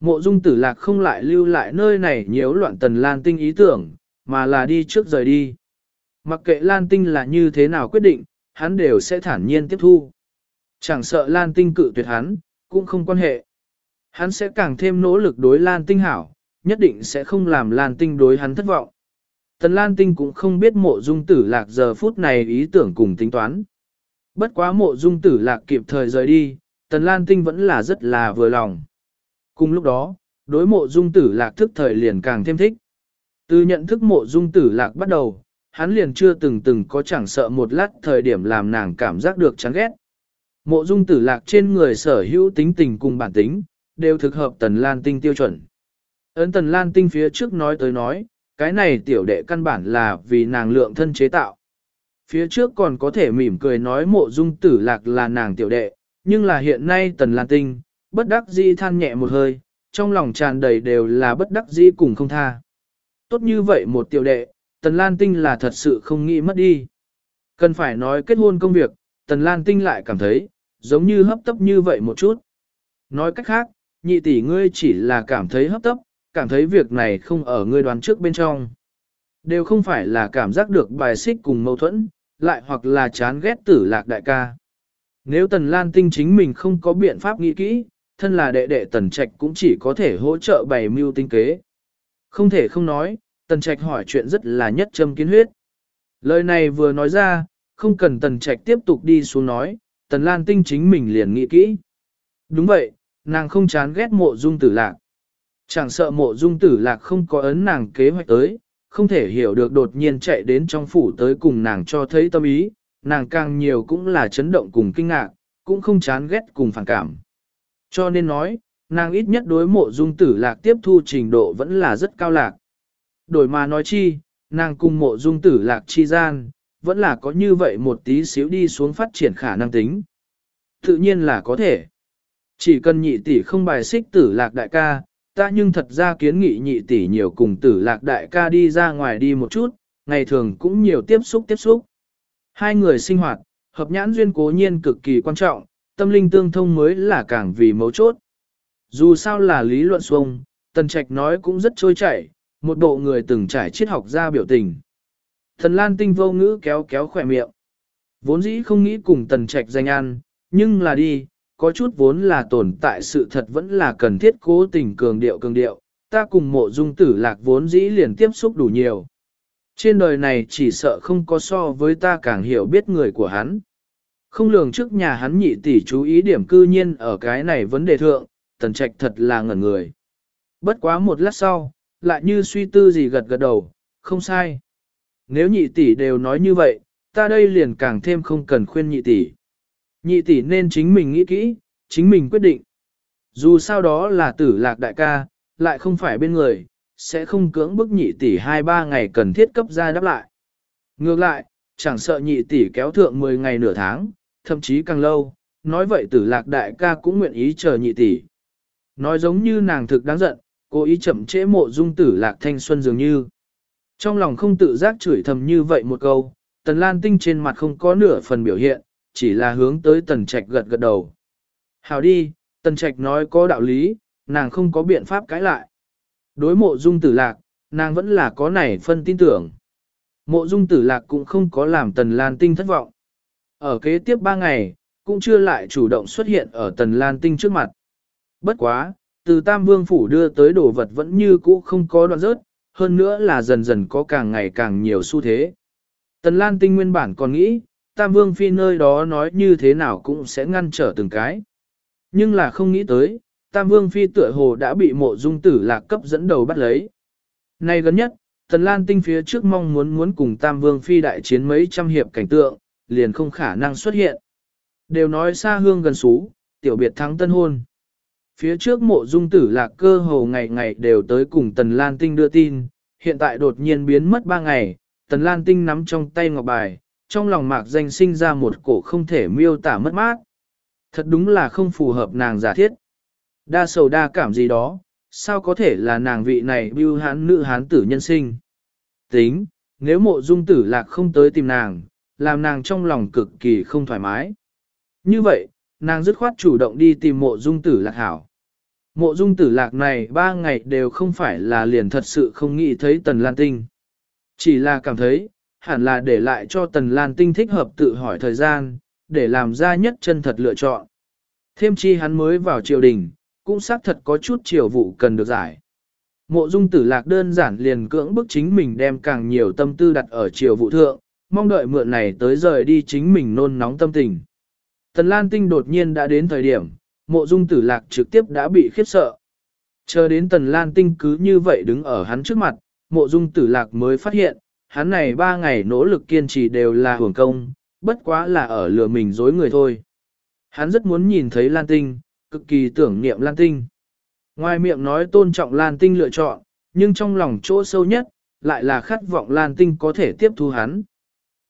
Mộ dung tử lạc không lại lưu lại nơi này nhiễu loạn tần lan tinh ý tưởng, mà là đi trước rời đi. Mặc kệ lan tinh là như thế nào quyết định, hắn đều sẽ thản nhiên tiếp thu. Chẳng sợ lan tinh cự tuyệt hắn, cũng không quan hệ. Hắn sẽ càng thêm nỗ lực đối lan tinh hảo, nhất định sẽ không làm lan tinh đối hắn thất vọng. Tần lan tinh cũng không biết mộ dung tử lạc giờ phút này ý tưởng cùng tính toán. Bất quá mộ dung tử lạc kịp thời rời đi, tần lan tinh vẫn là rất là vừa lòng. Cùng lúc đó, đối mộ dung tử lạc thức thời liền càng thêm thích. Từ nhận thức mộ dung tử lạc bắt đầu, hắn liền chưa từng từng có chẳng sợ một lát thời điểm làm nàng cảm giác được chán ghét. Mộ dung tử lạc trên người sở hữu tính tình cùng bản tính, đều thực hợp tần lan tinh tiêu chuẩn. Ấn tần lan tinh phía trước nói tới nói, cái này tiểu đệ căn bản là vì nàng lượng thân chế tạo. Phía trước còn có thể mỉm cười nói mộ dung tử lạc là nàng tiểu đệ, nhưng là hiện nay tần lan tinh, bất đắc dĩ than nhẹ một hơi, trong lòng tràn đầy đều là bất đắc dĩ cùng không tha. Tốt như vậy một tiểu đệ, tần lan tinh là thật sự không nghĩ mất đi. Cần phải nói kết hôn công việc, tần lan tinh lại cảm thấy, giống như hấp tấp như vậy một chút. Nói cách khác, nhị tỷ ngươi chỉ là cảm thấy hấp tấp, cảm thấy việc này không ở ngươi đoán trước bên trong. Đều không phải là cảm giác được bài xích cùng mâu thuẫn, lại hoặc là chán ghét tử lạc đại ca. Nếu Tần Lan Tinh chính mình không có biện pháp nghĩ kỹ, thân là đệ đệ Tần Trạch cũng chỉ có thể hỗ trợ bày mưu tinh kế. Không thể không nói, Tần Trạch hỏi chuyện rất là nhất châm kiến huyết. Lời này vừa nói ra, không cần Tần Trạch tiếp tục đi xuống nói, Tần Lan Tinh chính mình liền nghĩ kỹ. Đúng vậy, nàng không chán ghét mộ dung tử lạc. Chẳng sợ mộ dung tử lạc không có ấn nàng kế hoạch tới, không thể hiểu được đột nhiên chạy đến trong phủ tới cùng nàng cho thấy tâm ý, nàng càng nhiều cũng là chấn động cùng kinh ngạc, cũng không chán ghét cùng phản cảm. Cho nên nói, nàng ít nhất đối mộ dung tử lạc tiếp thu trình độ vẫn là rất cao lạc. Đổi mà nói chi, nàng cùng mộ dung tử lạc chi gian, vẫn là có như vậy một tí xíu đi xuống phát triển khả năng tính. Tự nhiên là có thể. Chỉ cần nhị tỷ không bài xích tử lạc đại ca, ta nhưng thật ra kiến nghị nhị tỷ nhiều cùng tử lạc đại ca đi ra ngoài đi một chút, ngày thường cũng nhiều tiếp xúc tiếp xúc. Hai người sinh hoạt, hợp nhãn duyên cố nhiên cực kỳ quan trọng, tâm linh tương thông mới là càng vì mấu chốt. Dù sao là lý luận xuông, Tần Trạch nói cũng rất trôi chảy, một bộ người từng trải triết học ra biểu tình. Thần Lan Tinh vô ngữ kéo kéo khỏe miệng. Vốn dĩ không nghĩ cùng Tần Trạch danh ăn, nhưng là đi, có chút vốn là tồn tại sự thật vẫn là cần thiết cố tình cường điệu cường điệu, ta cùng mộ dung tử lạc vốn dĩ liền tiếp xúc đủ nhiều. Trên đời này chỉ sợ không có so với ta càng hiểu biết người của hắn. Không lường trước nhà hắn nhị tỷ chú ý điểm cư nhiên ở cái này vấn đề thượng, tần trạch thật là ngẩn người. Bất quá một lát sau, lại như suy tư gì gật gật đầu, không sai. Nếu nhị tỷ đều nói như vậy, ta đây liền càng thêm không cần khuyên nhị tỷ. Nhị tỷ nên chính mình nghĩ kỹ, chính mình quyết định. Dù sao đó là tử lạc đại ca, lại không phải bên người, sẽ không cưỡng bức nhị tỷ hai ba ngày cần thiết cấp ra đáp lại. Ngược lại, chẳng sợ nhị tỷ kéo thượng 10 ngày nửa tháng, thậm chí càng lâu, nói vậy tử lạc đại ca cũng nguyện ý chờ nhị tỷ. Nói giống như nàng thực đáng giận, cố ý chậm trễ mộ dung tử lạc thanh xuân dường như. Trong lòng không tự giác chửi thầm như vậy một câu, tần lan tinh trên mặt không có nửa phần biểu hiện, chỉ là hướng tới tần trạch gật gật đầu. Hào đi, tần trạch nói có đạo lý, nàng không có biện pháp cãi lại. Đối mộ dung tử lạc, nàng vẫn là có nảy phân tin tưởng. Mộ dung tử lạc cũng không có làm tần lan tinh thất vọng. Ở kế tiếp ba ngày, cũng chưa lại chủ động xuất hiện ở tần lan tinh trước mặt. Bất quá, từ Tam Vương Phủ đưa tới đồ vật vẫn như cũ không có đoạn rớt, hơn nữa là dần dần có càng ngày càng nhiều xu thế. Tần Lan Tinh nguyên bản còn nghĩ, Tam Vương Phi nơi đó nói như thế nào cũng sẽ ngăn trở từng cái. Nhưng là không nghĩ tới, Tam Vương Phi tựa hồ đã bị mộ dung tử lạc cấp dẫn đầu bắt lấy. Nay gần nhất, Tần Lan Tinh phía trước mong muốn muốn cùng Tam Vương Phi đại chiến mấy trăm hiệp cảnh tượng, liền không khả năng xuất hiện. Đều nói xa hương gần xú, tiểu biệt thắng tân hôn. Phía trước mộ dung tử lạc cơ hồ ngày ngày đều tới cùng Tần Lan Tinh đưa tin, hiện tại đột nhiên biến mất ba ngày, Tần Lan Tinh nắm trong tay ngọc bài, trong lòng mạc danh sinh ra một cổ không thể miêu tả mất mát. Thật đúng là không phù hợp nàng giả thiết. Đa sầu đa cảm gì đó, sao có thể là nàng vị này bưu hán nữ hán tử nhân sinh. Tính, nếu mộ dung tử lạc không tới tìm nàng, làm nàng trong lòng cực kỳ không thoải mái. Như vậy, nàng dứt khoát chủ động đi tìm mộ dung tử lạc hảo. Mộ dung tử lạc này ba ngày đều không phải là liền thật sự không nghĩ thấy tần lan tinh. Chỉ là cảm thấy, hẳn là để lại cho tần lan tinh thích hợp tự hỏi thời gian, để làm ra nhất chân thật lựa chọn. Thêm chi hắn mới vào triều đình, cũng xác thật có chút triều vụ cần được giải. Mộ dung tử lạc đơn giản liền cưỡng bức chính mình đem càng nhiều tâm tư đặt ở triều vụ thượng, mong đợi mượn này tới rời đi chính mình nôn nóng tâm tình. Tần Lan Tinh đột nhiên đã đến thời điểm, mộ dung tử lạc trực tiếp đã bị khiếp sợ. Chờ đến Tần Lan Tinh cứ như vậy đứng ở hắn trước mặt, mộ dung tử lạc mới phát hiện, hắn này ba ngày nỗ lực kiên trì đều là hưởng công, bất quá là ở lừa mình dối người thôi. Hắn rất muốn nhìn thấy Lan Tinh, cực kỳ tưởng niệm Lan Tinh. Ngoài miệng nói tôn trọng Lan Tinh lựa chọn, nhưng trong lòng chỗ sâu nhất, lại là khát vọng Lan Tinh có thể tiếp thu hắn.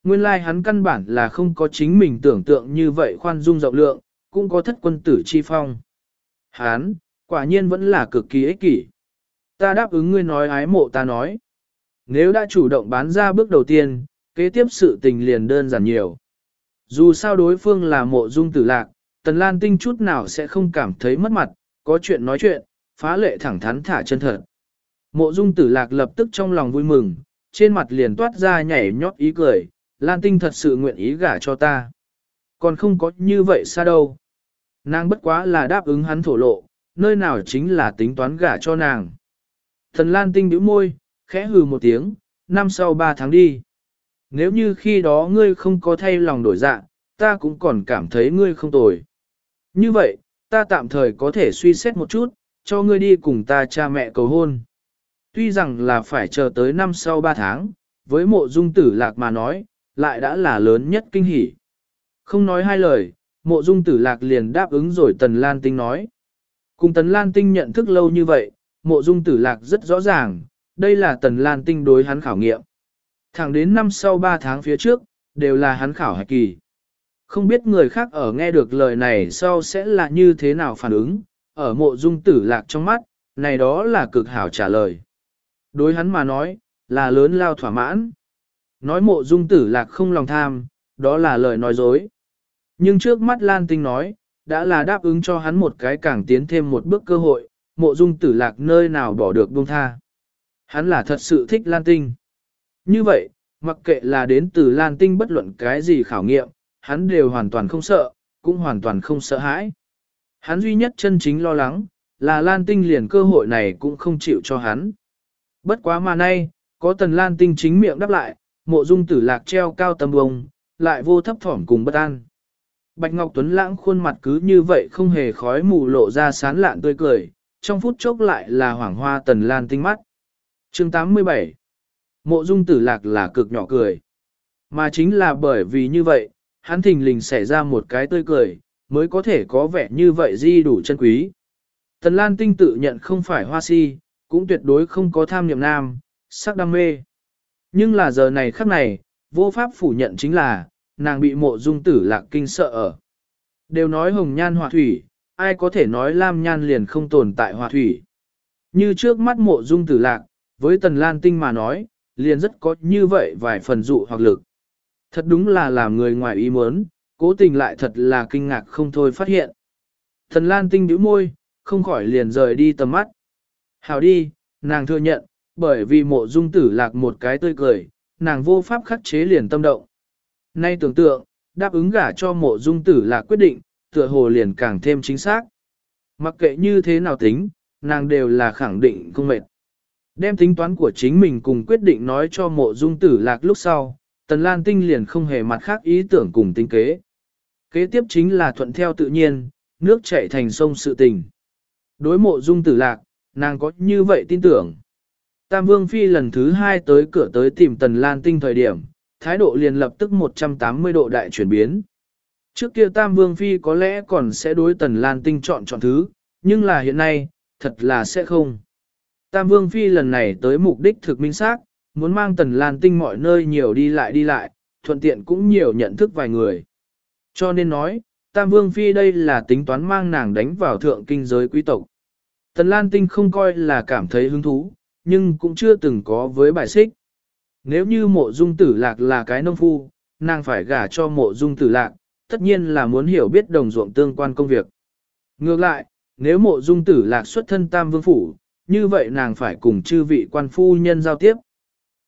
Nguyên lai like hắn căn bản là không có chính mình tưởng tượng như vậy khoan dung rộng lượng, cũng có thất quân tử chi phong. Hắn, quả nhiên vẫn là cực kỳ ích kỷ. Ta đáp ứng ngươi nói ái mộ ta nói. Nếu đã chủ động bán ra bước đầu tiên, kế tiếp sự tình liền đơn giản nhiều. Dù sao đối phương là mộ dung tử lạc, Tần Lan Tinh chút nào sẽ không cảm thấy mất mặt, có chuyện nói chuyện, phá lệ thẳng thắn thả chân thật. Mộ dung tử lạc lập tức trong lòng vui mừng, trên mặt liền toát ra nhảy nhót ý cười, Lan Tinh thật sự nguyện ý gả cho ta. Còn không có như vậy xa đâu. Nàng bất quá là đáp ứng hắn thổ lộ, nơi nào chính là tính toán gả cho nàng. Thần Lan Tinh bĩu môi, khẽ hừ một tiếng, năm sau ba tháng đi. Nếu như khi đó ngươi không có thay lòng đổi dạ, ta cũng còn cảm thấy ngươi không tồi. Như vậy, ta tạm thời có thể suy xét một chút, cho ngươi đi cùng ta cha mẹ cầu hôn. Tuy rằng là phải chờ tới năm sau ba tháng, với mộ dung tử lạc mà nói, lại đã là lớn nhất kinh hỷ. Không nói hai lời, mộ dung tử lạc liền đáp ứng rồi Tần Lan Tinh nói. Cùng Tần Lan Tinh nhận thức lâu như vậy, mộ dung tử lạc rất rõ ràng, đây là Tần Lan Tinh đối hắn khảo nghiệm. Thẳng đến năm sau 3 tháng phía trước, đều là hắn khảo hạch kỳ. Không biết người khác ở nghe được lời này sau sẽ là như thế nào phản ứng, ở mộ dung tử lạc trong mắt, này đó là cực hảo trả lời. Đối hắn mà nói, là lớn lao thỏa mãn. Nói mộ dung tử lạc không lòng tham, đó là lời nói dối. Nhưng trước mắt Lan Tinh nói, đã là đáp ứng cho hắn một cái càng tiến thêm một bước cơ hội, mộ dung tử lạc nơi nào bỏ được buông tha. Hắn là thật sự thích Lan Tinh. Như vậy, mặc kệ là đến từ Lan Tinh bất luận cái gì khảo nghiệm, hắn đều hoàn toàn không sợ, cũng hoàn toàn không sợ hãi. Hắn duy nhất chân chính lo lắng, là Lan Tinh liền cơ hội này cũng không chịu cho hắn. Bất quá mà nay, có tần Lan Tinh chính miệng đáp lại, mộ dung tử lạc treo cao tầm bông, lại vô thấp thỏm cùng bất an. Bạch Ngọc Tuấn lãng khuôn mặt cứ như vậy không hề khói mù lộ ra sán lạn tươi cười, trong phút chốc lại là hoảng hoa tần Lan Tinh mắt chương 87 Mộ dung tử lạc là cực nhỏ cười. Mà chính là bởi vì như vậy, hắn thình lình xảy ra một cái tươi cười, mới có thể có vẻ như vậy di đủ chân quý. Tần Lan Tinh tự nhận không phải hoa si, cũng tuyệt đối không có tham niệm nam, sắc đam mê. Nhưng là giờ này khắc này, vô pháp phủ nhận chính là, nàng bị mộ dung tử lạc kinh sợ ở. Đều nói hồng nhan hòa thủy, ai có thể nói lam nhan liền không tồn tại hòa thủy. Như trước mắt mộ dung tử lạc, với tần lan tinh mà nói, liền rất có như vậy vài phần dụ hoặc lực. Thật đúng là làm người ngoài ý muốn, cố tình lại thật là kinh ngạc không thôi phát hiện. Tần lan tinh nhíu môi, không khỏi liền rời đi tầm mắt. Hào đi, nàng thừa nhận, bởi vì mộ dung tử lạc một cái tươi cười, nàng vô pháp khắc chế liền tâm động. Nay tưởng tượng, đáp ứng gả cho mộ dung tử lạc quyết định, tựa hồ liền càng thêm chính xác. Mặc kệ như thế nào tính, nàng đều là khẳng định không mệt. Đem tính toán của chính mình cùng quyết định nói cho mộ dung tử lạc lúc sau, Tần Lan Tinh liền không hề mặt khác ý tưởng cùng tính kế. Kế tiếp chính là thuận theo tự nhiên, nước chảy thành sông sự tình. Đối mộ dung tử lạc, nàng có như vậy tin tưởng. Tam Vương Phi lần thứ hai tới cửa tới tìm Tần Lan Tinh thời điểm, thái độ liền lập tức 180 độ đại chuyển biến. Trước kia Tam Vương Phi có lẽ còn sẽ đối Tần Lan Tinh chọn chọn thứ, nhưng là hiện nay, thật là sẽ không. Tam Vương Phi lần này tới mục đích thực minh xác, muốn mang Tần Lan Tinh mọi nơi nhiều đi lại đi lại, thuận tiện cũng nhiều nhận thức vài người. Cho nên nói, Tam Vương Phi đây là tính toán mang nàng đánh vào thượng kinh giới quý tộc. Tần Lan Tinh không coi là cảm thấy hứng thú, nhưng cũng chưa từng có với bài xích. Nếu như mộ dung tử lạc là cái nông phu, nàng phải gả cho mộ dung tử lạc, tất nhiên là muốn hiểu biết đồng ruộng tương quan công việc. Ngược lại, nếu mộ dung tử lạc xuất thân tam vương phủ, như vậy nàng phải cùng chư vị quan phu nhân giao tiếp.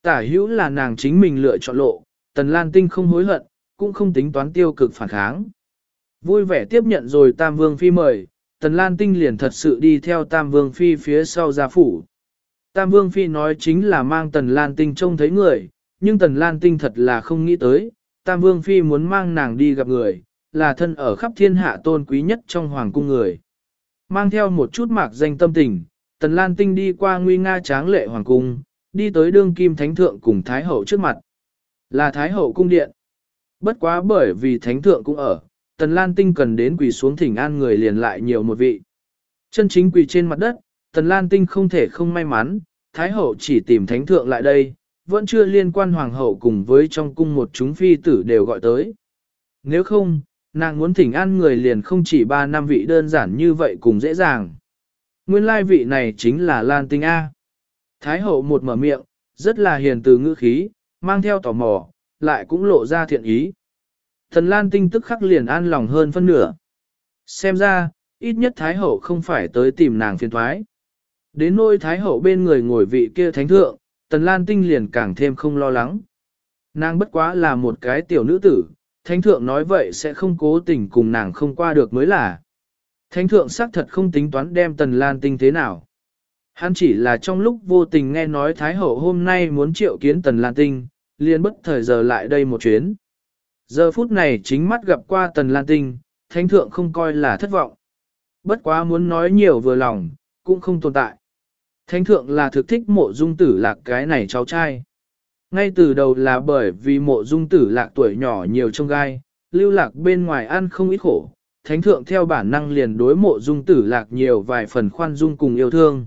Tả hữu là nàng chính mình lựa chọn lộ, tần lan tinh không hối hận, cũng không tính toán tiêu cực phản kháng. Vui vẻ tiếp nhận rồi tam vương phi mời, tần lan tinh liền thật sự đi theo tam vương phi phía sau gia phủ. Tam Vương Phi nói chính là mang Tần Lan Tinh trông thấy người, nhưng Tần Lan Tinh thật là không nghĩ tới, Tam Vương Phi muốn mang nàng đi gặp người, là thân ở khắp thiên hạ tôn quý nhất trong hoàng cung người. Mang theo một chút mạc danh tâm tình, Tần Lan Tinh đi qua nguy nga tráng lệ hoàng cung, đi tới đương kim thánh thượng cùng Thái Hậu trước mặt. Là Thái Hậu cung điện. Bất quá bởi vì thánh thượng cũng ở, Tần Lan Tinh cần đến quỳ xuống thỉnh an người liền lại nhiều một vị. Chân chính quỳ trên mặt đất, Tần Lan Tinh không thể không may mắn, Thái Hậu chỉ tìm Thánh Thượng lại đây, vẫn chưa liên quan Hoàng Hậu cùng với trong cung một chúng phi tử đều gọi tới. Nếu không, nàng muốn thỉnh an người liền không chỉ ba năm vị đơn giản như vậy cùng dễ dàng. Nguyên lai vị này chính là Lan Tinh A. Thái Hậu một mở miệng, rất là hiền từ ngữ khí, mang theo tò mò, lại cũng lộ ra thiện ý. Thần Lan Tinh tức khắc liền an lòng hơn phân nửa. Xem ra, ít nhất Thái Hậu không phải tới tìm nàng phiền thoái. Đến nôi thái hậu bên người ngồi vị kia thánh thượng, tần lan tinh liền càng thêm không lo lắng. Nàng bất quá là một cái tiểu nữ tử, thánh thượng nói vậy sẽ không cố tình cùng nàng không qua được mới là. Thánh thượng xác thật không tính toán đem tần lan tinh thế nào. Hắn chỉ là trong lúc vô tình nghe nói Thái Hậu hôm nay muốn triệu kiến Tần Lan Tinh, liền bất thời giờ lại đây một chuyến. Giờ phút này chính mắt gặp qua Tần Lan Tinh, Thánh Thượng không coi là thất vọng. Bất quá muốn nói nhiều vừa lòng, cũng không tồn tại. Thánh thượng là thực thích mộ dung tử lạc cái này cháu trai. Ngay từ đầu là bởi vì mộ dung tử lạc tuổi nhỏ nhiều trong gai, lưu lạc bên ngoài ăn không ít khổ. Thánh thượng theo bản năng liền đối mộ dung tử lạc nhiều vài phần khoan dung cùng yêu thương.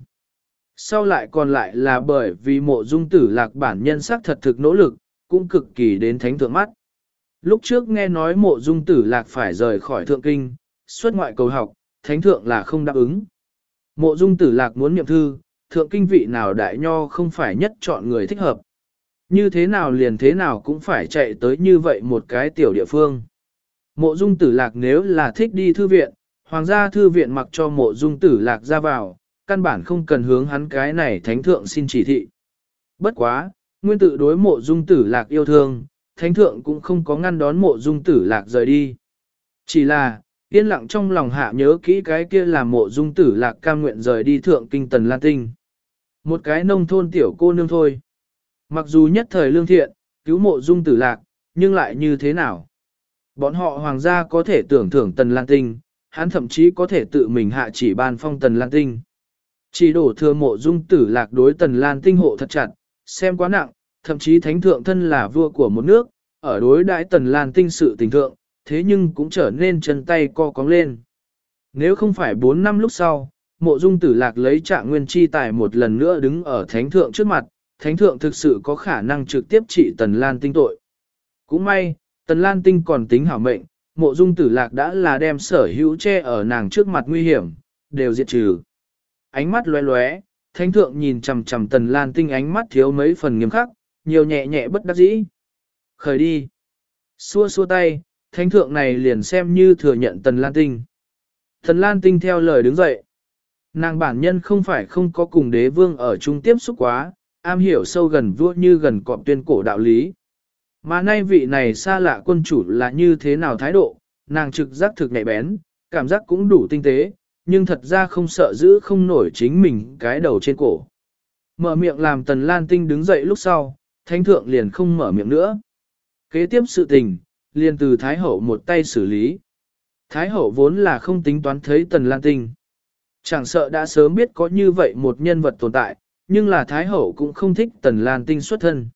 Sau lại còn lại là bởi vì mộ dung tử lạc bản nhân sắc thật thực nỗ lực, cũng cực kỳ đến thánh thượng mắt. Lúc trước nghe nói mộ dung tử lạc phải rời khỏi thượng kinh, xuất ngoại cầu học, thánh thượng là không đáp ứng. Mộ dung tử lạc muốn nhậm thư, thượng kinh vị nào đại nho không phải nhất chọn người thích hợp. Như thế nào liền thế nào cũng phải chạy tới như vậy một cái tiểu địa phương. Mộ dung tử lạc nếu là thích đi thư viện, hoàng gia thư viện mặc cho mộ dung tử lạc ra vào, căn bản không cần hướng hắn cái này thánh thượng xin chỉ thị. Bất quá, nguyên tự đối mộ dung tử lạc yêu thương, thánh thượng cũng không có ngăn đón mộ dung tử lạc rời đi. Chỉ là, yên lặng trong lòng hạ nhớ kỹ cái kia là mộ dung tử lạc cam nguyện rời đi thượng kinh tần lan tinh. Một cái nông thôn tiểu cô nương thôi. Mặc dù nhất thời lương thiện, cứu mộ dung tử lạc, nhưng lại như thế nào? Bọn họ hoàng gia có thể tưởng thưởng tần lan tinh, hắn thậm chí có thể tự mình hạ chỉ ban phong tần lan tinh. Chỉ đổ thừa mộ dung tử lạc đối tần lan tinh hộ thật chặt, xem quá nặng, thậm chí thánh thượng thân là vua của một nước, ở đối đãi tần lan tinh sự tình thượng, thế nhưng cũng trở nên chân tay co cóng lên. Nếu không phải 4 năm lúc sau, mộ dung tử lạc lấy trạng nguyên chi tài một lần nữa đứng ở thánh thượng trước mặt, thánh thượng thực sự có khả năng trực tiếp trị tần lan tinh tội. Cũng may, tần lan tinh còn tính hảo mệnh, mộ dung tử lạc đã là đem sở hữu che ở nàng trước mặt nguy hiểm, đều diệt trừ. Ánh mắt lóe lóe, thánh thượng nhìn chằm chằm tần lan tinh ánh mắt thiếu mấy phần nghiêm khắc, nhiều nhẹ nhẹ bất đắc dĩ. Khởi đi. Xua xua tay, thánh thượng này liền xem như thừa nhận tần lan tinh. Tần lan tinh theo lời đứng dậy. Nàng bản nhân không phải không có cùng đế vương ở chung tiếp xúc quá, am hiểu sâu gần vua như gần cọp tuyên cổ đạo lý. Mà nay vị này xa lạ quân chủ là như thế nào thái độ, nàng trực giác thực nhạy bén, cảm giác cũng đủ tinh tế, nhưng thật ra không sợ giữ không nổi chính mình cái đầu trên cổ. Mở miệng làm tần lan tinh đứng dậy lúc sau, thánh thượng liền không mở miệng nữa. Kế tiếp sự tình, liền từ Thái Hậu một tay xử lý. Thái Hậu vốn là không tính toán thấy tần lan tinh. Chẳng sợ đã sớm biết có như vậy một nhân vật tồn tại, nhưng là Thái Hậu cũng không thích tần lan tinh xuất thân.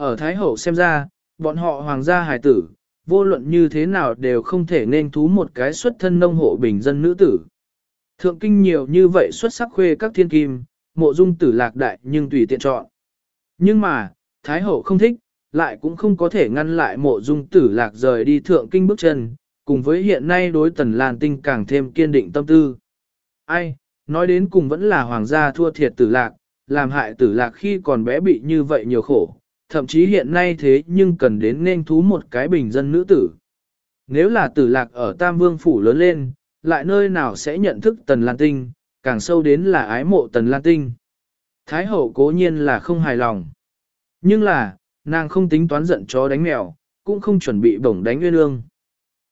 Ở Thái Hậu xem ra, bọn họ hoàng gia hài tử, vô luận như thế nào đều không thể nên thú một cái xuất thân nông hộ bình dân nữ tử. Thượng kinh nhiều như vậy xuất sắc khuê các thiên kim, mộ dung tử lạc đại nhưng tùy tiện chọn. Nhưng mà, Thái Hậu không thích, lại cũng không có thể ngăn lại mộ dung tử lạc rời đi thượng kinh bước chân, cùng với hiện nay đối tần lan tinh càng thêm kiên định tâm tư. Ai, nói đến cùng vẫn là hoàng gia thua thiệt tử lạc, làm hại tử lạc khi còn bé bị như vậy nhiều khổ, thậm chí hiện nay thế nhưng cần đến nên thú một cái bình dân nữ tử. Nếu là tử lạc ở Tam Vương Phủ lớn lên, lại nơi nào sẽ nhận thức Tần Lan Tinh, càng sâu đến là ái mộ Tần Lan Tinh. Thái hậu cố nhiên là không hài lòng. Nhưng là, nàng không tính toán giận chó đánh mèo, cũng không chuẩn bị bổng đánh nguyên ương.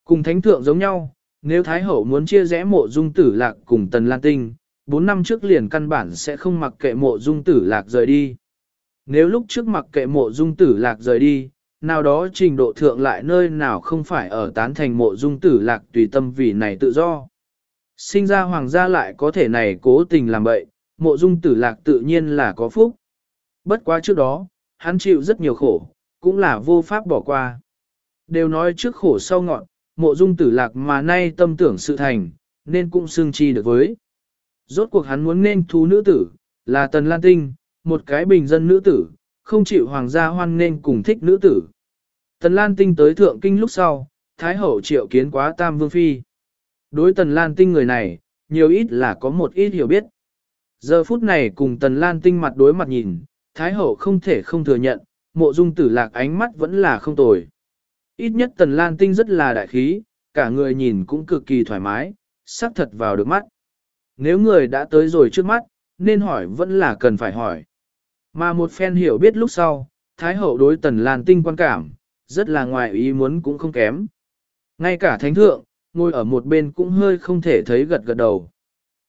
Cùng thánh thượng giống nhau, nếu Thái hậu muốn chia rẽ mộ dung tử lạc cùng Tần Lan Tinh, 4 năm trước liền căn bản sẽ không mặc kệ mộ dung tử lạc rời đi. Nếu lúc trước mặc kệ mộ dung tử lạc rời đi, nào đó trình độ thượng lại nơi nào không phải ở tán thành mộ dung tử lạc tùy tâm vì này tự do. Sinh ra hoàng gia lại có thể này cố tình làm bậy, mộ dung tử lạc tự nhiên là có phúc. Bất quá trước đó, hắn chịu rất nhiều khổ, cũng là vô pháp bỏ qua. Đều nói trước khổ sau ngọn, mộ dung tử lạc mà nay tâm tưởng sự thành, nên cũng xương chi được với. Rốt cuộc hắn muốn nên thú nữ tử, là Tần Lan Tinh, một cái bình dân nữ tử, không chịu hoàng gia hoan nên cùng thích nữ tử. Tần Lan Tinh tới thượng kinh lúc sau, Thái Hậu triệu kiến quá Tam Vương Phi. Đối Tần Lan Tinh người này, nhiều ít là có một ít hiểu biết. Giờ phút này cùng Tần Lan Tinh mặt đối mặt nhìn, Thái Hậu không thể không thừa nhận, mộ dung tử lạc ánh mắt vẫn là không tồi. Ít nhất Tần Lan Tinh rất là đại khí, cả người nhìn cũng cực kỳ thoải mái, sắc thật vào được mắt. Nếu người đã tới rồi trước mắt, nên hỏi vẫn là cần phải hỏi. Mà một phen hiểu biết lúc sau, Thái hậu đối tần Lan tinh quan cảm, rất là ngoài ý muốn cũng không kém. Ngay cả thánh thượng, ngồi ở một bên cũng hơi không thể thấy gật gật đầu.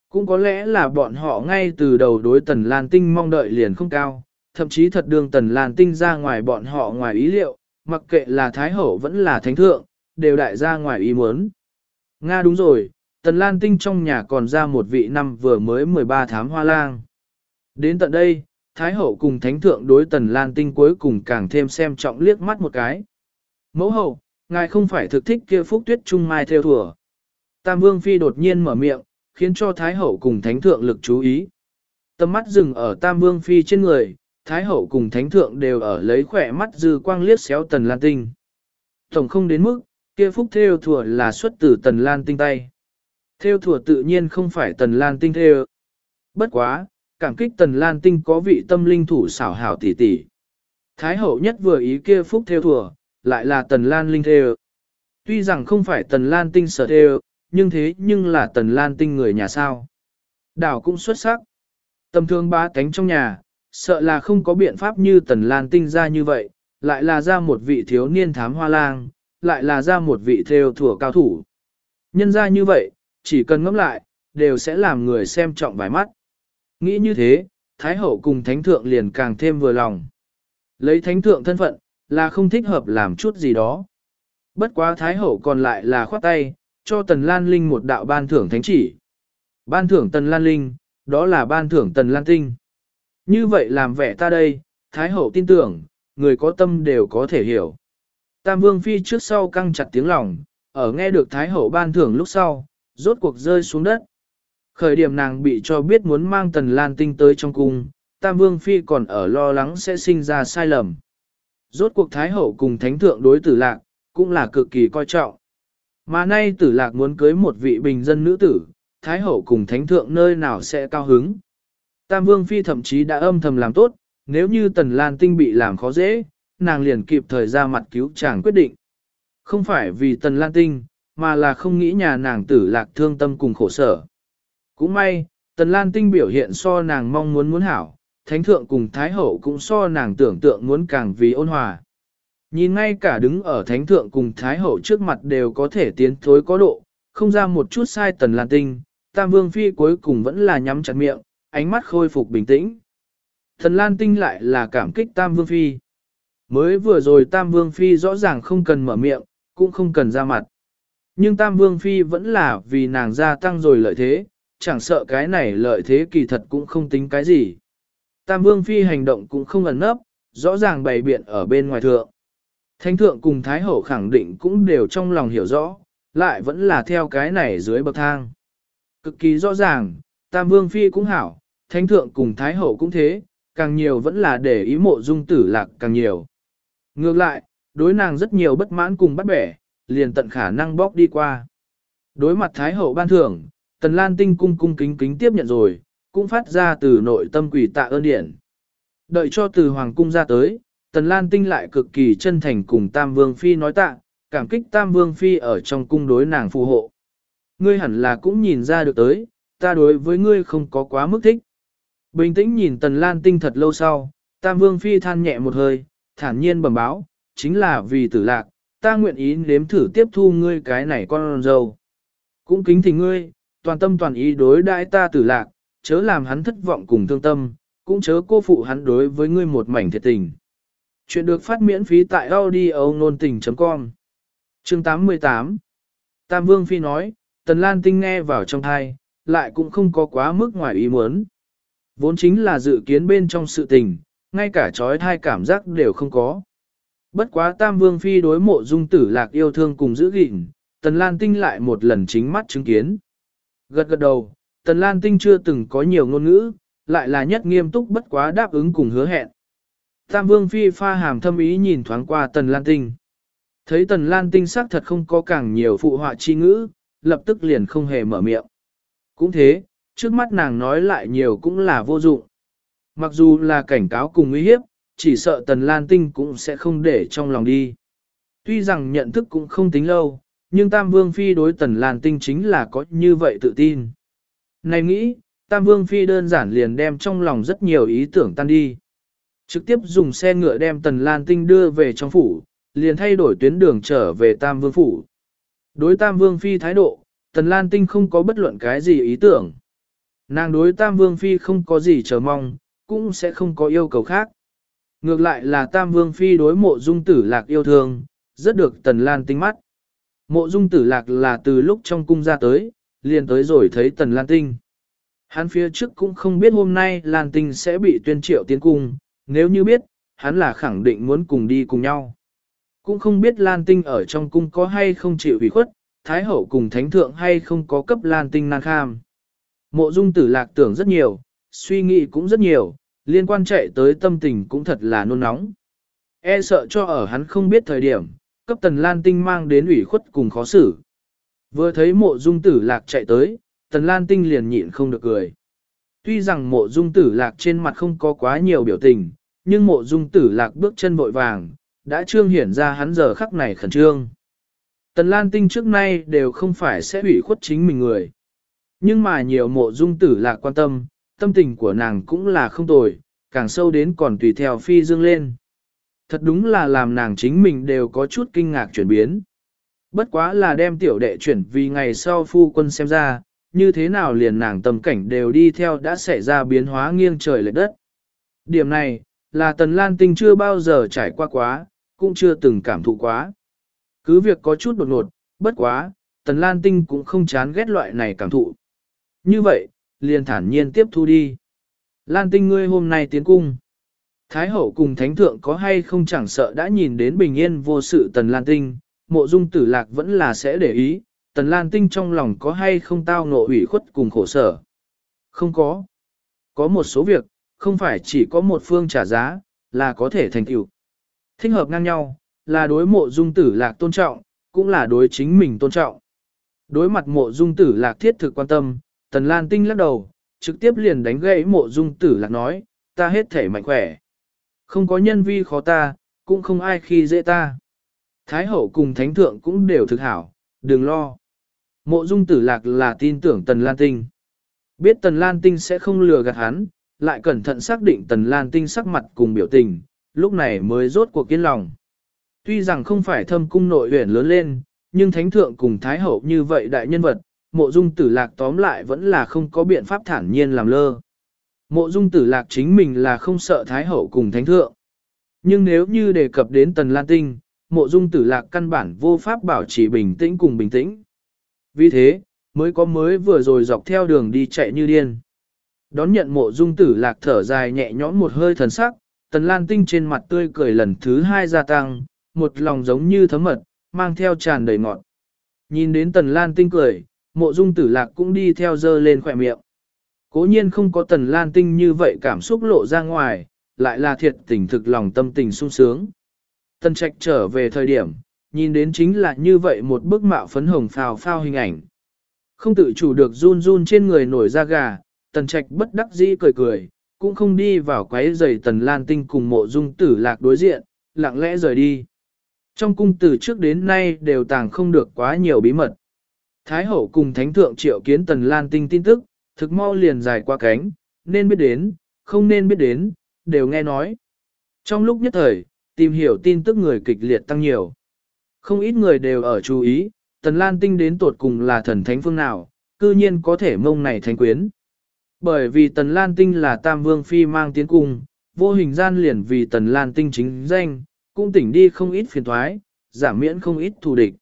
Cũng có lẽ là bọn họ ngay từ đầu đối tần Lan tinh mong đợi liền không cao, thậm chí thật đường tần Lan tinh ra ngoài bọn họ ngoài ý liệu, mặc kệ là Thái hậu vẫn là thánh thượng, đều đại ra ngoài ý muốn. Nga đúng rồi, tần Lan tinh trong nhà còn ra một vị năm vừa mới 13 tháng hoa lang. Đến tận đây, Thái hậu cùng thánh thượng đối tần lan tinh cuối cùng càng thêm xem trọng liếc mắt một cái. Mẫu hậu, ngài không phải thực thích kia phúc tuyết trung mai theo thừa. Tam vương phi đột nhiên mở miệng, khiến cho thái hậu cùng thánh thượng lực chú ý. Tâm mắt dừng ở tam vương phi trên người, thái hậu cùng thánh thượng đều ở lấy khỏe mắt dư quang liếc xéo tần lan tinh. Tổng không đến mức, kia phúc theo thừa là xuất từ tần lan tinh tay. Theo thừa tự nhiên không phải tần lan tinh theo. Bất quá, cảm kích tần lan tinh có vị tâm linh thủ xảo hảo tỷ tỷ. Thái hậu nhất vừa ý kia phúc theo thùa, lại là tần lan linh theo. Tuy rằng không phải tần lan tinh sở theo, nhưng thế nhưng là tần lan tinh người nhà sao. Đảo cũng xuất sắc. Tầm thương ba cánh trong nhà, sợ là không có biện pháp như tần lan tinh ra như vậy, lại là ra một vị thiếu niên thám hoa lang, lại là ra một vị theo thủa cao thủ. Nhân ra như vậy, chỉ cần ngẫm lại, đều sẽ làm người xem trọng vài mắt. Nghĩ như thế, Thái Hậu cùng Thánh Thượng liền càng thêm vừa lòng. Lấy Thánh Thượng thân phận, là không thích hợp làm chút gì đó. Bất quá Thái Hậu còn lại là khoát tay, cho Tần Lan Linh một đạo ban thưởng thánh chỉ. Ban thưởng Tần Lan Linh, đó là ban thưởng Tần Lan Tinh. Như vậy làm vẻ ta đây, Thái Hậu tin tưởng, người có tâm đều có thể hiểu. Tam Vương Phi trước sau căng chặt tiếng lòng, ở nghe được Thái Hậu ban thưởng lúc sau, rốt cuộc rơi xuống đất. Khởi điểm nàng bị cho biết muốn mang Tần Lan Tinh tới trong cung, Tam Vương Phi còn ở lo lắng sẽ sinh ra sai lầm. Rốt cuộc Thái Hậu cùng Thánh Thượng đối tử lạc, cũng là cực kỳ coi trọng. Mà nay tử lạc muốn cưới một vị bình dân nữ tử, Thái Hậu cùng Thánh Thượng nơi nào sẽ cao hứng. Tam Vương Phi thậm chí đã âm thầm làm tốt, nếu như Tần Lan Tinh bị làm khó dễ, nàng liền kịp thời ra mặt cứu chàng quyết định. Không phải vì Tần Lan Tinh, mà là không nghĩ nhà nàng tử lạc thương tâm cùng khổ sở. Cũng may, Tần Lan Tinh biểu hiện so nàng mong muốn muốn hảo, Thánh Thượng cùng Thái Hậu cũng so nàng tưởng tượng muốn càng vì ôn hòa. Nhìn ngay cả đứng ở Thánh Thượng cùng Thái Hậu trước mặt đều có thể tiến thối có độ, không ra một chút sai Tần Lan Tinh, Tam Vương Phi cuối cùng vẫn là nhắm chặt miệng, ánh mắt khôi phục bình tĩnh. Thần Lan Tinh lại là cảm kích Tam Vương Phi. Mới vừa rồi Tam Vương Phi rõ ràng không cần mở miệng, cũng không cần ra mặt. Nhưng Tam Vương Phi vẫn là vì nàng gia tăng rồi lợi thế, chẳng sợ cái này lợi thế kỳ thật cũng không tính cái gì. Tam Vương Phi hành động cũng không ẩn nấp, rõ ràng bày biện ở bên ngoài thượng. Thánh thượng cùng Thái Hậu khẳng định cũng đều trong lòng hiểu rõ, lại vẫn là theo cái này dưới bậc thang. Cực kỳ rõ ràng, Tam Vương Phi cũng hảo, Thánh thượng cùng Thái Hậu cũng thế, càng nhiều vẫn là để ý mộ dung tử lạc càng nhiều. Ngược lại, đối nàng rất nhiều bất mãn cùng bắt bẻ, liền tận khả năng bóc đi qua. Đối mặt Thái Hậu ban thưởng, Tần Lan Tinh cung cung kính kính tiếp nhận rồi, cũng phát ra từ nội tâm quỷ tạ ơn điện. Đợi cho từ Hoàng cung ra tới, Tần Lan Tinh lại cực kỳ chân thành cùng Tam Vương Phi nói tạ, cảm kích Tam Vương Phi ở trong cung đối nàng phù hộ. Ngươi hẳn là cũng nhìn ra được tới, ta đối với ngươi không có quá mức thích. Bình tĩnh nhìn Tần Lan Tinh thật lâu sau, Tam Vương Phi than nhẹ một hơi, thản nhiên bẩm báo, chính là vì tử lạc, ta nguyện ý nếm thử tiếp thu ngươi cái này con dâu. Cũng kính thỉnh ngươi, toàn tâm toàn ý đối đãi ta tử lạc, chớ làm hắn thất vọng cùng thương tâm, cũng chớ cô phụ hắn đối với ngươi một mảnh thiệt tình. Chuyện được phát miễn phí tại audio nôn tình.com Chương 88 Tam Vương Phi nói, Tần Lan Tinh nghe vào trong thai, lại cũng không có quá mức ngoài ý muốn. Vốn chính là dự kiến bên trong sự tình, ngay cả trói thai cảm giác đều không có. Bất quá Tam Vương Phi đối mộ dung tử lạc yêu thương cùng giữ gìn, Tần Lan Tinh lại một lần chính mắt chứng kiến. Gật gật đầu, Tần Lan Tinh chưa từng có nhiều ngôn ngữ, lại là nhất nghiêm túc bất quá đáp ứng cùng hứa hẹn. Tam Vương Phi pha hàm thâm ý nhìn thoáng qua Tần Lan Tinh. Thấy Tần Lan Tinh xác thật không có càng nhiều phụ họa chi ngữ, lập tức liền không hề mở miệng. Cũng thế, trước mắt nàng nói lại nhiều cũng là vô dụng. Mặc dù là cảnh cáo cùng uy hiếp, chỉ sợ Tần Lan Tinh cũng sẽ không để trong lòng đi. Tuy rằng nhận thức cũng không tính lâu, nhưng Tam Vương Phi đối Tần Lan Tinh chính là có như vậy tự tin. Này nghĩ, Tam Vương Phi đơn giản liền đem trong lòng rất nhiều ý tưởng tan đi. Trực tiếp dùng xe ngựa đem Tần Lan Tinh đưa về trong phủ, liền thay đổi tuyến đường trở về Tam Vương Phủ. Đối Tam Vương Phi thái độ, Tần Lan Tinh không có bất luận cái gì ý tưởng. Nàng đối Tam Vương Phi không có gì chờ mong, cũng sẽ không có yêu cầu khác. Ngược lại là Tam Vương Phi đối mộ dung tử lạc yêu thương, rất được Tần Lan Tinh mắt. Mộ dung tử lạc là từ lúc trong cung ra tới, liền tới rồi thấy Tần Lan Tinh. Hắn phía trước cũng không biết hôm nay Lan Tinh sẽ bị tuyên triệu tiến cung, nếu như biết, hắn là khẳng định muốn cùng đi cùng nhau. Cũng không biết Lan Tinh ở trong cung có hay không chịu ủy khuất, Thái Hậu cùng Thánh Thượng hay không có cấp Lan Tinh nan kham. Mộ dung tử lạc tưởng rất nhiều, suy nghĩ cũng rất nhiều, liên quan chạy tới tâm tình cũng thật là nôn nóng. E sợ cho ở hắn không biết thời điểm, cấp tần lan tinh mang đến ủy khuất cùng khó xử. Vừa thấy mộ dung tử lạc chạy tới, tần lan tinh liền nhịn không được cười. Tuy rằng mộ dung tử lạc trên mặt không có quá nhiều biểu tình, nhưng mộ dung tử lạc bước chân vội vàng, đã trương hiển ra hắn giờ khắc này khẩn trương. Tần Lan Tinh trước nay đều không phải sẽ ủy khuất chính mình người. Nhưng mà nhiều mộ dung tử lạc quan tâm, tâm tình của nàng cũng là không tồi, càng sâu đến còn tùy theo phi dương lên. Thật đúng là làm nàng chính mình đều có chút kinh ngạc chuyển biến. Bất quá là đem tiểu đệ chuyển vì ngày sau phu quân xem ra, như thế nào liền nàng tâm cảnh đều đi theo đã xảy ra biến hóa nghiêng trời lệch đất. Điểm này, là Tần Lan Tinh chưa bao giờ trải qua quá, cũng chưa từng cảm thụ quá. Cứ việc có chút đột ngột, bất quá, Tần Lan Tinh cũng không chán ghét loại này cảm thụ. Như vậy, liền thản nhiên tiếp thu đi. Lan Tinh ngươi hôm nay tiến cung. Thái hậu cùng thánh thượng có hay không chẳng sợ đã nhìn đến bình yên vô sự Tần Lan Tinh, mộ dung tử lạc vẫn là sẽ để ý, Tần Lan Tinh trong lòng có hay không tao ngộ ủy khuất cùng khổ sở. Không có. Có một số việc, không phải chỉ có một phương trả giá, là có thể thành tựu. Thích hợp ngang nhau, là đối mộ dung tử lạc tôn trọng, cũng là đối chính mình tôn trọng. Đối mặt mộ dung tử lạc thiết thực quan tâm, Tần Lan Tinh lắc đầu, trực tiếp liền đánh gãy mộ dung tử lạc nói, ta hết thể mạnh khỏe. Không có nhân vi khó ta, cũng không ai khi dễ ta. Thái hậu cùng thánh thượng cũng đều thực hảo, đừng lo. Mộ dung tử lạc là tin tưởng Tần Lan Tinh. Biết Tần Lan Tinh sẽ không lừa gạt hắn, lại cẩn thận xác định Tần Lan Tinh sắc mặt cùng biểu tình, lúc này mới rốt cuộc kiên lòng. Tuy rằng không phải thâm cung nội huyển lớn lên, nhưng thánh thượng cùng thái hậu như vậy đại nhân vật, mộ dung tử lạc tóm lại vẫn là không có biện pháp thản nhiên làm lơ. Mộ dung tử lạc chính mình là không sợ thái hậu cùng thánh thượng. Nhưng nếu như đề cập đến tần lan tinh, mộ dung tử lạc căn bản vô pháp bảo trì bình tĩnh cùng bình tĩnh. Vì thế, mới có mới vừa rồi dọc theo đường đi chạy như điên. Đón nhận mộ dung tử lạc thở dài nhẹ nhõm một hơi thần sắc, tần lan tinh trên mặt tươi cười lần thứ hai gia tăng, một lòng giống như thấm mật, mang theo tràn đầy ngọt. Nhìn đến tần lan tinh cười, mộ dung tử lạc cũng đi theo dơ lên khỏe miệng. Cố nhiên không có tần lan tinh như vậy cảm xúc lộ ra ngoài, lại là thiệt tình thực lòng tâm tình sung sướng. Tần trạch trở về thời điểm, nhìn đến chính là như vậy một bức mạo phấn hồng phào phao hình ảnh. Không tự chủ được run run trên người nổi da gà, tần trạch bất đắc dĩ cười cười, cũng không đi vào quấy giày tần lan tinh cùng mộ dung tử lạc đối diện, lặng lẽ rời đi. Trong cung từ trước đến nay đều tàng không được quá nhiều bí mật. Thái hậu cùng thánh thượng triệu kiến tần lan tinh tin tức, thực mau liền dài qua cánh, nên biết đến, không nên biết đến, đều nghe nói. Trong lúc nhất thời, tìm hiểu tin tức người kịch liệt tăng nhiều. Không ít người đều ở chú ý, tần lan tinh đến tột cùng là thần thánh phương nào, cư nhiên có thể mông này thánh quyến. Bởi vì tần lan tinh là tam vương phi mang tiến cung, vô hình gian liền vì tần lan tinh chính danh, cũng tỉnh đi không ít phiền thoái, giảm miễn không ít thù địch.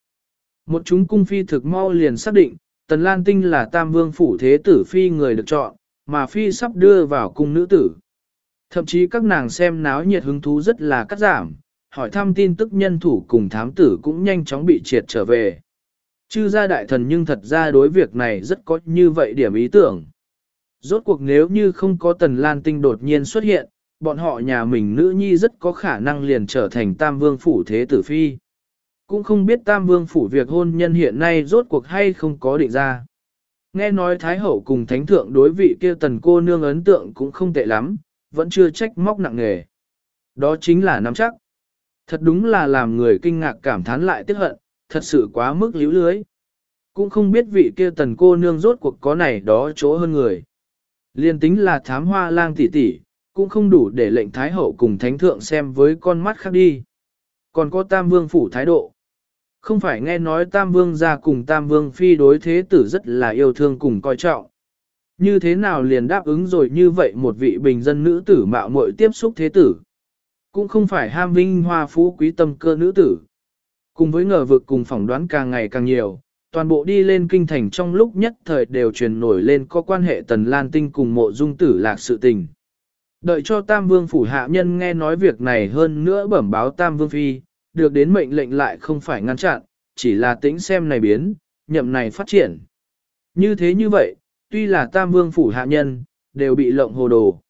Một chúng cung phi thực mau liền xác định, Tần Lan Tinh là tam vương phủ thế tử phi người được chọn, mà phi sắp đưa vào cung nữ tử. Thậm chí các nàng xem náo nhiệt hứng thú rất là cắt giảm, hỏi thăm tin tức nhân thủ cùng thám tử cũng nhanh chóng bị triệt trở về. Chư gia đại thần nhưng thật ra đối việc này rất có như vậy điểm ý tưởng. Rốt cuộc nếu như không có tần lan tinh đột nhiên xuất hiện, bọn họ nhà mình nữ nhi rất có khả năng liền trở thành tam vương phủ thế tử phi. Cũng không biết tam vương phủ việc hôn nhân hiện nay rốt cuộc hay không có định ra. Nghe nói Thái Hậu cùng Thánh Thượng đối vị kia tần cô nương ấn tượng cũng không tệ lắm, vẫn chưa trách móc nặng nghề. Đó chính là nắm chắc. Thật đúng là làm người kinh ngạc cảm thán lại tiếc hận, thật sự quá mức líu lưới. Cũng không biết vị kia tần cô nương rốt cuộc có này đó chỗ hơn người. Liên tính là thám hoa lang tỷ tỷ, cũng không đủ để lệnh Thái Hậu cùng Thánh Thượng xem với con mắt khác đi. Còn có Tam Vương Phủ thái độ. Không phải nghe nói Tam Vương ra cùng Tam Vương Phi đối thế tử rất là yêu thương cùng coi trọng. Như thế nào liền đáp ứng rồi như vậy một vị bình dân nữ tử mạo muội tiếp xúc thế tử. Cũng không phải ham vinh hoa phú quý tâm cơ nữ tử. Cùng với ngờ vực cùng phỏng đoán càng ngày càng nhiều, toàn bộ đi lên kinh thành trong lúc nhất thời đều truyền nổi lên có quan hệ tần lan tinh cùng mộ dung tử lạc sự tình. Đợi cho Tam Vương phủ hạ nhân nghe nói việc này hơn nữa bẩm báo Tam Vương Phi, được đến mệnh lệnh lại không phải ngăn chặn, chỉ là tính xem này biến, nhậm này phát triển. Như thế như vậy, tuy là Tam Vương phủ hạ nhân, đều bị lộng hồ đồ.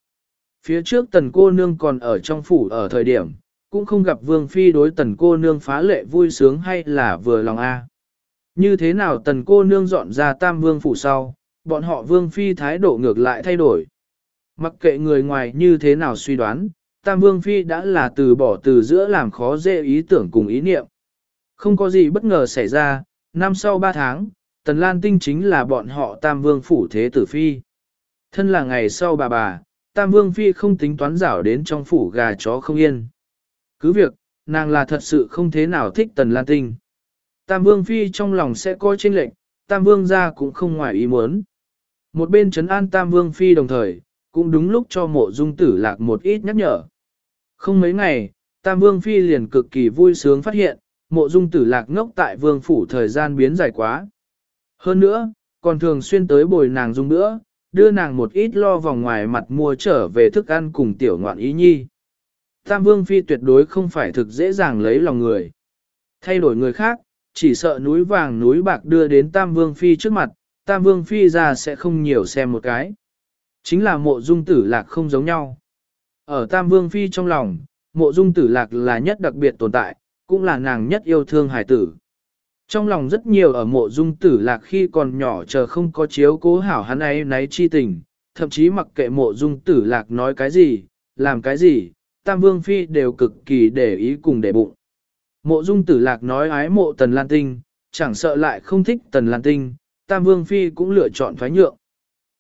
Phía trước tần cô nương còn ở trong phủ ở thời điểm, cũng không gặp Vương Phi đối tần cô nương phá lệ vui sướng hay là vừa lòng a. Như thế nào tần cô nương dọn ra Tam Vương phủ sau, bọn họ Vương Phi thái độ ngược lại thay đổi. Mặc kệ người ngoài như thế nào suy đoán, Tam Vương Phi đã là từ bỏ từ giữa làm khó dễ ý tưởng cùng ý niệm. Không có gì bất ngờ xảy ra, năm sau ba tháng, Tần Lan Tinh chính là bọn họ Tam Vương Phủ Thế Tử Phi. Thân là ngày sau bà bà, Tam Vương Phi không tính toán rảo đến trong phủ gà chó không yên. Cứ việc, nàng là thật sự không thế nào thích Tần Lan Tinh. Tam Vương Phi trong lòng sẽ coi trên lệnh, Tam Vương ra cũng không ngoài ý muốn. Một bên trấn an Tam Vương Phi đồng thời, cũng đúng lúc cho mộ dung tử lạc một ít nhắc nhở. Không mấy ngày, Tam Vương Phi liền cực kỳ vui sướng phát hiện, mộ dung tử lạc ngốc tại vương phủ thời gian biến dài quá. Hơn nữa, còn thường xuyên tới bồi nàng dung nữa, đưa nàng một ít lo vòng ngoài mặt mua trở về thức ăn cùng tiểu ngoạn ý nhi. Tam Vương Phi tuyệt đối không phải thực dễ dàng lấy lòng người. Thay đổi người khác, chỉ sợ núi vàng núi bạc đưa đến Tam Vương Phi trước mặt, Tam Vương Phi ra sẽ không nhiều xem một cái. Chính là mộ dung tử lạc không giống nhau. Ở Tam Vương Phi trong lòng, mộ dung tử lạc là nhất đặc biệt tồn tại, cũng là nàng nhất yêu thương hải tử. Trong lòng rất nhiều ở mộ dung tử lạc khi còn nhỏ chờ không có chiếu cố hảo hắn ấy nấy chi tình, thậm chí mặc kệ mộ dung tử lạc nói cái gì, làm cái gì, Tam Vương Phi đều cực kỳ để ý cùng để bụng. Mộ dung tử lạc nói ái mộ Tần Lan Tinh, chẳng sợ lại không thích Tần Lan Tinh, Tam Vương Phi cũng lựa chọn thoái nhượng.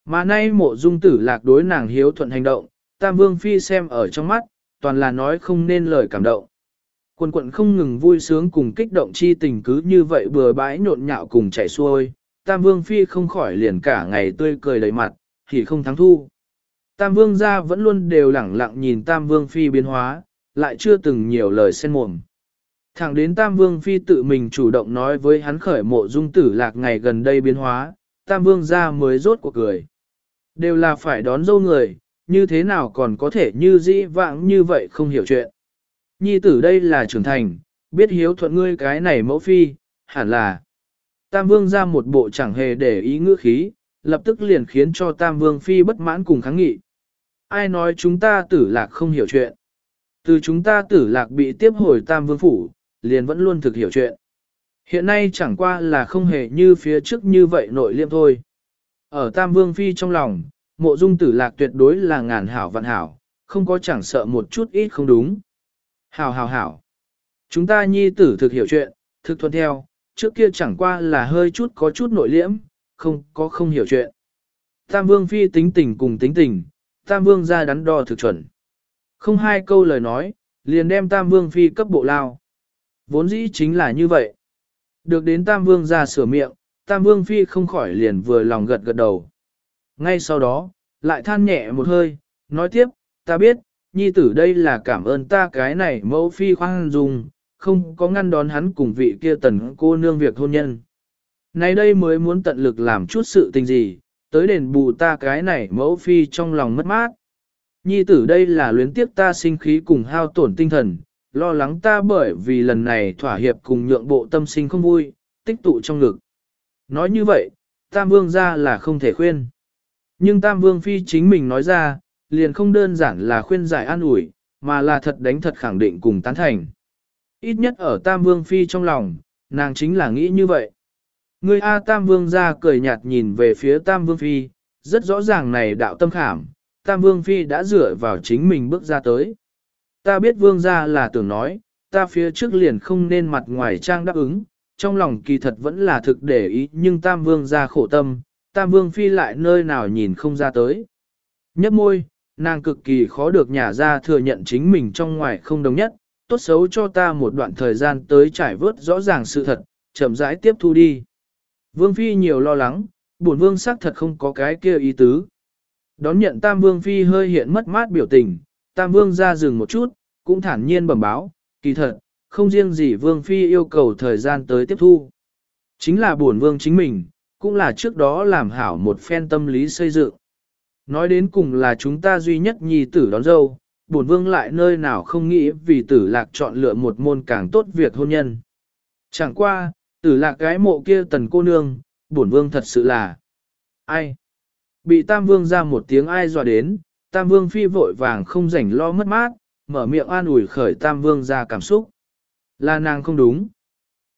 Mà nay mộ dung tử lạc đối nàng hiếu thuận hành động, Tam Vương Phi xem ở trong mắt, toàn là nói không nên lời cảm động. Quần quận không ngừng vui sướng cùng kích động chi tình cứ như vậy bừa bãi nhộn nhạo cùng chảy xuôi, Tam Vương Phi không khỏi liền cả ngày tươi cười đầy mặt, thì không thắng thu. Tam Vương gia vẫn luôn đều lẳng lặng nhìn Tam Vương Phi biến hóa, lại chưa từng nhiều lời xen mồm. Thẳng đến Tam Vương Phi tự mình chủ động nói với hắn khởi mộ dung tử lạc ngày gần đây biến hóa, Tam Vương gia mới rốt cuộc cười. Đều là phải đón dâu người, như thế nào còn có thể như dĩ vãng như vậy không hiểu chuyện. Nhi tử đây là trưởng thành, biết hiếu thuận ngươi cái này mẫu phi, hẳn là. Tam Vương ra một bộ chẳng hề để ý ngữ khí, lập tức liền khiến cho Tam Vương phi bất mãn cùng kháng nghị. Ai nói chúng ta tử lạc không hiểu chuyện. Từ chúng ta tử lạc bị tiếp hồi Tam Vương phủ, liền vẫn luôn thực hiểu chuyện. Hiện nay chẳng qua là không hề như phía trước như vậy nội liêm thôi. Ở Tam Vương Phi trong lòng, mộ dung tử lạc tuyệt đối là ngàn hảo vạn hảo, không có chẳng sợ một chút ít không đúng. Hảo hảo hảo. Chúng ta nhi tử thực hiểu chuyện, thực thuận theo, trước kia chẳng qua là hơi chút có chút nội liễm, không có không hiểu chuyện. Tam Vương Phi tính tình cùng tính tình, Tam Vương ra đắn đo thực chuẩn. Không hai câu lời nói, liền đem Tam Vương Phi cấp bộ lao. Vốn dĩ chính là như vậy. Được đến Tam Vương ra sửa miệng, Tam Vương Phi không khỏi liền vừa lòng gật gật đầu. Ngay sau đó, lại than nhẹ một hơi, nói tiếp, ta biết, nhi tử đây là cảm ơn ta cái này mẫu phi khoan dung, không có ngăn đón hắn cùng vị kia tần cô nương việc hôn nhân. Nay đây mới muốn tận lực làm chút sự tình gì, tới đền bù ta cái này mẫu phi trong lòng mất mát. Nhi tử đây là luyến tiếp ta sinh khí cùng hao tổn tinh thần, lo lắng ta bởi vì lần này thỏa hiệp cùng nhượng bộ tâm sinh không vui, tích tụ trong ngực. Nói như vậy, Tam Vương ra là không thể khuyên. Nhưng Tam Vương Phi chính mình nói ra, liền không đơn giản là khuyên giải an ủi, mà là thật đánh thật khẳng định cùng tán thành. Ít nhất ở Tam Vương Phi trong lòng, nàng chính là nghĩ như vậy. Người A Tam Vương ra cười nhạt nhìn về phía Tam Vương Phi, rất rõ ràng này đạo tâm khảm, Tam Vương Phi đã dựa vào chính mình bước ra tới. Ta biết Vương ra là tưởng nói, ta phía trước liền không nên mặt ngoài trang đáp ứng, trong lòng kỳ thật vẫn là thực để ý nhưng Tam Vương ra khổ tâm, Tam Vương Phi lại nơi nào nhìn không ra tới. Nhấp môi, nàng cực kỳ khó được nhả ra thừa nhận chính mình trong ngoài không đồng nhất, tốt xấu cho ta một đoạn thời gian tới trải vớt rõ ràng sự thật, chậm rãi tiếp thu đi. Vương Phi nhiều lo lắng, bổn Vương xác thật không có cái kia ý tứ. Đón nhận Tam Vương Phi hơi hiện mất mát biểu tình, Tam Vương ra dừng một chút, cũng thản nhiên bẩm báo, kỳ thật, không riêng gì Vương Phi yêu cầu thời gian tới tiếp thu. Chính là bổn Vương chính mình, cũng là trước đó làm hảo một phen tâm lý xây dựng. Nói đến cùng là chúng ta duy nhất nhi tử đón dâu, bổn vương lại nơi nào không nghĩ vì tử lạc chọn lựa một môn càng tốt việc hôn nhân. Chẳng qua, tử lạc gái mộ kia tần cô nương, bổn vương thật sự là ai? Bị tam vương ra một tiếng ai dọa đến, tam vương phi vội vàng không rảnh lo mất mát, mở miệng an ủi khởi tam vương ra cảm xúc. Là nàng không đúng.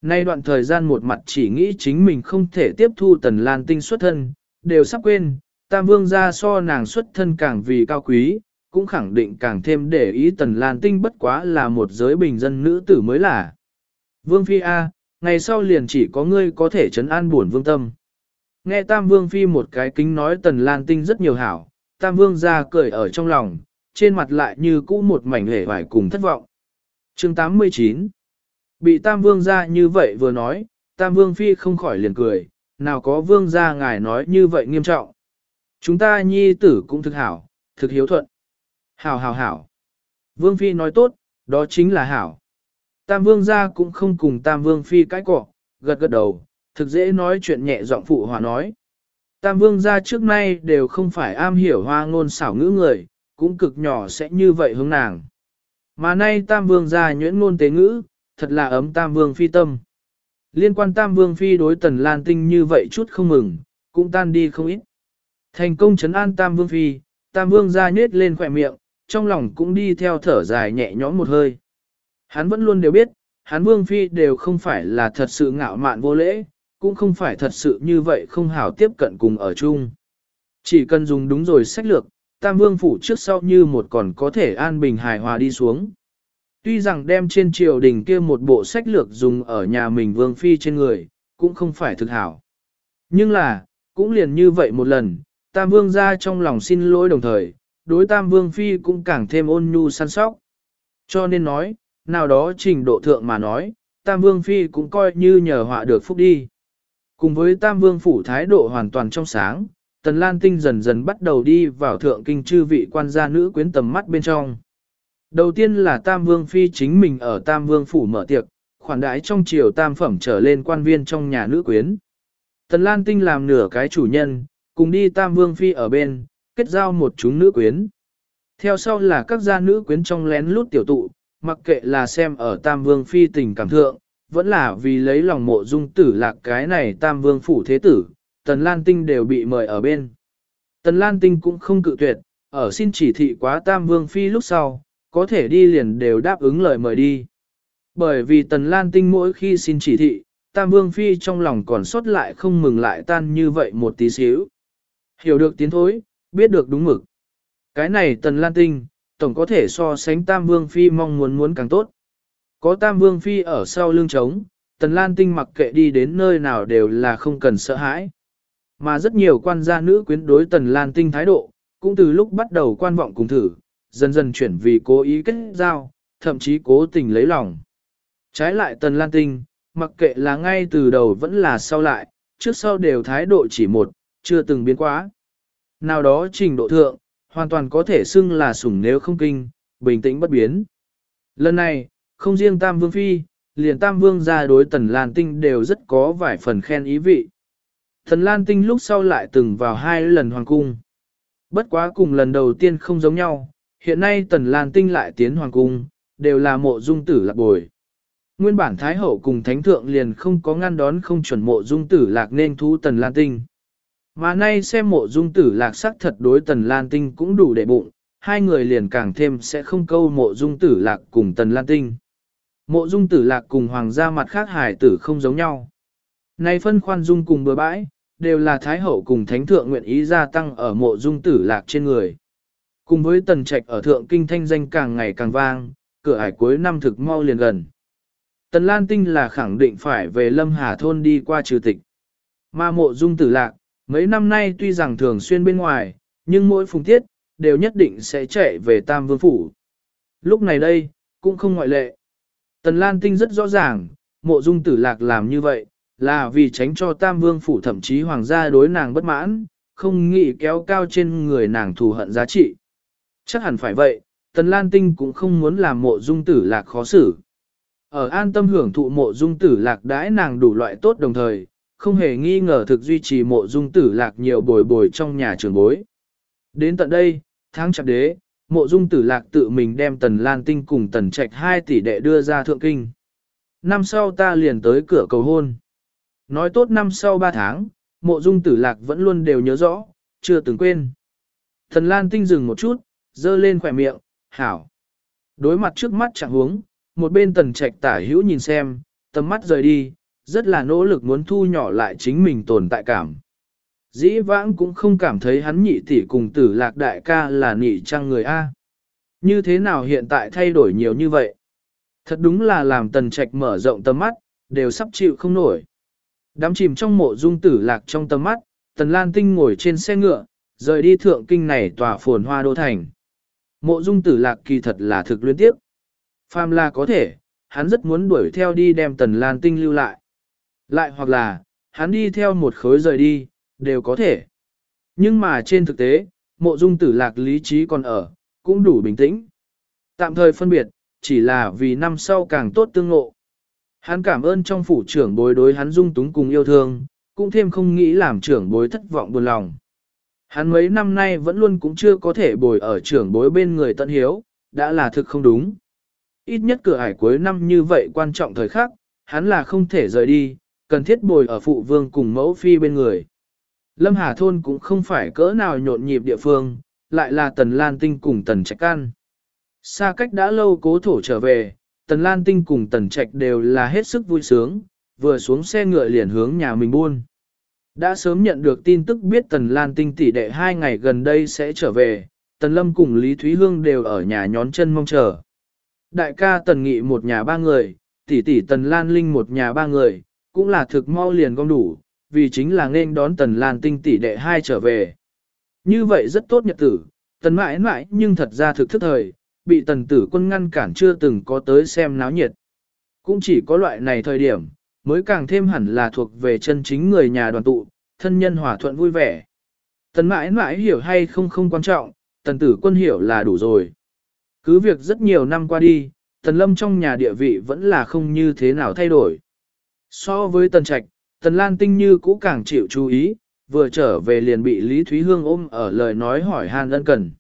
Nay đoạn thời gian một mặt chỉ nghĩ chính mình không thể tiếp thu tần lan tinh xuất thân, đều sắp quên, tam vương gia so nàng xuất thân càng vì cao quý, cũng khẳng định càng thêm để ý tần lan tinh bất quá là một giới bình dân nữ tử mới là. Vương Phi A, ngày sau liền chỉ có ngươi có thể trấn an buồn vương tâm. Nghe Tam Vương Phi một cái kính nói Tần Lan Tinh rất nhiều hảo, Tam Vương ra cười ở trong lòng, trên mặt lại như cũ một mảnh hề vải cùng thất vọng. chương 89 Bị Tam Vương ra như vậy vừa nói, Tam Vương Phi không khỏi liền cười, nào có Vương ra ngài nói như vậy nghiêm trọng. Chúng ta nhi tử cũng thực hảo, thực hiếu thuận. Hảo hảo hảo. Vương Phi nói tốt, đó chính là hảo. Tam Vương ra cũng không cùng Tam Vương Phi cãi cọ, gật gật đầu, thực dễ nói chuyện nhẹ giọng phụ hòa nói. Tam Vương ra trước nay đều không phải am hiểu hoa ngôn xảo ngữ người, cũng cực nhỏ sẽ như vậy hướng nàng. Mà nay Tam Vương ra nhuyễn ngôn tế ngữ, thật là ấm Tam Vương Phi tâm. Liên quan Tam Vương Phi đối Tần Lan Tinh như vậy chút không mừng, cũng tan đi không ít. Thành công chấn an Tam Vương Phi, Tam Vương ra nhết lên khỏe miệng, trong lòng cũng đi theo thở dài nhẹ nhõm một hơi. Hắn vẫn luôn đều biết, hắn Vương Phi đều không phải là thật sự ngạo mạn vô lễ, cũng không phải thật sự như vậy không hảo tiếp cận cùng ở chung. Chỉ cần dùng đúng rồi sách lược, Tam Vương Phủ trước sau như một còn có thể an bình hài hòa đi xuống. Tuy rằng đem trên triều đình kia một bộ sách lược dùng ở nhà mình Vương Phi trên người, cũng không phải thực hảo. Nhưng là, cũng liền như vậy một lần, Tam Vương ra trong lòng xin lỗi đồng thời, đối Tam Vương Phi cũng càng thêm ôn nhu săn sóc. Cho nên nói, nào đó trình độ thượng mà nói, Tam Vương Phi cũng coi như nhờ họa được phúc đi. Cùng với Tam Vương Phủ thái độ hoàn toàn trong sáng, Tần Lan Tinh dần dần bắt đầu đi vào thượng kinh chư vị quan gia nữ quyến tầm mắt bên trong. Đầu tiên là Tam Vương Phi chính mình ở Tam Vương Phủ mở tiệc, khoản đãi trong triều tam phẩm trở lên quan viên trong nhà nữ quyến. Tần Lan Tinh làm nửa cái chủ nhân, cùng đi Tam Vương Phi ở bên, kết giao một chúng nữ quyến. Theo sau là các gia nữ quyến trong lén lút tiểu tụ, mặc kệ là xem ở Tam Vương Phi tình cảm thượng, vẫn là vì lấy lòng mộ dung tử lạc cái này Tam Vương Phủ Thế Tử, Tần Lan Tinh đều bị mời ở bên. Tần Lan Tinh cũng không cự tuyệt, ở xin chỉ thị quá Tam Vương Phi lúc sau, có thể đi liền đều đáp ứng lời mời đi. Bởi vì Tần Lan Tinh mỗi khi xin chỉ thị, Tam Vương Phi trong lòng còn sót lại không mừng lại tan như vậy một tí xíu. Hiểu được tiến thối, biết được đúng mực. Cái này Tần Lan Tinh, tổng có thể so sánh Tam Vương Phi mong muốn muốn càng tốt. Có Tam Vương Phi ở sau lưng trống, Tần Lan Tinh mặc kệ đi đến nơi nào đều là không cần sợ hãi. Mà rất nhiều quan gia nữ quyến đối Tần Lan Tinh thái độ, cũng từ lúc bắt đầu quan vọng cùng thử, dần dần chuyển vì cố ý kết giao, thậm chí cố tình lấy lòng. Trái lại Tần Lan Tinh, mặc kệ là ngay từ đầu vẫn là sau lại, trước sau đều thái độ chỉ một, chưa từng biến quá. Nào đó trình độ thượng, hoàn toàn có thể xưng là sủng nếu không kinh, bình tĩnh bất biến. Lần này, không riêng Tam Vương Phi, liền Tam Vương gia đối Tần Lan Tinh đều rất có vài phần khen ý vị. Tần Lan Tinh lúc sau lại từng vào hai lần hoàng cung. Bất quá cùng lần đầu tiên không giống nhau, hiện nay Tần Lan Tinh lại tiến hoàng cung, đều là mộ dung tử lạc bồi. Nguyên bản Thái Hậu cùng Thánh Thượng liền không có ngăn đón không chuẩn mộ dung tử lạc nên thu Tần Lan Tinh. Mà nay xem mộ dung tử lạc sắc thật đối Tần Lan Tinh cũng đủ để bụng, hai người liền càng thêm sẽ không câu mộ dung tử lạc cùng Tần Lan Tinh. Mộ dung tử lạc cùng hoàng gia mặt khác hải tử không giống nhau. Này phân khoan dung cùng bừa bãi, đều là Thái Hậu cùng Thánh Thượng nguyện ý gia tăng ở mộ dung tử lạc trên người. Cùng với tần trạch ở Thượng Kinh thanh danh càng ngày càng vang, cửa ải cuối năm thực mau liền gần. Tần Lan Tinh là khẳng định phải về Lâm Hà Thôn đi qua trừ tịch. Mà mộ dung tử lạc, mấy năm nay tuy rằng thường xuyên bên ngoài, nhưng mỗi phùng tiết, đều nhất định sẽ chạy về Tam Vương Phủ. Lúc này đây, cũng không ngoại lệ. Tần Lan Tinh rất rõ ràng, mộ dung tử lạc làm như vậy, là vì tránh cho Tam Vương Phủ thậm chí Hoàng gia đối nàng bất mãn, không nghĩ kéo cao trên người nàng thù hận giá trị. Chắc hẳn phải vậy, Tần Lan Tinh cũng không muốn làm mộ dung tử lạc khó xử. Ở an tâm hưởng thụ mộ dung tử lạc đãi nàng đủ loại tốt đồng thời, không hề nghi ngờ thực duy trì mộ dung tử lạc nhiều bồi bồi trong nhà trường bối. Đến tận đây, tháng chạp đế, mộ dung tử lạc tự mình đem tần lan tinh cùng tần trạch hai tỷ đệ đưa ra thượng kinh. Năm sau ta liền tới cửa cầu hôn. Nói tốt năm sau ba tháng, mộ dung tử lạc vẫn luôn đều nhớ rõ, chưa từng quên. thần lan tinh dừng một chút, dơ lên khỏe miệng, hảo. Đối mặt trước mắt chẳng huống, một bên tần trạch tả hữu nhìn xem, tầm mắt rời đi, rất là nỗ lực muốn thu nhỏ lại chính mình tồn tại cảm. Dĩ vãng cũng không cảm thấy hắn nhị tỷ cùng tử lạc đại ca là nhị trang người A. Như thế nào hiện tại thay đổi nhiều như vậy? Thật đúng là làm tần trạch mở rộng tầm mắt, đều sắp chịu không nổi. Đám chìm trong mộ dung tử lạc trong tầm mắt, tần lan tinh ngồi trên xe ngựa, rời đi thượng kinh này tòa phồn hoa đô thành. Mộ dung tử lạc kỳ thật là thực luyến tiếp. Phàm là có thể, hắn rất muốn đuổi theo đi đem tần lan tinh lưu lại. Lại hoặc là, hắn đi theo một khối rời đi, đều có thể. Nhưng mà trên thực tế, mộ dung tử lạc lý trí còn ở, cũng đủ bình tĩnh. Tạm thời phân biệt, chỉ là vì năm sau càng tốt tương ngộ. Hắn cảm ơn trong phủ trưởng bối đối hắn dung túng cùng yêu thương, cũng thêm không nghĩ làm trưởng bối thất vọng buồn lòng. Hắn mấy năm nay vẫn luôn cũng chưa có thể bồi ở trưởng bối bên người tận hiếu, đã là thực không đúng. Ít nhất cửa ải cuối năm như vậy quan trọng thời khắc, hắn là không thể rời đi, cần thiết bồi ở phụ vương cùng mẫu phi bên người. Lâm Hà Thôn cũng không phải cỡ nào nhộn nhịp địa phương, lại là Tần Lan Tinh cùng Tần Trạch Can. Xa cách đã lâu cố thổ trở về, Tần Lan Tinh cùng Tần Trạch đều là hết sức vui sướng, vừa xuống xe ngựa liền hướng nhà mình buôn. Đã sớm nhận được tin tức biết Tần Lan Tinh tỷ đệ hai ngày gần đây sẽ trở về, Tần Lâm cùng Lý Thúy Hương đều ở nhà nhón chân mong chờ. Đại ca Tần Nghị một nhà ba người, tỷ tỷ Tần Lan Linh một nhà ba người, cũng là thực mau liền gom đủ, vì chính là nên đón Tần Lan Tinh tỷ đệ hai trở về. Như vậy rất tốt nhật tử, Tần mãi mãi nhưng thật ra thực thức thời, bị Tần tử quân ngăn cản chưa từng có tới xem náo nhiệt. Cũng chỉ có loại này thời điểm, mới càng thêm hẳn là thuộc về chân chính người nhà đoàn tụ, thân nhân hòa thuận vui vẻ. Tần mãi mãi hiểu hay không không quan trọng, tần tử quân hiểu là đủ rồi. Cứ việc rất nhiều năm qua đi, tần lâm trong nhà địa vị vẫn là không như thế nào thay đổi. So với tần trạch, tần lan tinh như cũ càng chịu chú ý, vừa trở về liền bị Lý Thúy Hương ôm ở lời nói hỏi han ân cần.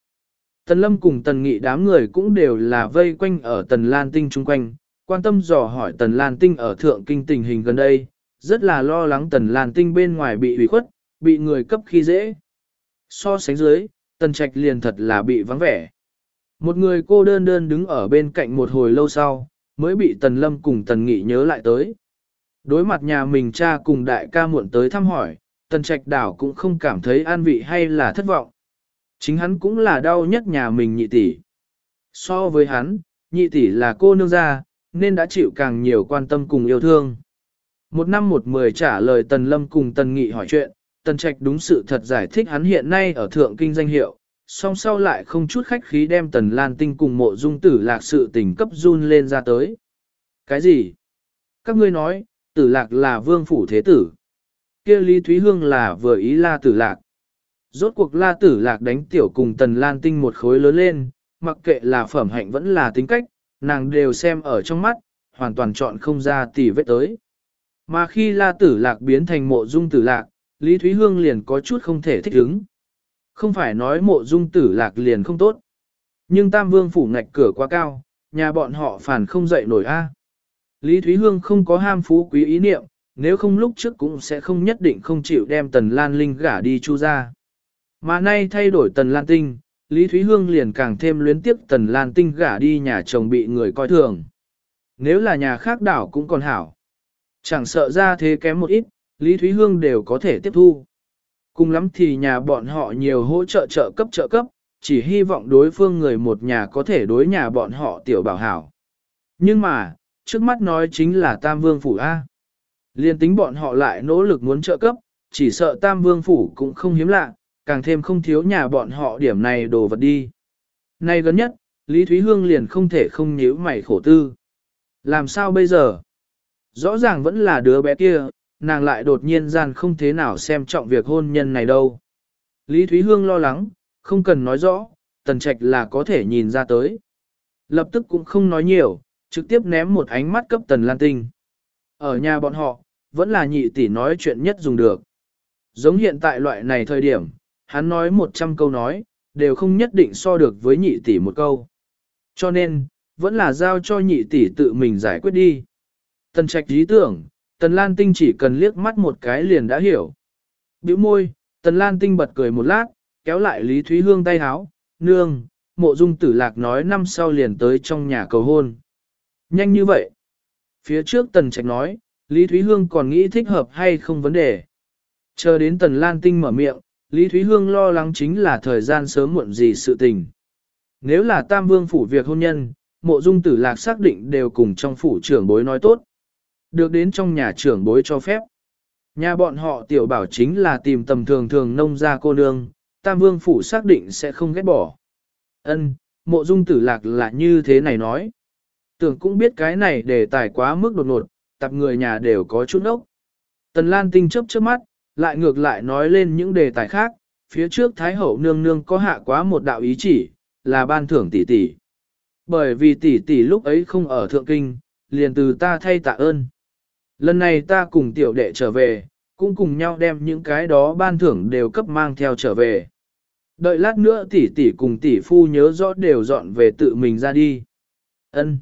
Tần lâm cùng tần nghị đám người cũng đều là vây quanh ở tần lan tinh chung quanh, quan tâm dò hỏi Tần Lan Tinh ở thượng kinh tình hình gần đây, rất là lo lắng Tần Lan Tinh bên ngoài bị hủy khuất, bị người cấp khi dễ. So sánh dưới, Tần Trạch liền thật là bị vắng vẻ. Một người cô đơn đơn đứng ở bên cạnh một hồi lâu sau, mới bị Tần Lâm cùng Tần Nghị nhớ lại tới. Đối mặt nhà mình cha cùng đại ca muộn tới thăm hỏi, Tần Trạch đảo cũng không cảm thấy an vị hay là thất vọng. Chính hắn cũng là đau nhất nhà mình nhị tỷ. So với hắn, nhị tỷ là cô nương gia, nên đã chịu càng nhiều quan tâm cùng yêu thương. Một năm một mười trả lời Tần Lâm cùng Tần Nghị hỏi chuyện, Tần Trạch đúng sự thật giải thích hắn hiện nay ở thượng kinh danh hiệu, song sau lại không chút khách khí đem Tần Lan Tinh cùng mộ dung tử lạc sự tình cấp run lên ra tới. Cái gì? Các ngươi nói, tử lạc là vương phủ thế tử. kia Lý Thúy Hương là vừa ý la tử lạc. Rốt cuộc la tử lạc đánh tiểu cùng Tần Lan Tinh một khối lớn lên, mặc kệ là phẩm hạnh vẫn là tính cách, nàng đều xem ở trong mắt, hoàn toàn chọn không ra tỉ vết tới. Mà khi la tử lạc biến thành mộ dung tử lạc, Lý Thúy Hương liền có chút không thể thích ứng. Không phải nói mộ dung tử lạc liền không tốt. Nhưng Tam Vương phủ ngạch cửa quá cao, nhà bọn họ phản không dậy nổi a. Lý Thúy Hương không có ham phú quý ý niệm, nếu không lúc trước cũng sẽ không nhất định không chịu đem Tần Lan Linh gả đi chu ra. Mà nay thay đổi Tần Lan Tinh, Lý Thúy Hương liền càng thêm luyến tiếc Tần Lan Tinh gả đi nhà chồng bị người coi thường. Nếu là nhà khác đảo cũng còn hảo. Chẳng sợ ra thế kém một ít, Lý Thúy Hương đều có thể tiếp thu. Cùng lắm thì nhà bọn họ nhiều hỗ trợ trợ cấp trợ cấp, chỉ hy vọng đối phương người một nhà có thể đối nhà bọn họ tiểu bảo hảo. Nhưng mà, trước mắt nói chính là Tam Vương Phủ A. Liên tính bọn họ lại nỗ lực muốn trợ cấp, chỉ sợ Tam Vương Phủ cũng không hiếm lạ, càng thêm không thiếu nhà bọn họ điểm này đồ vật đi. Nay gần nhất, Lý Thúy Hương liền không thể không nhíu mày khổ tư. Làm sao bây giờ? Rõ ràng vẫn là đứa bé kia, nàng lại đột nhiên gian không thế nào xem trọng việc hôn nhân này đâu. Lý Thúy Hương lo lắng, không cần nói rõ, tần trạch là có thể nhìn ra tới. Lập tức cũng không nói nhiều, trực tiếp ném một ánh mắt cấp tần lan tinh. Ở nhà bọn họ, vẫn là nhị tỷ nói chuyện nhất dùng được. Giống hiện tại loại này thời điểm, hắn nói 100 câu nói, đều không nhất định so được với nhị tỷ một câu. Cho nên, vẫn là giao cho nhị tỷ tự mình giải quyết đi. Tần trạch ý tưởng, Tần Lan Tinh chỉ cần liếc mắt một cái liền đã hiểu. Biểu môi, Tần Lan Tinh bật cười một lát, kéo lại Lý Thúy Hương tay háo, nương, mộ dung tử lạc nói năm sau liền tới trong nhà cầu hôn. Nhanh như vậy. Phía trước Tần Trạch nói, Lý Thúy Hương còn nghĩ thích hợp hay không vấn đề. Chờ đến Tần Lan Tinh mở miệng, Lý Thúy Hương lo lắng chính là thời gian sớm muộn gì sự tình. Nếu là Tam Vương phủ việc hôn nhân, mộ dung tử lạc xác định đều cùng trong phủ trưởng bối nói tốt. Được đến trong nhà trưởng bối cho phép. Nhà bọn họ tiểu bảo chính là tìm tầm thường thường nông gia cô nương, tam vương phủ xác định sẽ không ghét bỏ. Ân, mộ dung tử lạc là như thế này nói. Tưởng cũng biết cái này để tài quá mức đột ngột, tập người nhà đều có chút ốc. Tần Lan Tinh chấp trước mắt, lại ngược lại nói lên những đề tài khác, phía trước Thái Hậu nương nương có hạ quá một đạo ý chỉ, là ban thưởng tỷ tỷ. Bởi vì tỷ tỷ lúc ấy không ở thượng kinh, liền từ ta thay tạ ơn. Lần này ta cùng tiểu đệ trở về, cũng cùng nhau đem những cái đó ban thưởng đều cấp mang theo trở về. Đợi lát nữa tỷ tỷ cùng tỷ phu nhớ rõ đều dọn về tự mình ra đi. Ân.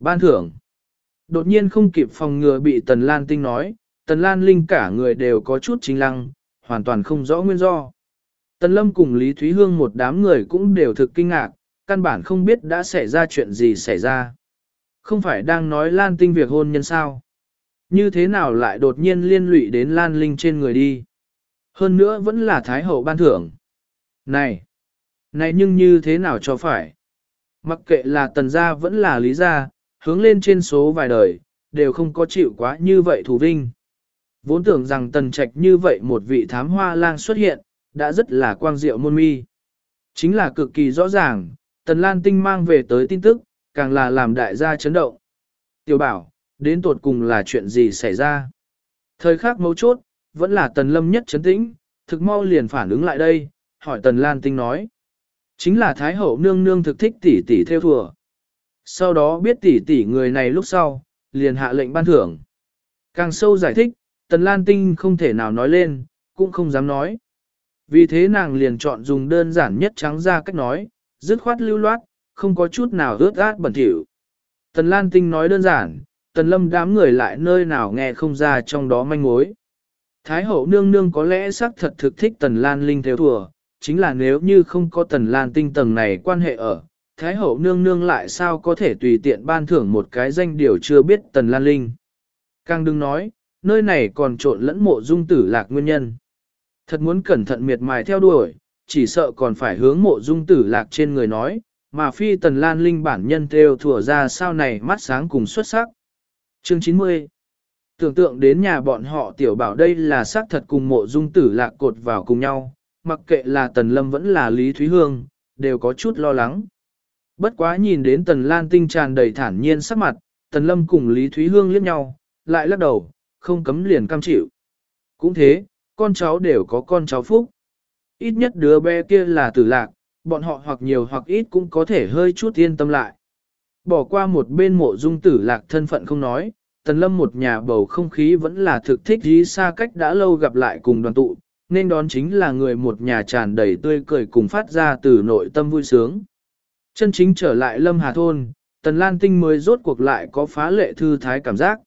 Ban thưởng. Đột nhiên không kịp phòng ngừa bị Tần Lan Tinh nói, Tần Lan Linh cả người đều có chút chính lăng, hoàn toàn không rõ nguyên do. Tần Lâm cùng Lý Thúy Hương một đám người cũng đều thực kinh ngạc, căn bản không biết đã xảy ra chuyện gì xảy ra. Không phải đang nói Lan Tinh việc hôn nhân sao? Như thế nào lại đột nhiên liên lụy đến Lan Linh trên người đi? Hơn nữa vẫn là Thái Hậu ban thưởng. Này! Này nhưng như thế nào cho phải? Mặc kệ là tần gia vẫn là lý gia, hướng lên trên số vài đời, đều không có chịu quá như vậy thù vinh. Vốn tưởng rằng tần trạch như vậy một vị thám hoa lang xuất hiện, đã rất là quang diệu môn mi. Chính là cực kỳ rõ ràng, tần lan tinh mang về tới tin tức, càng là làm đại gia chấn động. Tiểu bảo, đến tột cùng là chuyện gì xảy ra? Thời khắc mấu chốt, vẫn là tần lâm nhất chấn tĩnh, thực mau liền phản ứng lại đây, hỏi tần lan tinh nói. Chính là Thái Hậu nương nương thực thích tỷ tỷ theo thùa. Sau đó biết tỷ tỷ người này lúc sau, liền hạ lệnh ban thưởng. Càng sâu giải thích, Tần Lan Tinh không thể nào nói lên, cũng không dám nói. Vì thế nàng liền chọn dùng đơn giản nhất trắng ra cách nói, dứt khoát lưu loát, không có chút nào ướt át bẩn thỉu. Tần Lan Tinh nói đơn giản, Tần Lâm đám người lại nơi nào nghe không ra trong đó manh mối. Thái hậu nương nương có lẽ xác thật thực thích Tần Lan Linh theo thùa, chính là nếu như không có Tần Lan Tinh tầng này quan hệ ở, Thái hậu nương nương lại sao có thể tùy tiện ban thưởng một cái danh điều chưa biết Tần Lan Linh. Càng đừng nói, nơi này còn trộn lẫn mộ dung tử lạc nguyên nhân. Thật muốn cẩn thận miệt mài theo đuổi, chỉ sợ còn phải hướng mộ dung tử lạc trên người nói, mà phi Tần Lan Linh bản nhân theo thủa ra sao này mắt sáng cùng xuất sắc. Chương 90 Tưởng tượng đến nhà bọn họ tiểu bảo đây là xác thật cùng mộ dung tử lạc cột vào cùng nhau, mặc kệ là Tần Lâm vẫn là Lý Thúy Hương, đều có chút lo lắng. Bất quá nhìn đến Tần Lan Tinh tràn đầy thản nhiên sắc mặt, Tần Lâm cùng Lý Thúy Hương liếc nhau, lại lắc đầu, không cấm liền cam chịu. Cũng thế, con cháu đều có con cháu phúc. Ít nhất đứa bé kia là tử lạc, bọn họ hoặc nhiều hoặc ít cũng có thể hơi chút yên tâm lại. Bỏ qua một bên mộ dung tử lạc thân phận không nói, Tần Lâm một nhà bầu không khí vẫn là thực thích dí xa cách đã lâu gặp lại cùng đoàn tụ, nên đón chính là người một nhà tràn đầy tươi cười cùng phát ra từ nội tâm vui sướng. Chân chính trở lại Lâm Hà Thôn, Tần Lan Tinh mới rốt cuộc lại có phá lệ thư thái cảm giác.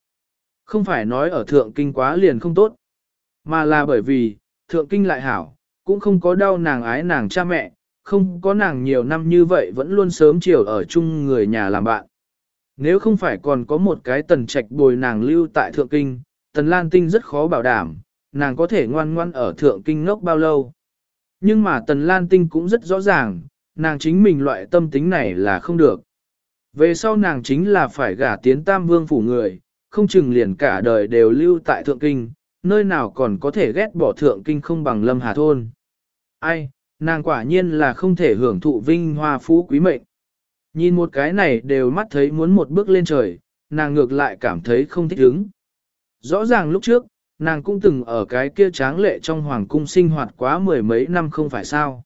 Không phải nói ở thượng kinh quá liền không tốt, mà là bởi vì, thượng kinh lại hảo, cũng không có đau nàng ái nàng cha mẹ, không có nàng nhiều năm như vậy vẫn luôn sớm chiều ở chung người nhà làm bạn. Nếu không phải còn có một cái tần trạch bồi nàng lưu tại thượng kinh, tần lan tinh rất khó bảo đảm, nàng có thể ngoan ngoan ở thượng kinh ngốc bao lâu. Nhưng mà tần lan tinh cũng rất rõ ràng, nàng chính mình loại tâm tính này là không được. Về sau nàng chính là phải gả tiến tam vương phủ người, không chừng liền cả đời đều lưu tại thượng kinh, nơi nào còn có thể ghét bỏ thượng kinh không bằng lâm hà thôn. Ai, nàng quả nhiên là không thể hưởng thụ vinh hoa phú quý mệnh. Nhìn một cái này đều mắt thấy muốn một bước lên trời, nàng ngược lại cảm thấy không thích ứng. Rõ ràng lúc trước, nàng cũng từng ở cái kia tráng lệ trong hoàng cung sinh hoạt quá mười mấy năm không phải sao.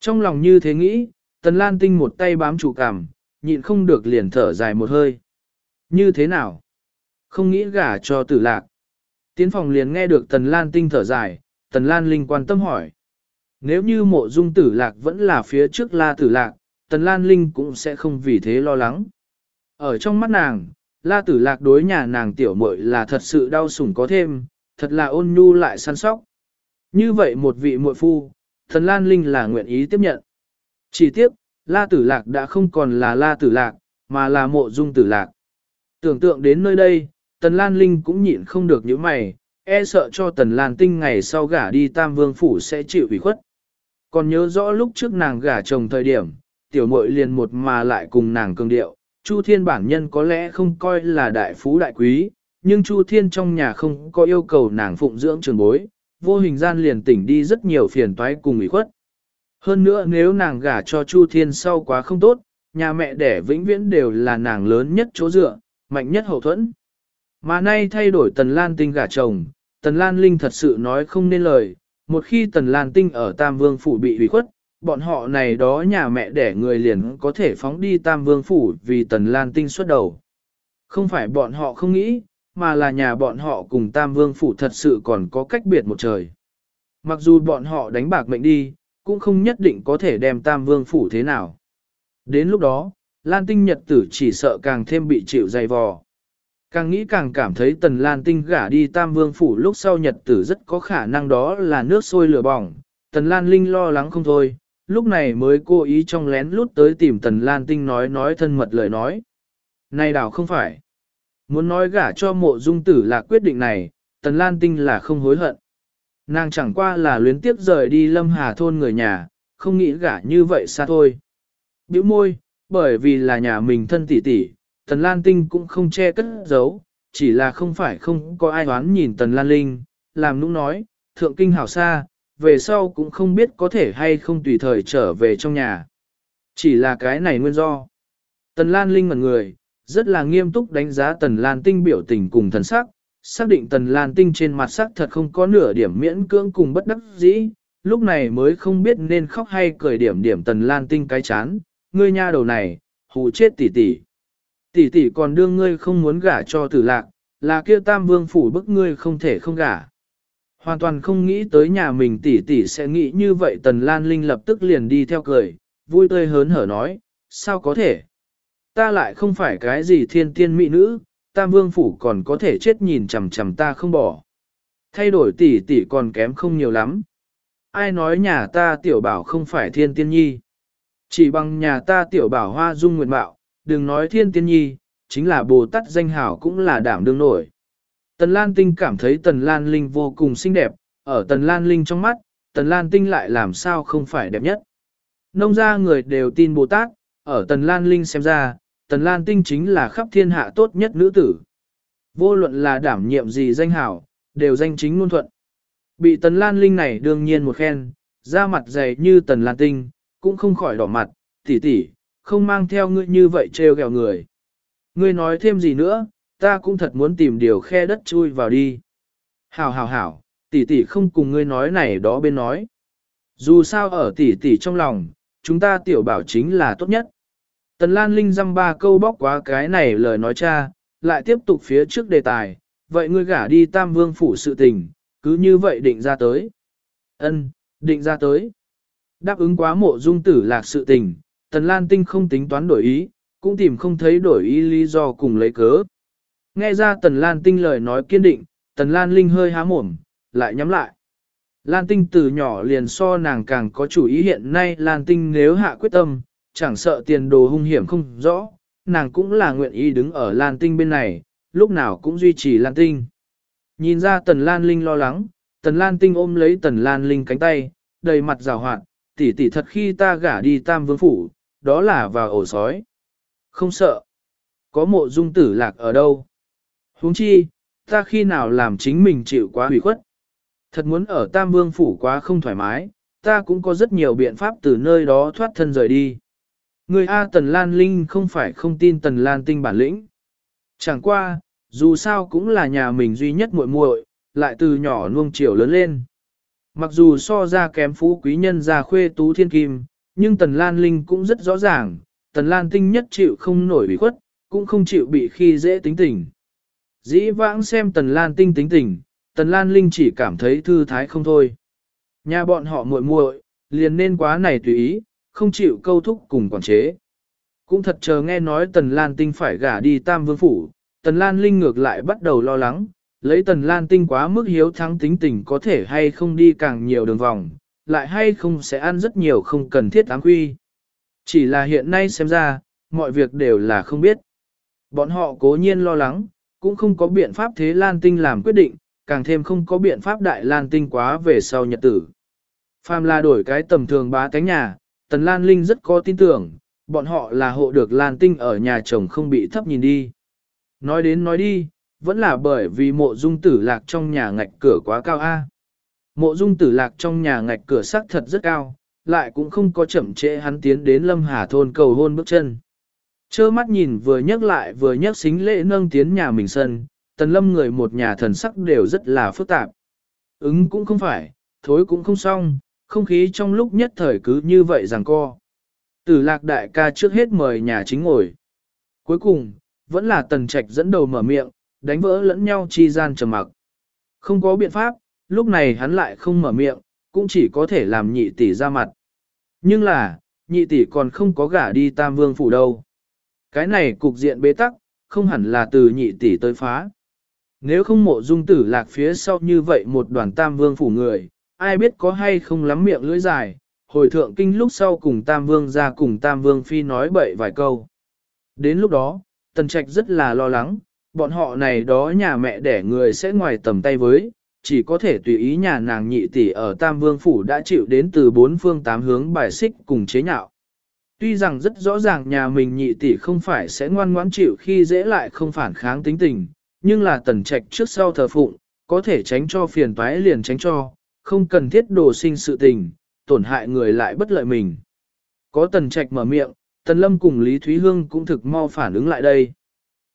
Trong lòng như thế nghĩ, Tần Lan Tinh một tay bám chủ cảm, nhịn không được liền thở dài một hơi. Như thế nào? Không nghĩ gả cho tử lạc. Tiến phòng liền nghe được Tần Lan Tinh thở dài, Tần Lan Linh quan tâm hỏi. Nếu như mộ dung tử lạc vẫn là phía trước la tử lạc, Tần Lan Linh cũng sẽ không vì thế lo lắng. Ở trong mắt nàng, la tử lạc đối nhà nàng tiểu muội là thật sự đau sủng có thêm, thật là ôn nhu lại săn sóc. Như vậy một vị muội phu, Tần Lan Linh là nguyện ý tiếp nhận. Chỉ tiếp, la tử lạc đã không còn là la tử lạc, mà là mộ dung tử lạc. Tưởng tượng đến nơi đây, Tần Lan Linh cũng nhịn không được những mày, e sợ cho Tần Lan Tinh ngày sau gả đi Tam Vương Phủ sẽ chịu ủy khuất. Còn nhớ rõ lúc trước nàng gả chồng thời điểm, tiểu muội liền một mà lại cùng nàng cường điệu, Chu Thiên bản nhân có lẽ không coi là đại phú đại quý, nhưng Chu Thiên trong nhà không có yêu cầu nàng phụng dưỡng trường bối, vô hình gian liền tỉnh đi rất nhiều phiền toái cùng ủy khuất. Hơn nữa nếu nàng gả cho Chu Thiên sau quá không tốt, nhà mẹ đẻ vĩnh viễn đều là nàng lớn nhất chỗ dựa, mạnh nhất hậu thuẫn. Mà nay thay đổi Tần Lan Tinh gả chồng, Tần Lan Linh thật sự nói không nên lời, một khi Tần Lan Tinh ở Tam Vương Phủ bị hủy khuất, bọn họ này đó nhà mẹ đẻ người liền có thể phóng đi Tam Vương Phủ vì Tần Lan Tinh xuất đầu. Không phải bọn họ không nghĩ, mà là nhà bọn họ cùng Tam Vương Phủ thật sự còn có cách biệt một trời. Mặc dù bọn họ đánh bạc mệnh đi, cũng không nhất định có thể đem Tam Vương Phủ thế nào. Đến lúc đó, Lan Tinh Nhật tử chỉ sợ càng thêm bị chịu dày vò. Càng nghĩ càng cảm thấy Tần Lan Tinh gả đi Tam Vương Phủ lúc sau Nhật tử rất có khả năng đó là nước sôi lửa bỏng. Tần Lan Linh lo lắng không thôi, lúc này mới cố ý trong lén lút tới tìm Tần Lan Tinh nói nói thân mật lời nói. Này đảo không phải. Muốn nói gả cho mộ dung tử là quyết định này, Tần Lan Tinh là không hối hận. Nàng chẳng qua là luyến tiếp rời đi lâm hà thôn người nhà, không nghĩ gả như vậy xa thôi. Biểu môi, bởi vì là nhà mình thân tỷ tỷ, Tần Lan Tinh cũng không che cất giấu, chỉ là không phải không có ai đoán nhìn Tần Lan Linh, làm nũng nói, thượng kinh hảo xa, về sau cũng không biết có thể hay không tùy thời trở về trong nhà. Chỉ là cái này nguyên do. Tần Lan Linh ngẩn người, rất là nghiêm túc đánh giá Tần Lan Tinh biểu tình cùng thần sắc, xác định Tần Lan Tinh trên mặt sắc thật không có nửa điểm miễn cưỡng cùng bất đắc dĩ, lúc này mới không biết nên khóc hay cười điểm điểm Tần Lan Tinh cái chán, ngươi nha đầu này, hù chết tỷ tỷ. Tỷ tỷ còn đương ngươi không muốn gả cho tử lạc, là kia tam vương phủ bức ngươi không thể không gả. Hoàn toàn không nghĩ tới nhà mình tỷ tỷ sẽ nghĩ như vậy Tần Lan Linh lập tức liền đi theo cười, vui tươi hớn hở nói, sao có thể? Ta lại không phải cái gì thiên tiên mỹ nữ, tam vương phủ còn có thể chết nhìn chằm chằm ta không bỏ. Thay đổi tỷ tỷ còn kém không nhiều lắm. Ai nói nhà ta tiểu bảo không phải thiên tiên nhi? Chỉ bằng nhà ta tiểu bảo hoa dung nguyện bạo, đừng nói thiên tiên nhi, chính là Bồ Tát danh hảo cũng là đảm đương nổi. Tần Lan Tinh cảm thấy Tần Lan Linh vô cùng xinh đẹp, ở Tần Lan Linh trong mắt, Tần Lan Tinh lại làm sao không phải đẹp nhất. Nông gia người đều tin Bồ Tát, ở Tần Lan Linh xem ra, Tần Lan Tinh chính là khắp thiên hạ tốt nhất nữ tử. Vô luận là đảm nhiệm gì danh hảo, đều danh chính ngôn thuận. Bị Tần Lan Linh này đương nhiên một khen, da mặt dày như Tần Lan Tinh, cũng không khỏi đỏ mặt, tỷ tỷ, không mang theo ngươi như vậy trêu ghẹo người. Ngươi nói thêm gì nữa, ta cũng thật muốn tìm điều khe đất chui vào đi. Hảo hảo hảo, tỷ tỷ không cùng ngươi nói này đó bên nói. Dù sao ở tỷ tỷ trong lòng, chúng ta tiểu bảo chính là tốt nhất. Tần Lan Linh dăm ba câu bóc quá cái này lời nói cha, lại tiếp tục phía trước đề tài, vậy ngươi gả đi Tam Vương phủ sự tình, cứ như vậy định ra tới. Ân, định ra tới. Đáp ứng quá mộ dung tử lạc sự tình, Tần Lan Tinh không tính toán đổi ý, cũng tìm không thấy đổi ý lý do cùng lấy cớ. Nghe ra Tần Lan Tinh lời nói kiên định, Tần Lan Linh hơi há mồm, lại nhắm lại. Lan Tinh từ nhỏ liền so nàng càng có chủ ý hiện nay Lan Tinh nếu hạ quyết tâm, chẳng sợ tiền đồ hung hiểm không rõ, nàng cũng là nguyện ý đứng ở Lan Tinh bên này, lúc nào cũng duy trì Lan Tinh. Nhìn ra Tần Lan Linh lo lắng, Tần Lan Tinh ôm lấy Tần Lan Linh cánh tay, đầy mặt rào hoạt, tỷ tỷ thật khi ta gả đi Tam Vương Phủ, đó là vào ổ sói. Không sợ. Có mộ dung tử lạc ở đâu? huống chi, ta khi nào làm chính mình chịu quá hủy khuất. Thật muốn ở Tam Vương Phủ quá không thoải mái, ta cũng có rất nhiều biện pháp từ nơi đó thoát thân rời đi. Người A Tần Lan Linh không phải không tin Tần Lan Tinh bản lĩnh. Chẳng qua, dù sao cũng là nhà mình duy nhất muội muội, lại từ nhỏ nuông chiều lớn lên. Mặc dù so ra kém phú quý nhân ra khuê tú thiên kim, nhưng Tần Lan Linh cũng rất rõ ràng, Tần Lan Tinh nhất chịu không nổi bị khuất, cũng không chịu bị khi dễ tính tình. Dĩ vãng xem Tần Lan Tinh tính tình, Tần Lan Linh chỉ cảm thấy thư thái không thôi. Nhà bọn họ muội muội liền nên quá này tùy ý, không chịu câu thúc cùng quản chế. Cũng thật chờ nghe nói Tần Lan Tinh phải gả đi Tam Vương Phủ, Tần Lan Linh ngược lại bắt đầu lo lắng, lấy Tần Lan Tinh quá mức hiếu thắng tính tình có thể hay không đi càng nhiều đường vòng, lại hay không sẽ ăn rất nhiều không cần thiết áng quy. Chỉ là hiện nay xem ra, mọi việc đều là không biết. Bọn họ cố nhiên lo lắng, cũng không có biện pháp thế Lan Tinh làm quyết định, càng thêm không có biện pháp đại Lan Tinh quá về sau nhật tử. Phàm là đổi cái tầm thường bá tánh nhà, Tần Lan Linh rất có tin tưởng, bọn họ là hộ được Lan Tinh ở nhà chồng không bị thấp nhìn đi. Nói đến nói đi, vẫn là bởi vì mộ dung tử lạc trong nhà ngạch cửa quá cao a. Mộ dung tử lạc trong nhà ngạch cửa sắc thật rất cao, lại cũng không có chậm trễ hắn tiến đến lâm hà thôn cầu hôn bước chân. Chơ mắt nhìn vừa nhắc lại vừa nhắc xính lễ nâng tiến nhà mình sân, tần lâm người một nhà thần sắc đều rất là phức tạp. Ứng cũng không phải, thối cũng không xong, không khí trong lúc nhất thời cứ như vậy rằng co. Tử lạc đại ca trước hết mời nhà chính ngồi. Cuối cùng, vẫn là tần trạch dẫn đầu mở miệng, đánh vỡ lẫn nhau chi gian trầm mặc. Không có biện pháp, lúc này hắn lại không mở miệng, cũng chỉ có thể làm nhị tỷ ra mặt. Nhưng là, nhị tỷ còn không có gả đi tam vương phủ đâu. Cái này cục diện bế tắc, không hẳn là từ nhị tỷ tới phá. Nếu không mộ dung tử lạc phía sau như vậy một đoàn tam vương phủ người, ai biết có hay không lắm miệng lưỡi dài, hồi thượng kinh lúc sau cùng tam vương ra cùng tam vương phi nói bậy vài câu. Đến lúc đó, tần trạch rất là lo lắng, bọn họ này đó nhà mẹ đẻ người sẽ ngoài tầm tay với, chỉ có thể tùy ý nhà nàng nhị tỷ ở Tam Vương Phủ đã chịu đến từ bốn phương tám hướng bài xích cùng chế nhạo. Tuy rằng rất rõ ràng nhà mình nhị tỷ không phải sẽ ngoan ngoãn chịu khi dễ lại không phản kháng tính tình, nhưng là tần trạch trước sau thờ phụng, có thể tránh cho phiền toái liền tránh cho, không cần thiết đồ sinh sự tình, tổn hại người lại bất lợi mình. Có tần trạch mở miệng, tần lâm cùng Lý Thúy Hương cũng thực mau phản ứng lại đây.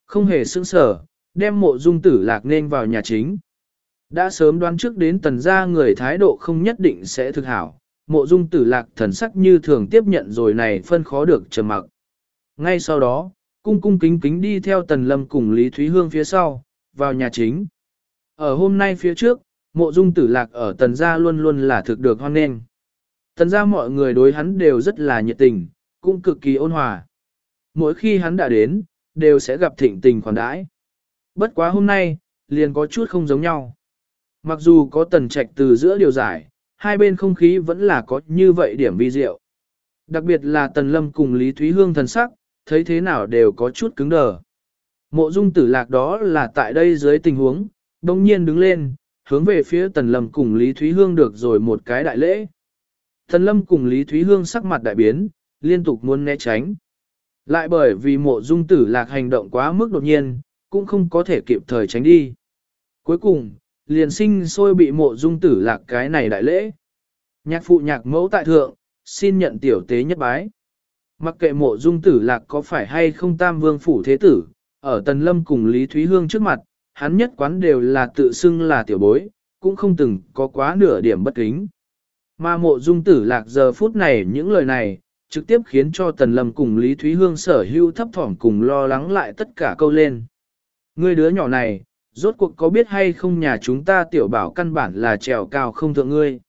Không hề sững sở, đem mộ dung tử lạc nên vào nhà chính. Đã sớm đoán trước đến tần gia người thái độ không nhất định sẽ thực hảo, mộ dung tử lạc thần sắc như thường tiếp nhận rồi này phân khó được trầm mặc. Ngay sau đó, cung cung kính kính đi theo tần lâm cùng Lý Thúy Hương phía sau, vào nhà chính. Ở hôm nay phía trước, mộ dung tử lạc ở tần gia luôn luôn là thực được hoan nghênh. Tần gia mọi người đối hắn đều rất là nhiệt tình, cũng cực kỳ ôn hòa. Mỗi khi hắn đã đến, đều sẽ gặp thịnh tình khoản đãi. Bất quá hôm nay, liền có chút không giống nhau. Mặc dù có tần trạch từ giữa điều giải, hai bên không khí vẫn là có như vậy điểm vi diệu. Đặc biệt là tần lâm cùng Lý Thúy Hương thần sắc, thấy thế nào đều có chút cứng đờ. Mộ dung tử lạc đó là tại đây dưới tình huống, đồng nhiên đứng lên, hướng về phía tần lâm cùng Lý Thúy Hương được rồi một cái đại lễ. Tần lâm cùng Lý Thúy Hương sắc mặt đại biến, liên tục muốn né tránh. Lại bởi vì mộ dung tử lạc hành động quá mức đột nhiên, cũng không có thể kịp thời tránh đi. Cuối cùng, liền sinh sôi bị mộ dung tử lạc cái này đại lễ. Nhạc phụ nhạc mẫu tại thượng, xin nhận tiểu tế nhất bái. Mặc kệ mộ dung tử lạc có phải hay không tam vương phủ thế tử, ở Tần Lâm cùng Lý Thúy Hương trước mặt, hắn nhất quán đều là tự xưng là tiểu bối, cũng không từng có quá nửa điểm bất kính. Mà mộ dung tử lạc giờ phút này những lời này, trực tiếp khiến cho Tần Lâm cùng Lý Thúy Hương sở hưu thấp thỏm cùng lo lắng lại tất cả câu lên. người đứa nhỏ này, rốt cuộc có biết hay không nhà chúng ta tiểu bảo căn bản là trèo cao không thượng ngươi.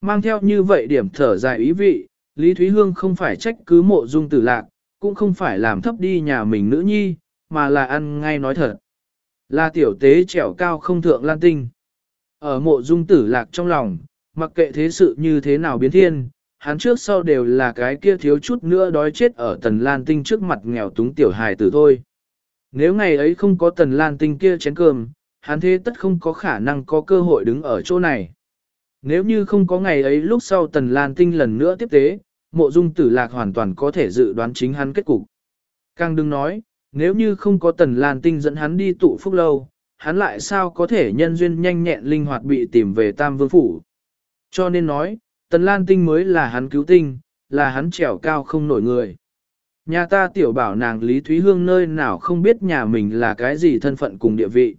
Mang theo như vậy điểm thở dài ý vị, Lý Thúy Hương không phải trách cứ mộ dung tử lạc, cũng không phải làm thấp đi nhà mình nữ nhi, mà là ăn ngay nói thật. Là tiểu tế trèo cao không thượng lan tinh. Ở mộ dung tử lạc trong lòng, mặc kệ thế sự như thế nào biến thiên, hắn trước sau đều là cái kia thiếu chút nữa đói chết ở tần lan tinh trước mặt nghèo túng tiểu hài tử thôi. Nếu ngày ấy không có tần lan tinh kia chén cơm, hắn thế tất không có khả năng có cơ hội đứng ở chỗ này. Nếu như không có ngày ấy lúc sau tần lan tinh lần nữa tiếp tế, mộ dung tử lạc hoàn toàn có thể dự đoán chính hắn kết cục. Càng đừng nói, nếu như không có tần lan tinh dẫn hắn đi tụ phúc lâu, hắn lại sao có thể nhân duyên nhanh nhẹn linh hoạt bị tìm về tam vương phủ. Cho nên nói, tần lan tinh mới là hắn cứu tinh, là hắn trèo cao không nổi người. Nhà ta tiểu bảo nàng Lý Thúy Hương nơi nào không biết nhà mình là cái gì thân phận cùng địa vị.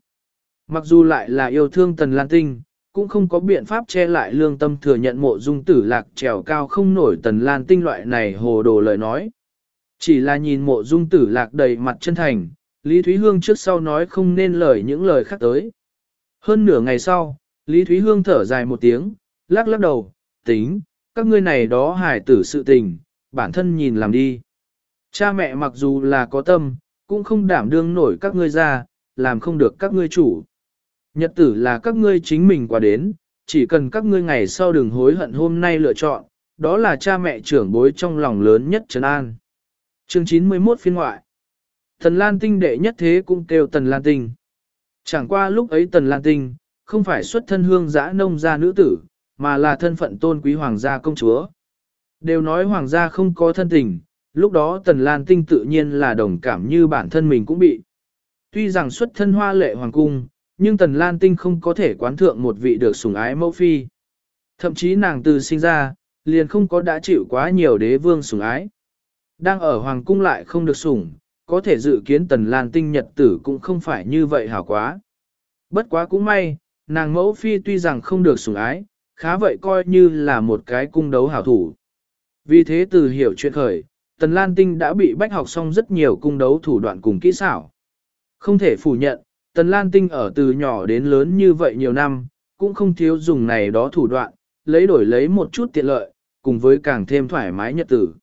Mặc dù lại là yêu thương Tần Lan Tinh, cũng không có biện pháp che lại lương tâm thừa nhận mộ dung tử lạc trèo cao không nổi Tần Lan Tinh loại này hồ đồ lời nói. Chỉ là nhìn mộ dung tử lạc đầy mặt chân thành, Lý Thúy Hương trước sau nói không nên lời những lời khác tới. Hơn nửa ngày sau, Lý Thúy Hương thở dài một tiếng, lắc lắc đầu, tính, các ngươi này đó hài tử sự tình, bản thân nhìn làm đi. Cha mẹ mặc dù là có tâm, cũng không đảm đương nổi các ngươi ra, làm không được các ngươi chủ. Nhật tử là các ngươi chính mình qua đến, chỉ cần các ngươi ngày sau đừng hối hận hôm nay lựa chọn, đó là cha mẹ trưởng bối trong lòng lớn nhất Trấn An. Chương 91 phiên ngoại Tần Lan Tinh đệ nhất thế cũng kêu Tần Lan Tinh. Chẳng qua lúc ấy Tần Lan Tinh, không phải xuất thân hương giã nông gia nữ tử, mà là thân phận tôn quý hoàng gia công chúa. Đều nói hoàng gia không có thân tình, Lúc đó Tần Lan Tinh tự nhiên là đồng cảm như bản thân mình cũng bị. Tuy rằng xuất thân hoa lệ hoàng cung, nhưng Tần Lan Tinh không có thể quán thượng một vị được sủng ái mẫu phi. Thậm chí nàng từ sinh ra, liền không có đã chịu quá nhiều đế vương sủng ái. Đang ở hoàng cung lại không được sủng, có thể dự kiến Tần Lan Tinh nhật tử cũng không phải như vậy hảo quá. Bất quá cũng may, nàng mẫu phi tuy rằng không được sủng ái, khá vậy coi như là một cái cung đấu hảo thủ. Vì thế từ hiểu chuyện khởi, Tần Lan Tinh đã bị bách học xong rất nhiều cung đấu thủ đoạn cùng kỹ xảo. Không thể phủ nhận, Tần Lan Tinh ở từ nhỏ đến lớn như vậy nhiều năm, cũng không thiếu dùng này đó thủ đoạn, lấy đổi lấy một chút tiện lợi, cùng với càng thêm thoải mái nhật tử.